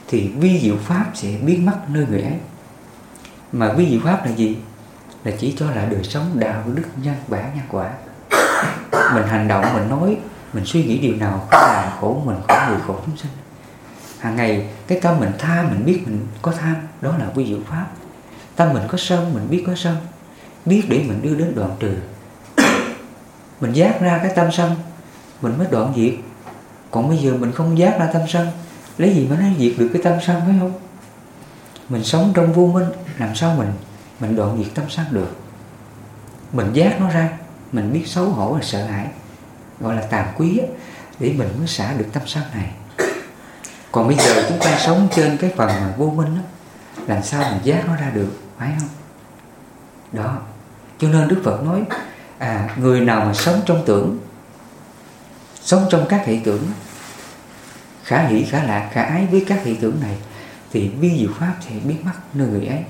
thì vi diệu pháp sẽ biến mất nơi người ấy. Mà vi diệu pháp là gì? Là chỉ cho là đời sống đạo đức nhân bản nhân quả. Mình hành động, mình nói, mình suy nghĩ điều nào có làm khổ mình khổ người khổ chúng sinh. Hàng ngày, cái tâm mình tham mình biết mình có tham, đó là vi diệu pháp. Tâm mình có sân, mình biết có sân. Biết để mình đưa đến đoạn trừ mình giác ra cái tâm sân mình mới đoạn diệt. Còn bây giờ mình không giác ra tâm sân lấy gì mà nói diệt được cái tâm sân phải không? Mình sống trong vô minh làm sao mình mình đoạn diệt tâm sân được? Mình giác nó ra mình biết xấu hổ và sợ hãi gọi là tàm quý để mình mới xả được tâm sân này. Còn bây giờ chúng ta sống trên cái phần mà vô minh đó, làm sao mình giác nó ra được phải không? Đó cho nên đức phật nói à người nào mà sống trong tưởng sống trong các hệ tưởng khả hỷ khả lạc khả ái với các hệ tưởng này thì vi diệu pháp sẽ biết mất nơi người ấy.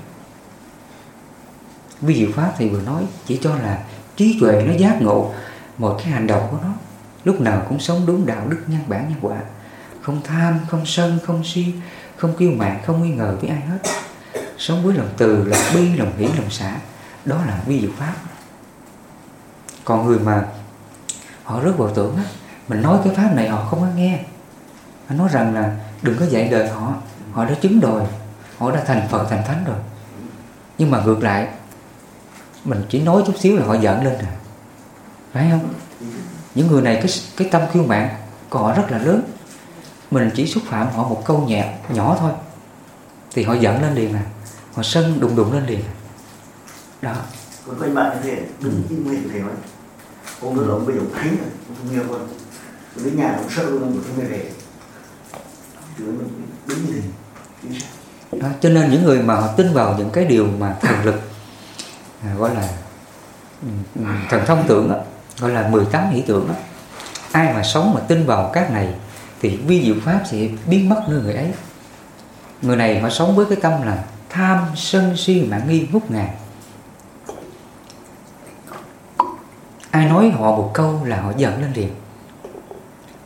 Vi diệu pháp thì vừa nói chỉ cho là trí tuệ nó giác ngộ một cái hành động của nó lúc nào cũng sống đúng đạo đức nhân bản nhân quả. Không tham không sân không si không kiêu mạn không nghi ngờ với ai hết. Sống với lòng từ lòng bi lòng hỷ lòng xã, đó là vi diệu pháp còn người mà họ rất vào tưởng á mình nói cái pháp này họ không có nghe. Họ nói rằng là đừng có dạy đời họ họ đã chứng rồi họ đã thành phật thành thánh rồi. Nhưng mà ngược lại mình chỉ nói chút xíu là họ giận lên rồi. Phải không? Những người này cái cái tâm khiêu mạng của họ rất là lớn. Mình chỉ xúc phạm họ một câu nhẹ nhỏ thôi. Thì họ giận lên liền à họ sân đùng đùng lên liền à. đó. Còn quanh bạn như thế đừng im miệng con mà lộn nữa ông bây giờ thấy rồi con không nghe con đến nhà ông sợ luôn ông không nghe về. Chứ mình đứng như thế đó, cho nên những người mà họ tin vào những cái điều mà thần lực à, gọi là ừ, ừ, thần thông tưởng đó, gọi là 18 hỷ tưởng đó. ai mà sống mà tin vào các này thì vi diệu pháp sẽ biến mất nơi người ấy. Người này họ sống với cái tâm là tham sân si mạng nghi ngút ngàn. Ai nói họ một câu là họ giận lên liền.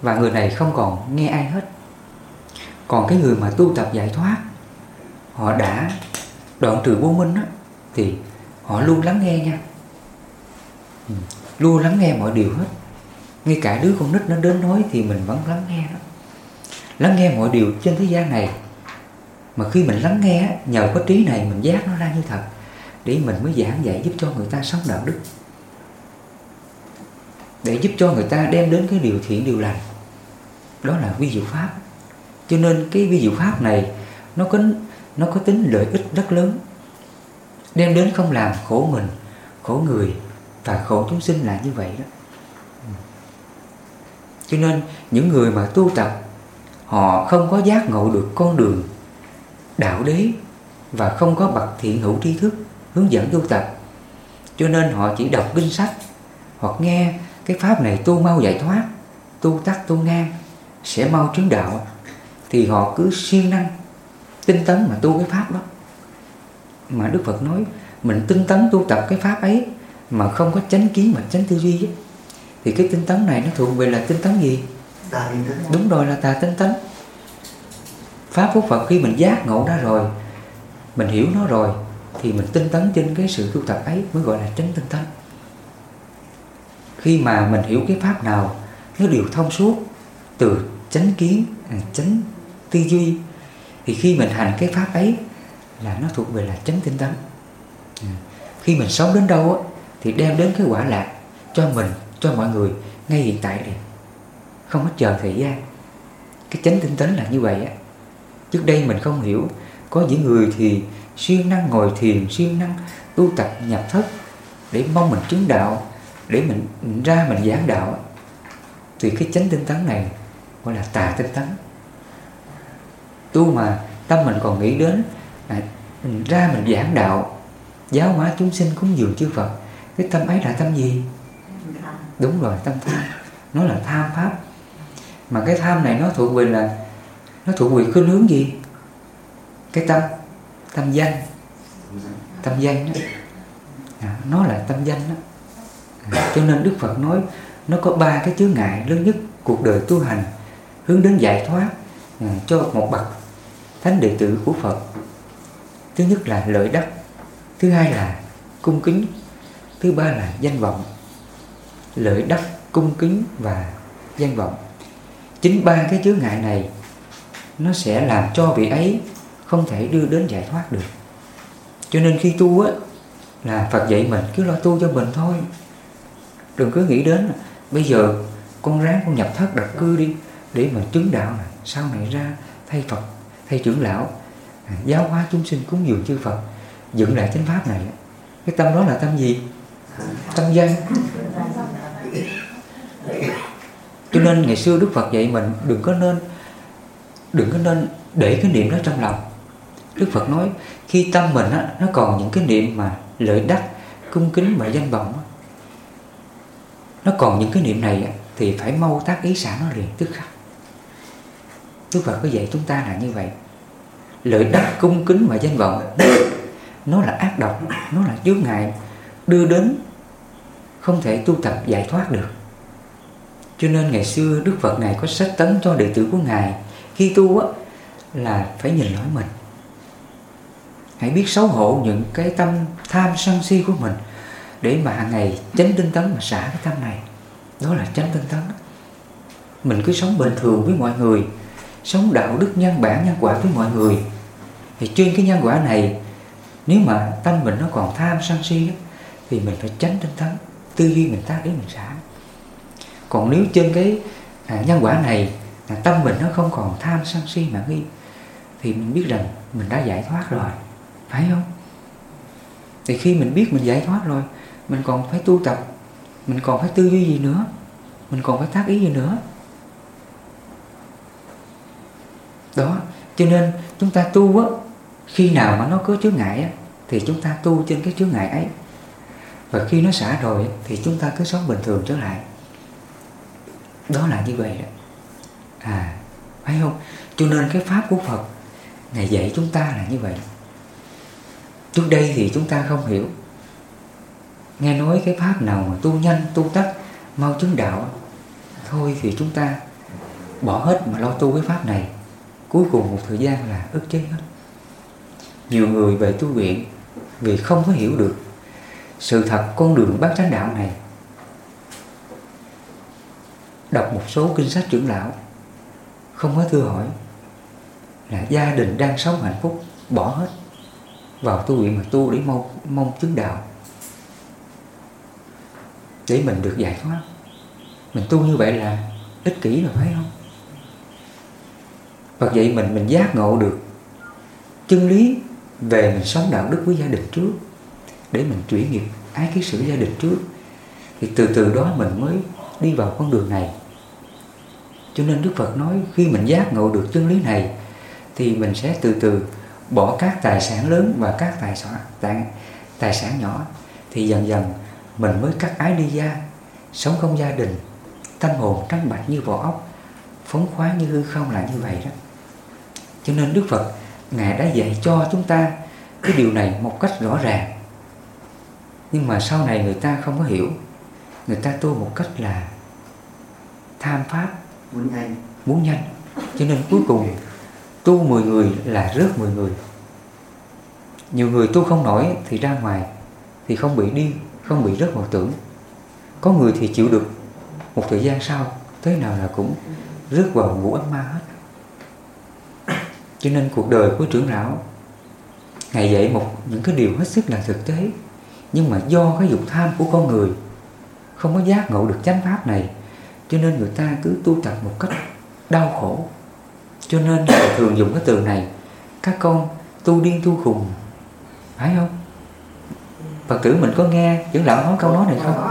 Và người này không còn nghe ai hết. Còn cái người mà tu tập giải thoát họ đã đoạn trừ vô minh á, thì họ luôn lắng nghe nha. Ừ, luôn lắng nghe mọi điều hết. Ngay cả đứa con nít nó đến nói thì mình vẫn lắng nghe đó. Lắng nghe mọi điều trên thế gian này mà khi mình lắng nghe nhờ có trí này mình giác nó ra như thật để mình mới giảng dạy giúp cho người ta sống đạo đức để giúp cho người ta đem đến cái điều thiện, điều lành. Đó là vi diệu pháp. Cho nên cái vi diệu pháp này, nó có nó có tính lợi ích rất lớn. Đem đến không làm khổ mình, khổ người và khổ chúng sinh là như vậy đó. Cho nên những người mà tu tập, họ không có giác ngộ được con đường đạo đế và không có bậc thiện hữu tri thức hướng dẫn tu tập. Cho nên họ chỉ đọc kinh sách hoặc nghe cái pháp này tu mau giải thoát tu tắc tu ngang sẽ mau chứng đạo. Thì họ cứ siêng năng tinh tấn mà tu cái pháp đó. Mà Đức Phật nói mình tinh tấn tu tập cái pháp ấy mà không có chánh kiến mà chánh tư duy ấy, thì cái tinh tấn này nó thuộc về là tinh tấn gì? Tà tinh tấn. Đúng rồi là tà tinh tấn. Pháp của Phật khi mình giác ngộ nó rồi mình hiểu nó rồi thì mình tinh tấn trên cái sự tu tập ấy mới gọi là chánh tinh tấn khi mà mình hiểu cái pháp nào nó đều thông suốt từ chánh kiến à, chánh tư duy thì khi mình hành cái pháp ấy là nó thuộc về là chánh tinh tấn. À, khi mình sống đến đâu á, thì đem đến cái quả lạc cho mình cho mọi người ngay hiện tại này không có chờ thời gian. Cái chánh tinh tấn là như vậy á. Trước đây mình không hiểu có những người thì siêng năng ngồi thiền siêng năng tu tập nhập thất để mong mình chứng đạo để mình, ra mình giảng đạo thì cái chánh tinh tấn này gọi là tà tinh tấn. Tu mà tâm mình còn nghĩ đến à, mình ra mình giảng đạo giáo hóa chúng sinh cúng dường chư Phật cái tâm ấy là tâm gì? Đúng rồi tâm tham. Nó là tham pháp. Mà cái tham này nó thuộc về là nó thuộc về khuynh hướng gì? Cái tâm tâm danh. Tâm danh đó. À, nó là tâm danh đó. Cho nên Đức Phật nói, nó có ba cái chướng ngại lớn nhất cuộc đời tu hành, hướng đến giải thoát à, cho một bậc thánh đệ tử của Phật. Thứ nhất là lợi đắc, thứ hai là cung kính, thứ ba là danh vọng. Lợi đắc, cung kính và danh vọng. Chính ba cái chướng ngại này, nó sẽ làm cho vị ấy không thể đưa đến giải thoát được. Cho nên khi tu á, là Phật dạy mình, cứ lo tu cho mình thôi đừng cứ nghĩ đến bây giờ con ráng con nhập thất đặt cư đi để mà chứng đạo này sau này ra thay Phật thay trưởng lão. À, giáo hóa chúng sinh cúng dường chư Phật dựng lại chánh pháp này. Cái tâm đó là tâm gì? Tâm danh. Cho nên ngày xưa Đức Phật dạy mình đừng có nên đừng có nên để cái niệm đó trong lòng. Đức Phật nói khi tâm mình á, nó còn những cái niệm mà lợi đắc cung kính và danh vọng á, nó còn những cái niệm này thì phải mau tác ý xả nó liền tức khắc. Đức Phật có dạy chúng ta là như vậy. Lợi đắc cung kính và danh vọng nó là ác độc nó là chướng ngại đưa đến không thể tu tập giải thoát được. Cho nên ngày xưa Đức Phật Ngài có sách tấn cho đệ tử của Ngài Khi tu á, là phải nhìn lỗi mình. Hãy biết xấu hổ những cái tâm tham sân si của mình. Để mà hàng ngày tránh tinh tấn mà xả cái tâm này. Đó là tránh tinh tấn. Mình cứ sống bình thường với mọi người Sống đạo đức nhân bản nhân quả với mọi người. Thì trên cái nhân quả này Nếu mà tâm mình nó còn tham sân si Thì mình phải tránh tinh tấn Tư duy mình ta để mình xả. Còn nếu trên cái à, nhân quả này là tâm mình nó không còn tham sân si mà nghi thì mình biết rằng mình đã giải thoát rồi. Phải không? Thì khi mình biết mình giải thoát rồi mình còn phải tu tập. Mình còn phải tư duy gì nữa? Mình còn phải tác ý gì nữa? Đó, cho nên chúng ta tu á, khi nào mà nó có chướng ngại á, thì chúng ta tu trên cái chướng ngại ấy. Và khi nó xả rồi thì chúng ta cứ sống bình thường trở lại. Đó là như vậy đó. À phải không? Cho nên cái pháp của phật, ngài dạy chúng ta là như vậy. Trước đây thì chúng ta không hiểu nghe nói cái pháp nào mà tu nhanh, tu tắt mau chứng đạo. Thôi thì chúng ta bỏ hết mà lo tu cái pháp này. Cuối cùng một thời gian là ức chế hết. Nhiều người về tu viện vì không có hiểu được sự thật con đường bát chánh đạo này. Đọc một số kinh sách trưởng lão, không có thưa hỏi là gia đình đang sống hạnh phúc, bỏ hết vào tu viện mà tu để mong mong chứng đạo để mình được giải thoát mình tu như vậy là ích kỷ rồi phải không? Và vậy mình mình giác ngộ được chân lý về mình sống đạo đức với gia đình trước để mình chuyển nghiệp ái ký sự gia đình trước thì từ từ đó mình mới đi vào con đường này. Cho nên Đức Phật nói khi mình giác ngộ được chân lý này thì mình sẽ từ từ bỏ các tài sản lớn và các tài sản tài, tài sản nhỏ thì dần dần mình mới cắt ái đi ra sống không gia đình tâm hồn trắng bạch như vỏ ốc phóng khoáng như hư không là như vậy đó. Cho nên Đức Phật Ngài đã dạy cho chúng ta cái điều này một cách rõ ràng. Nhưng mà sau này người ta không có hiểu. Người ta tu một cách là tham pháp muốn nhanh. muốn nhanh. Cho nên cuối cùng tu 10 người là rớt 10 người. Nhiều người tu không nổi thì ra ngoài thì không bị điên không bị rớt vào tưởng có người thì chịu được. Một thời gian sau, thế nào là cũng rớt vào ngũ ấm ma hết. [clears throat] Cho nên cuộc đời của trưởng lão, Ngài dạy một những cái điều hết sức là thực tế. Nhưng mà do cái dục tham của con người, Không có giác ngộ được chánh pháp này, Cho nên người ta cứ tu tập một cách đau khổ. Cho nên Ngài thường dùng cái từ này, Các con tu điên tu khùng, Phải không? Phật tử mình có nghe trưởng lão nói câu nói này không?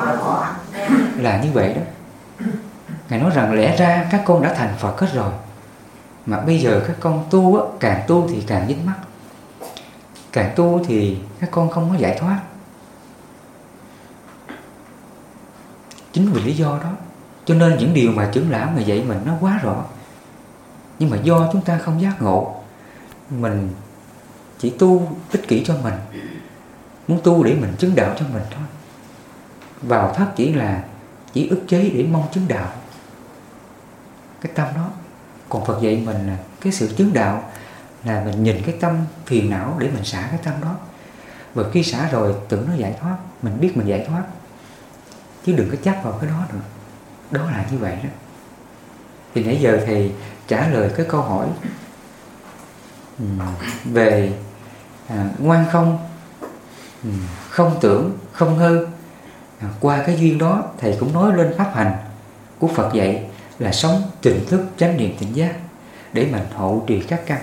Là như vậy đó. Ngài nói rằng lẽ ra các con đã thành Phật hết rồi Mà bây giờ các con tu á, càng tu thì càng dính mắc càng tu thì các con không có giải thoát. Chính vì lý do đó cho nên những điều mà trưởng lão mà dạy mình nó quá rõ. Nhưng mà do chúng ta không giác ngộ mình chỉ tu ích kỷ cho mình muốn tu để mình chứng đạo cho mình thôi. Vào thất chỉ là chỉ ức chế để mong chứng đạo. Cái tâm đó còn Phật dạy mình là cái sự chứng đạo là mình nhìn cái tâm phiền não để mình xả cái tâm đó. Và khi xả rồi tưởng nó giải thoát mình biết mình giải thoát. Chứ đừng có chấp vào cái đó nữa. Đó là như vậy đó. Thì nãy giờ thầy trả lời cái câu hỏi về à, ngoan không không tưởng, không hư à, qua cái duyên đó, thầy cũng nói lên pháp hành của Phật dạy là sống tỉnh thức, chánh niệm tỉnh giác để mình hộ trì các căn.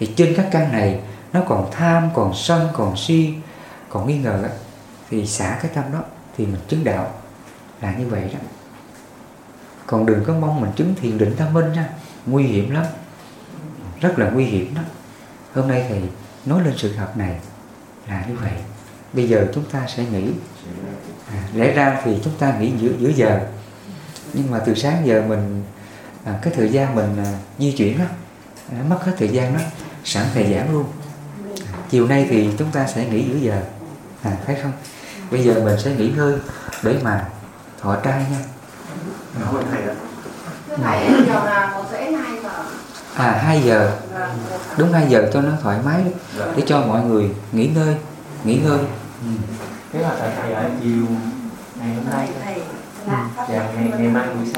Thì trên các căn này, nó còn tham, còn sân, còn si, còn nghi ngờ thì xả cái tâm đó thì mình chứng đạo là như vậy đó. Còn đừng có mong mình chứng thiền định tâm minh nha, nguy hiểm lắm, rất là nguy hiểm đó. Hôm nay thầy nói lên sự thật này là như vậy bây giờ chúng ta sẽ nghĩ à, lẽ ra thì chúng ta nghĩ giữa giữa giờ. Nhưng mà từ sáng giờ mình à, cái thời gian mình à, di chuyển đó à, mất hết thời gian đó sẵn thầy giảng luôn. Chiều nay thì chúng ta sẽ nghỉ giữa giờ. À, thấy không? Bây giờ mình sẽ nghỉ ngơi để mà thọ trai nha. Một rưỡi hai giờ. à 2 giờ. Đúng 2 giờ cho nó thoải mái để cho mọi người nghỉ ngơi nghỉ ngơi ừ. Thế là thầy ở chiều ngày hôm nay Thầy Dạ, ngày, ngày mai buổi sáng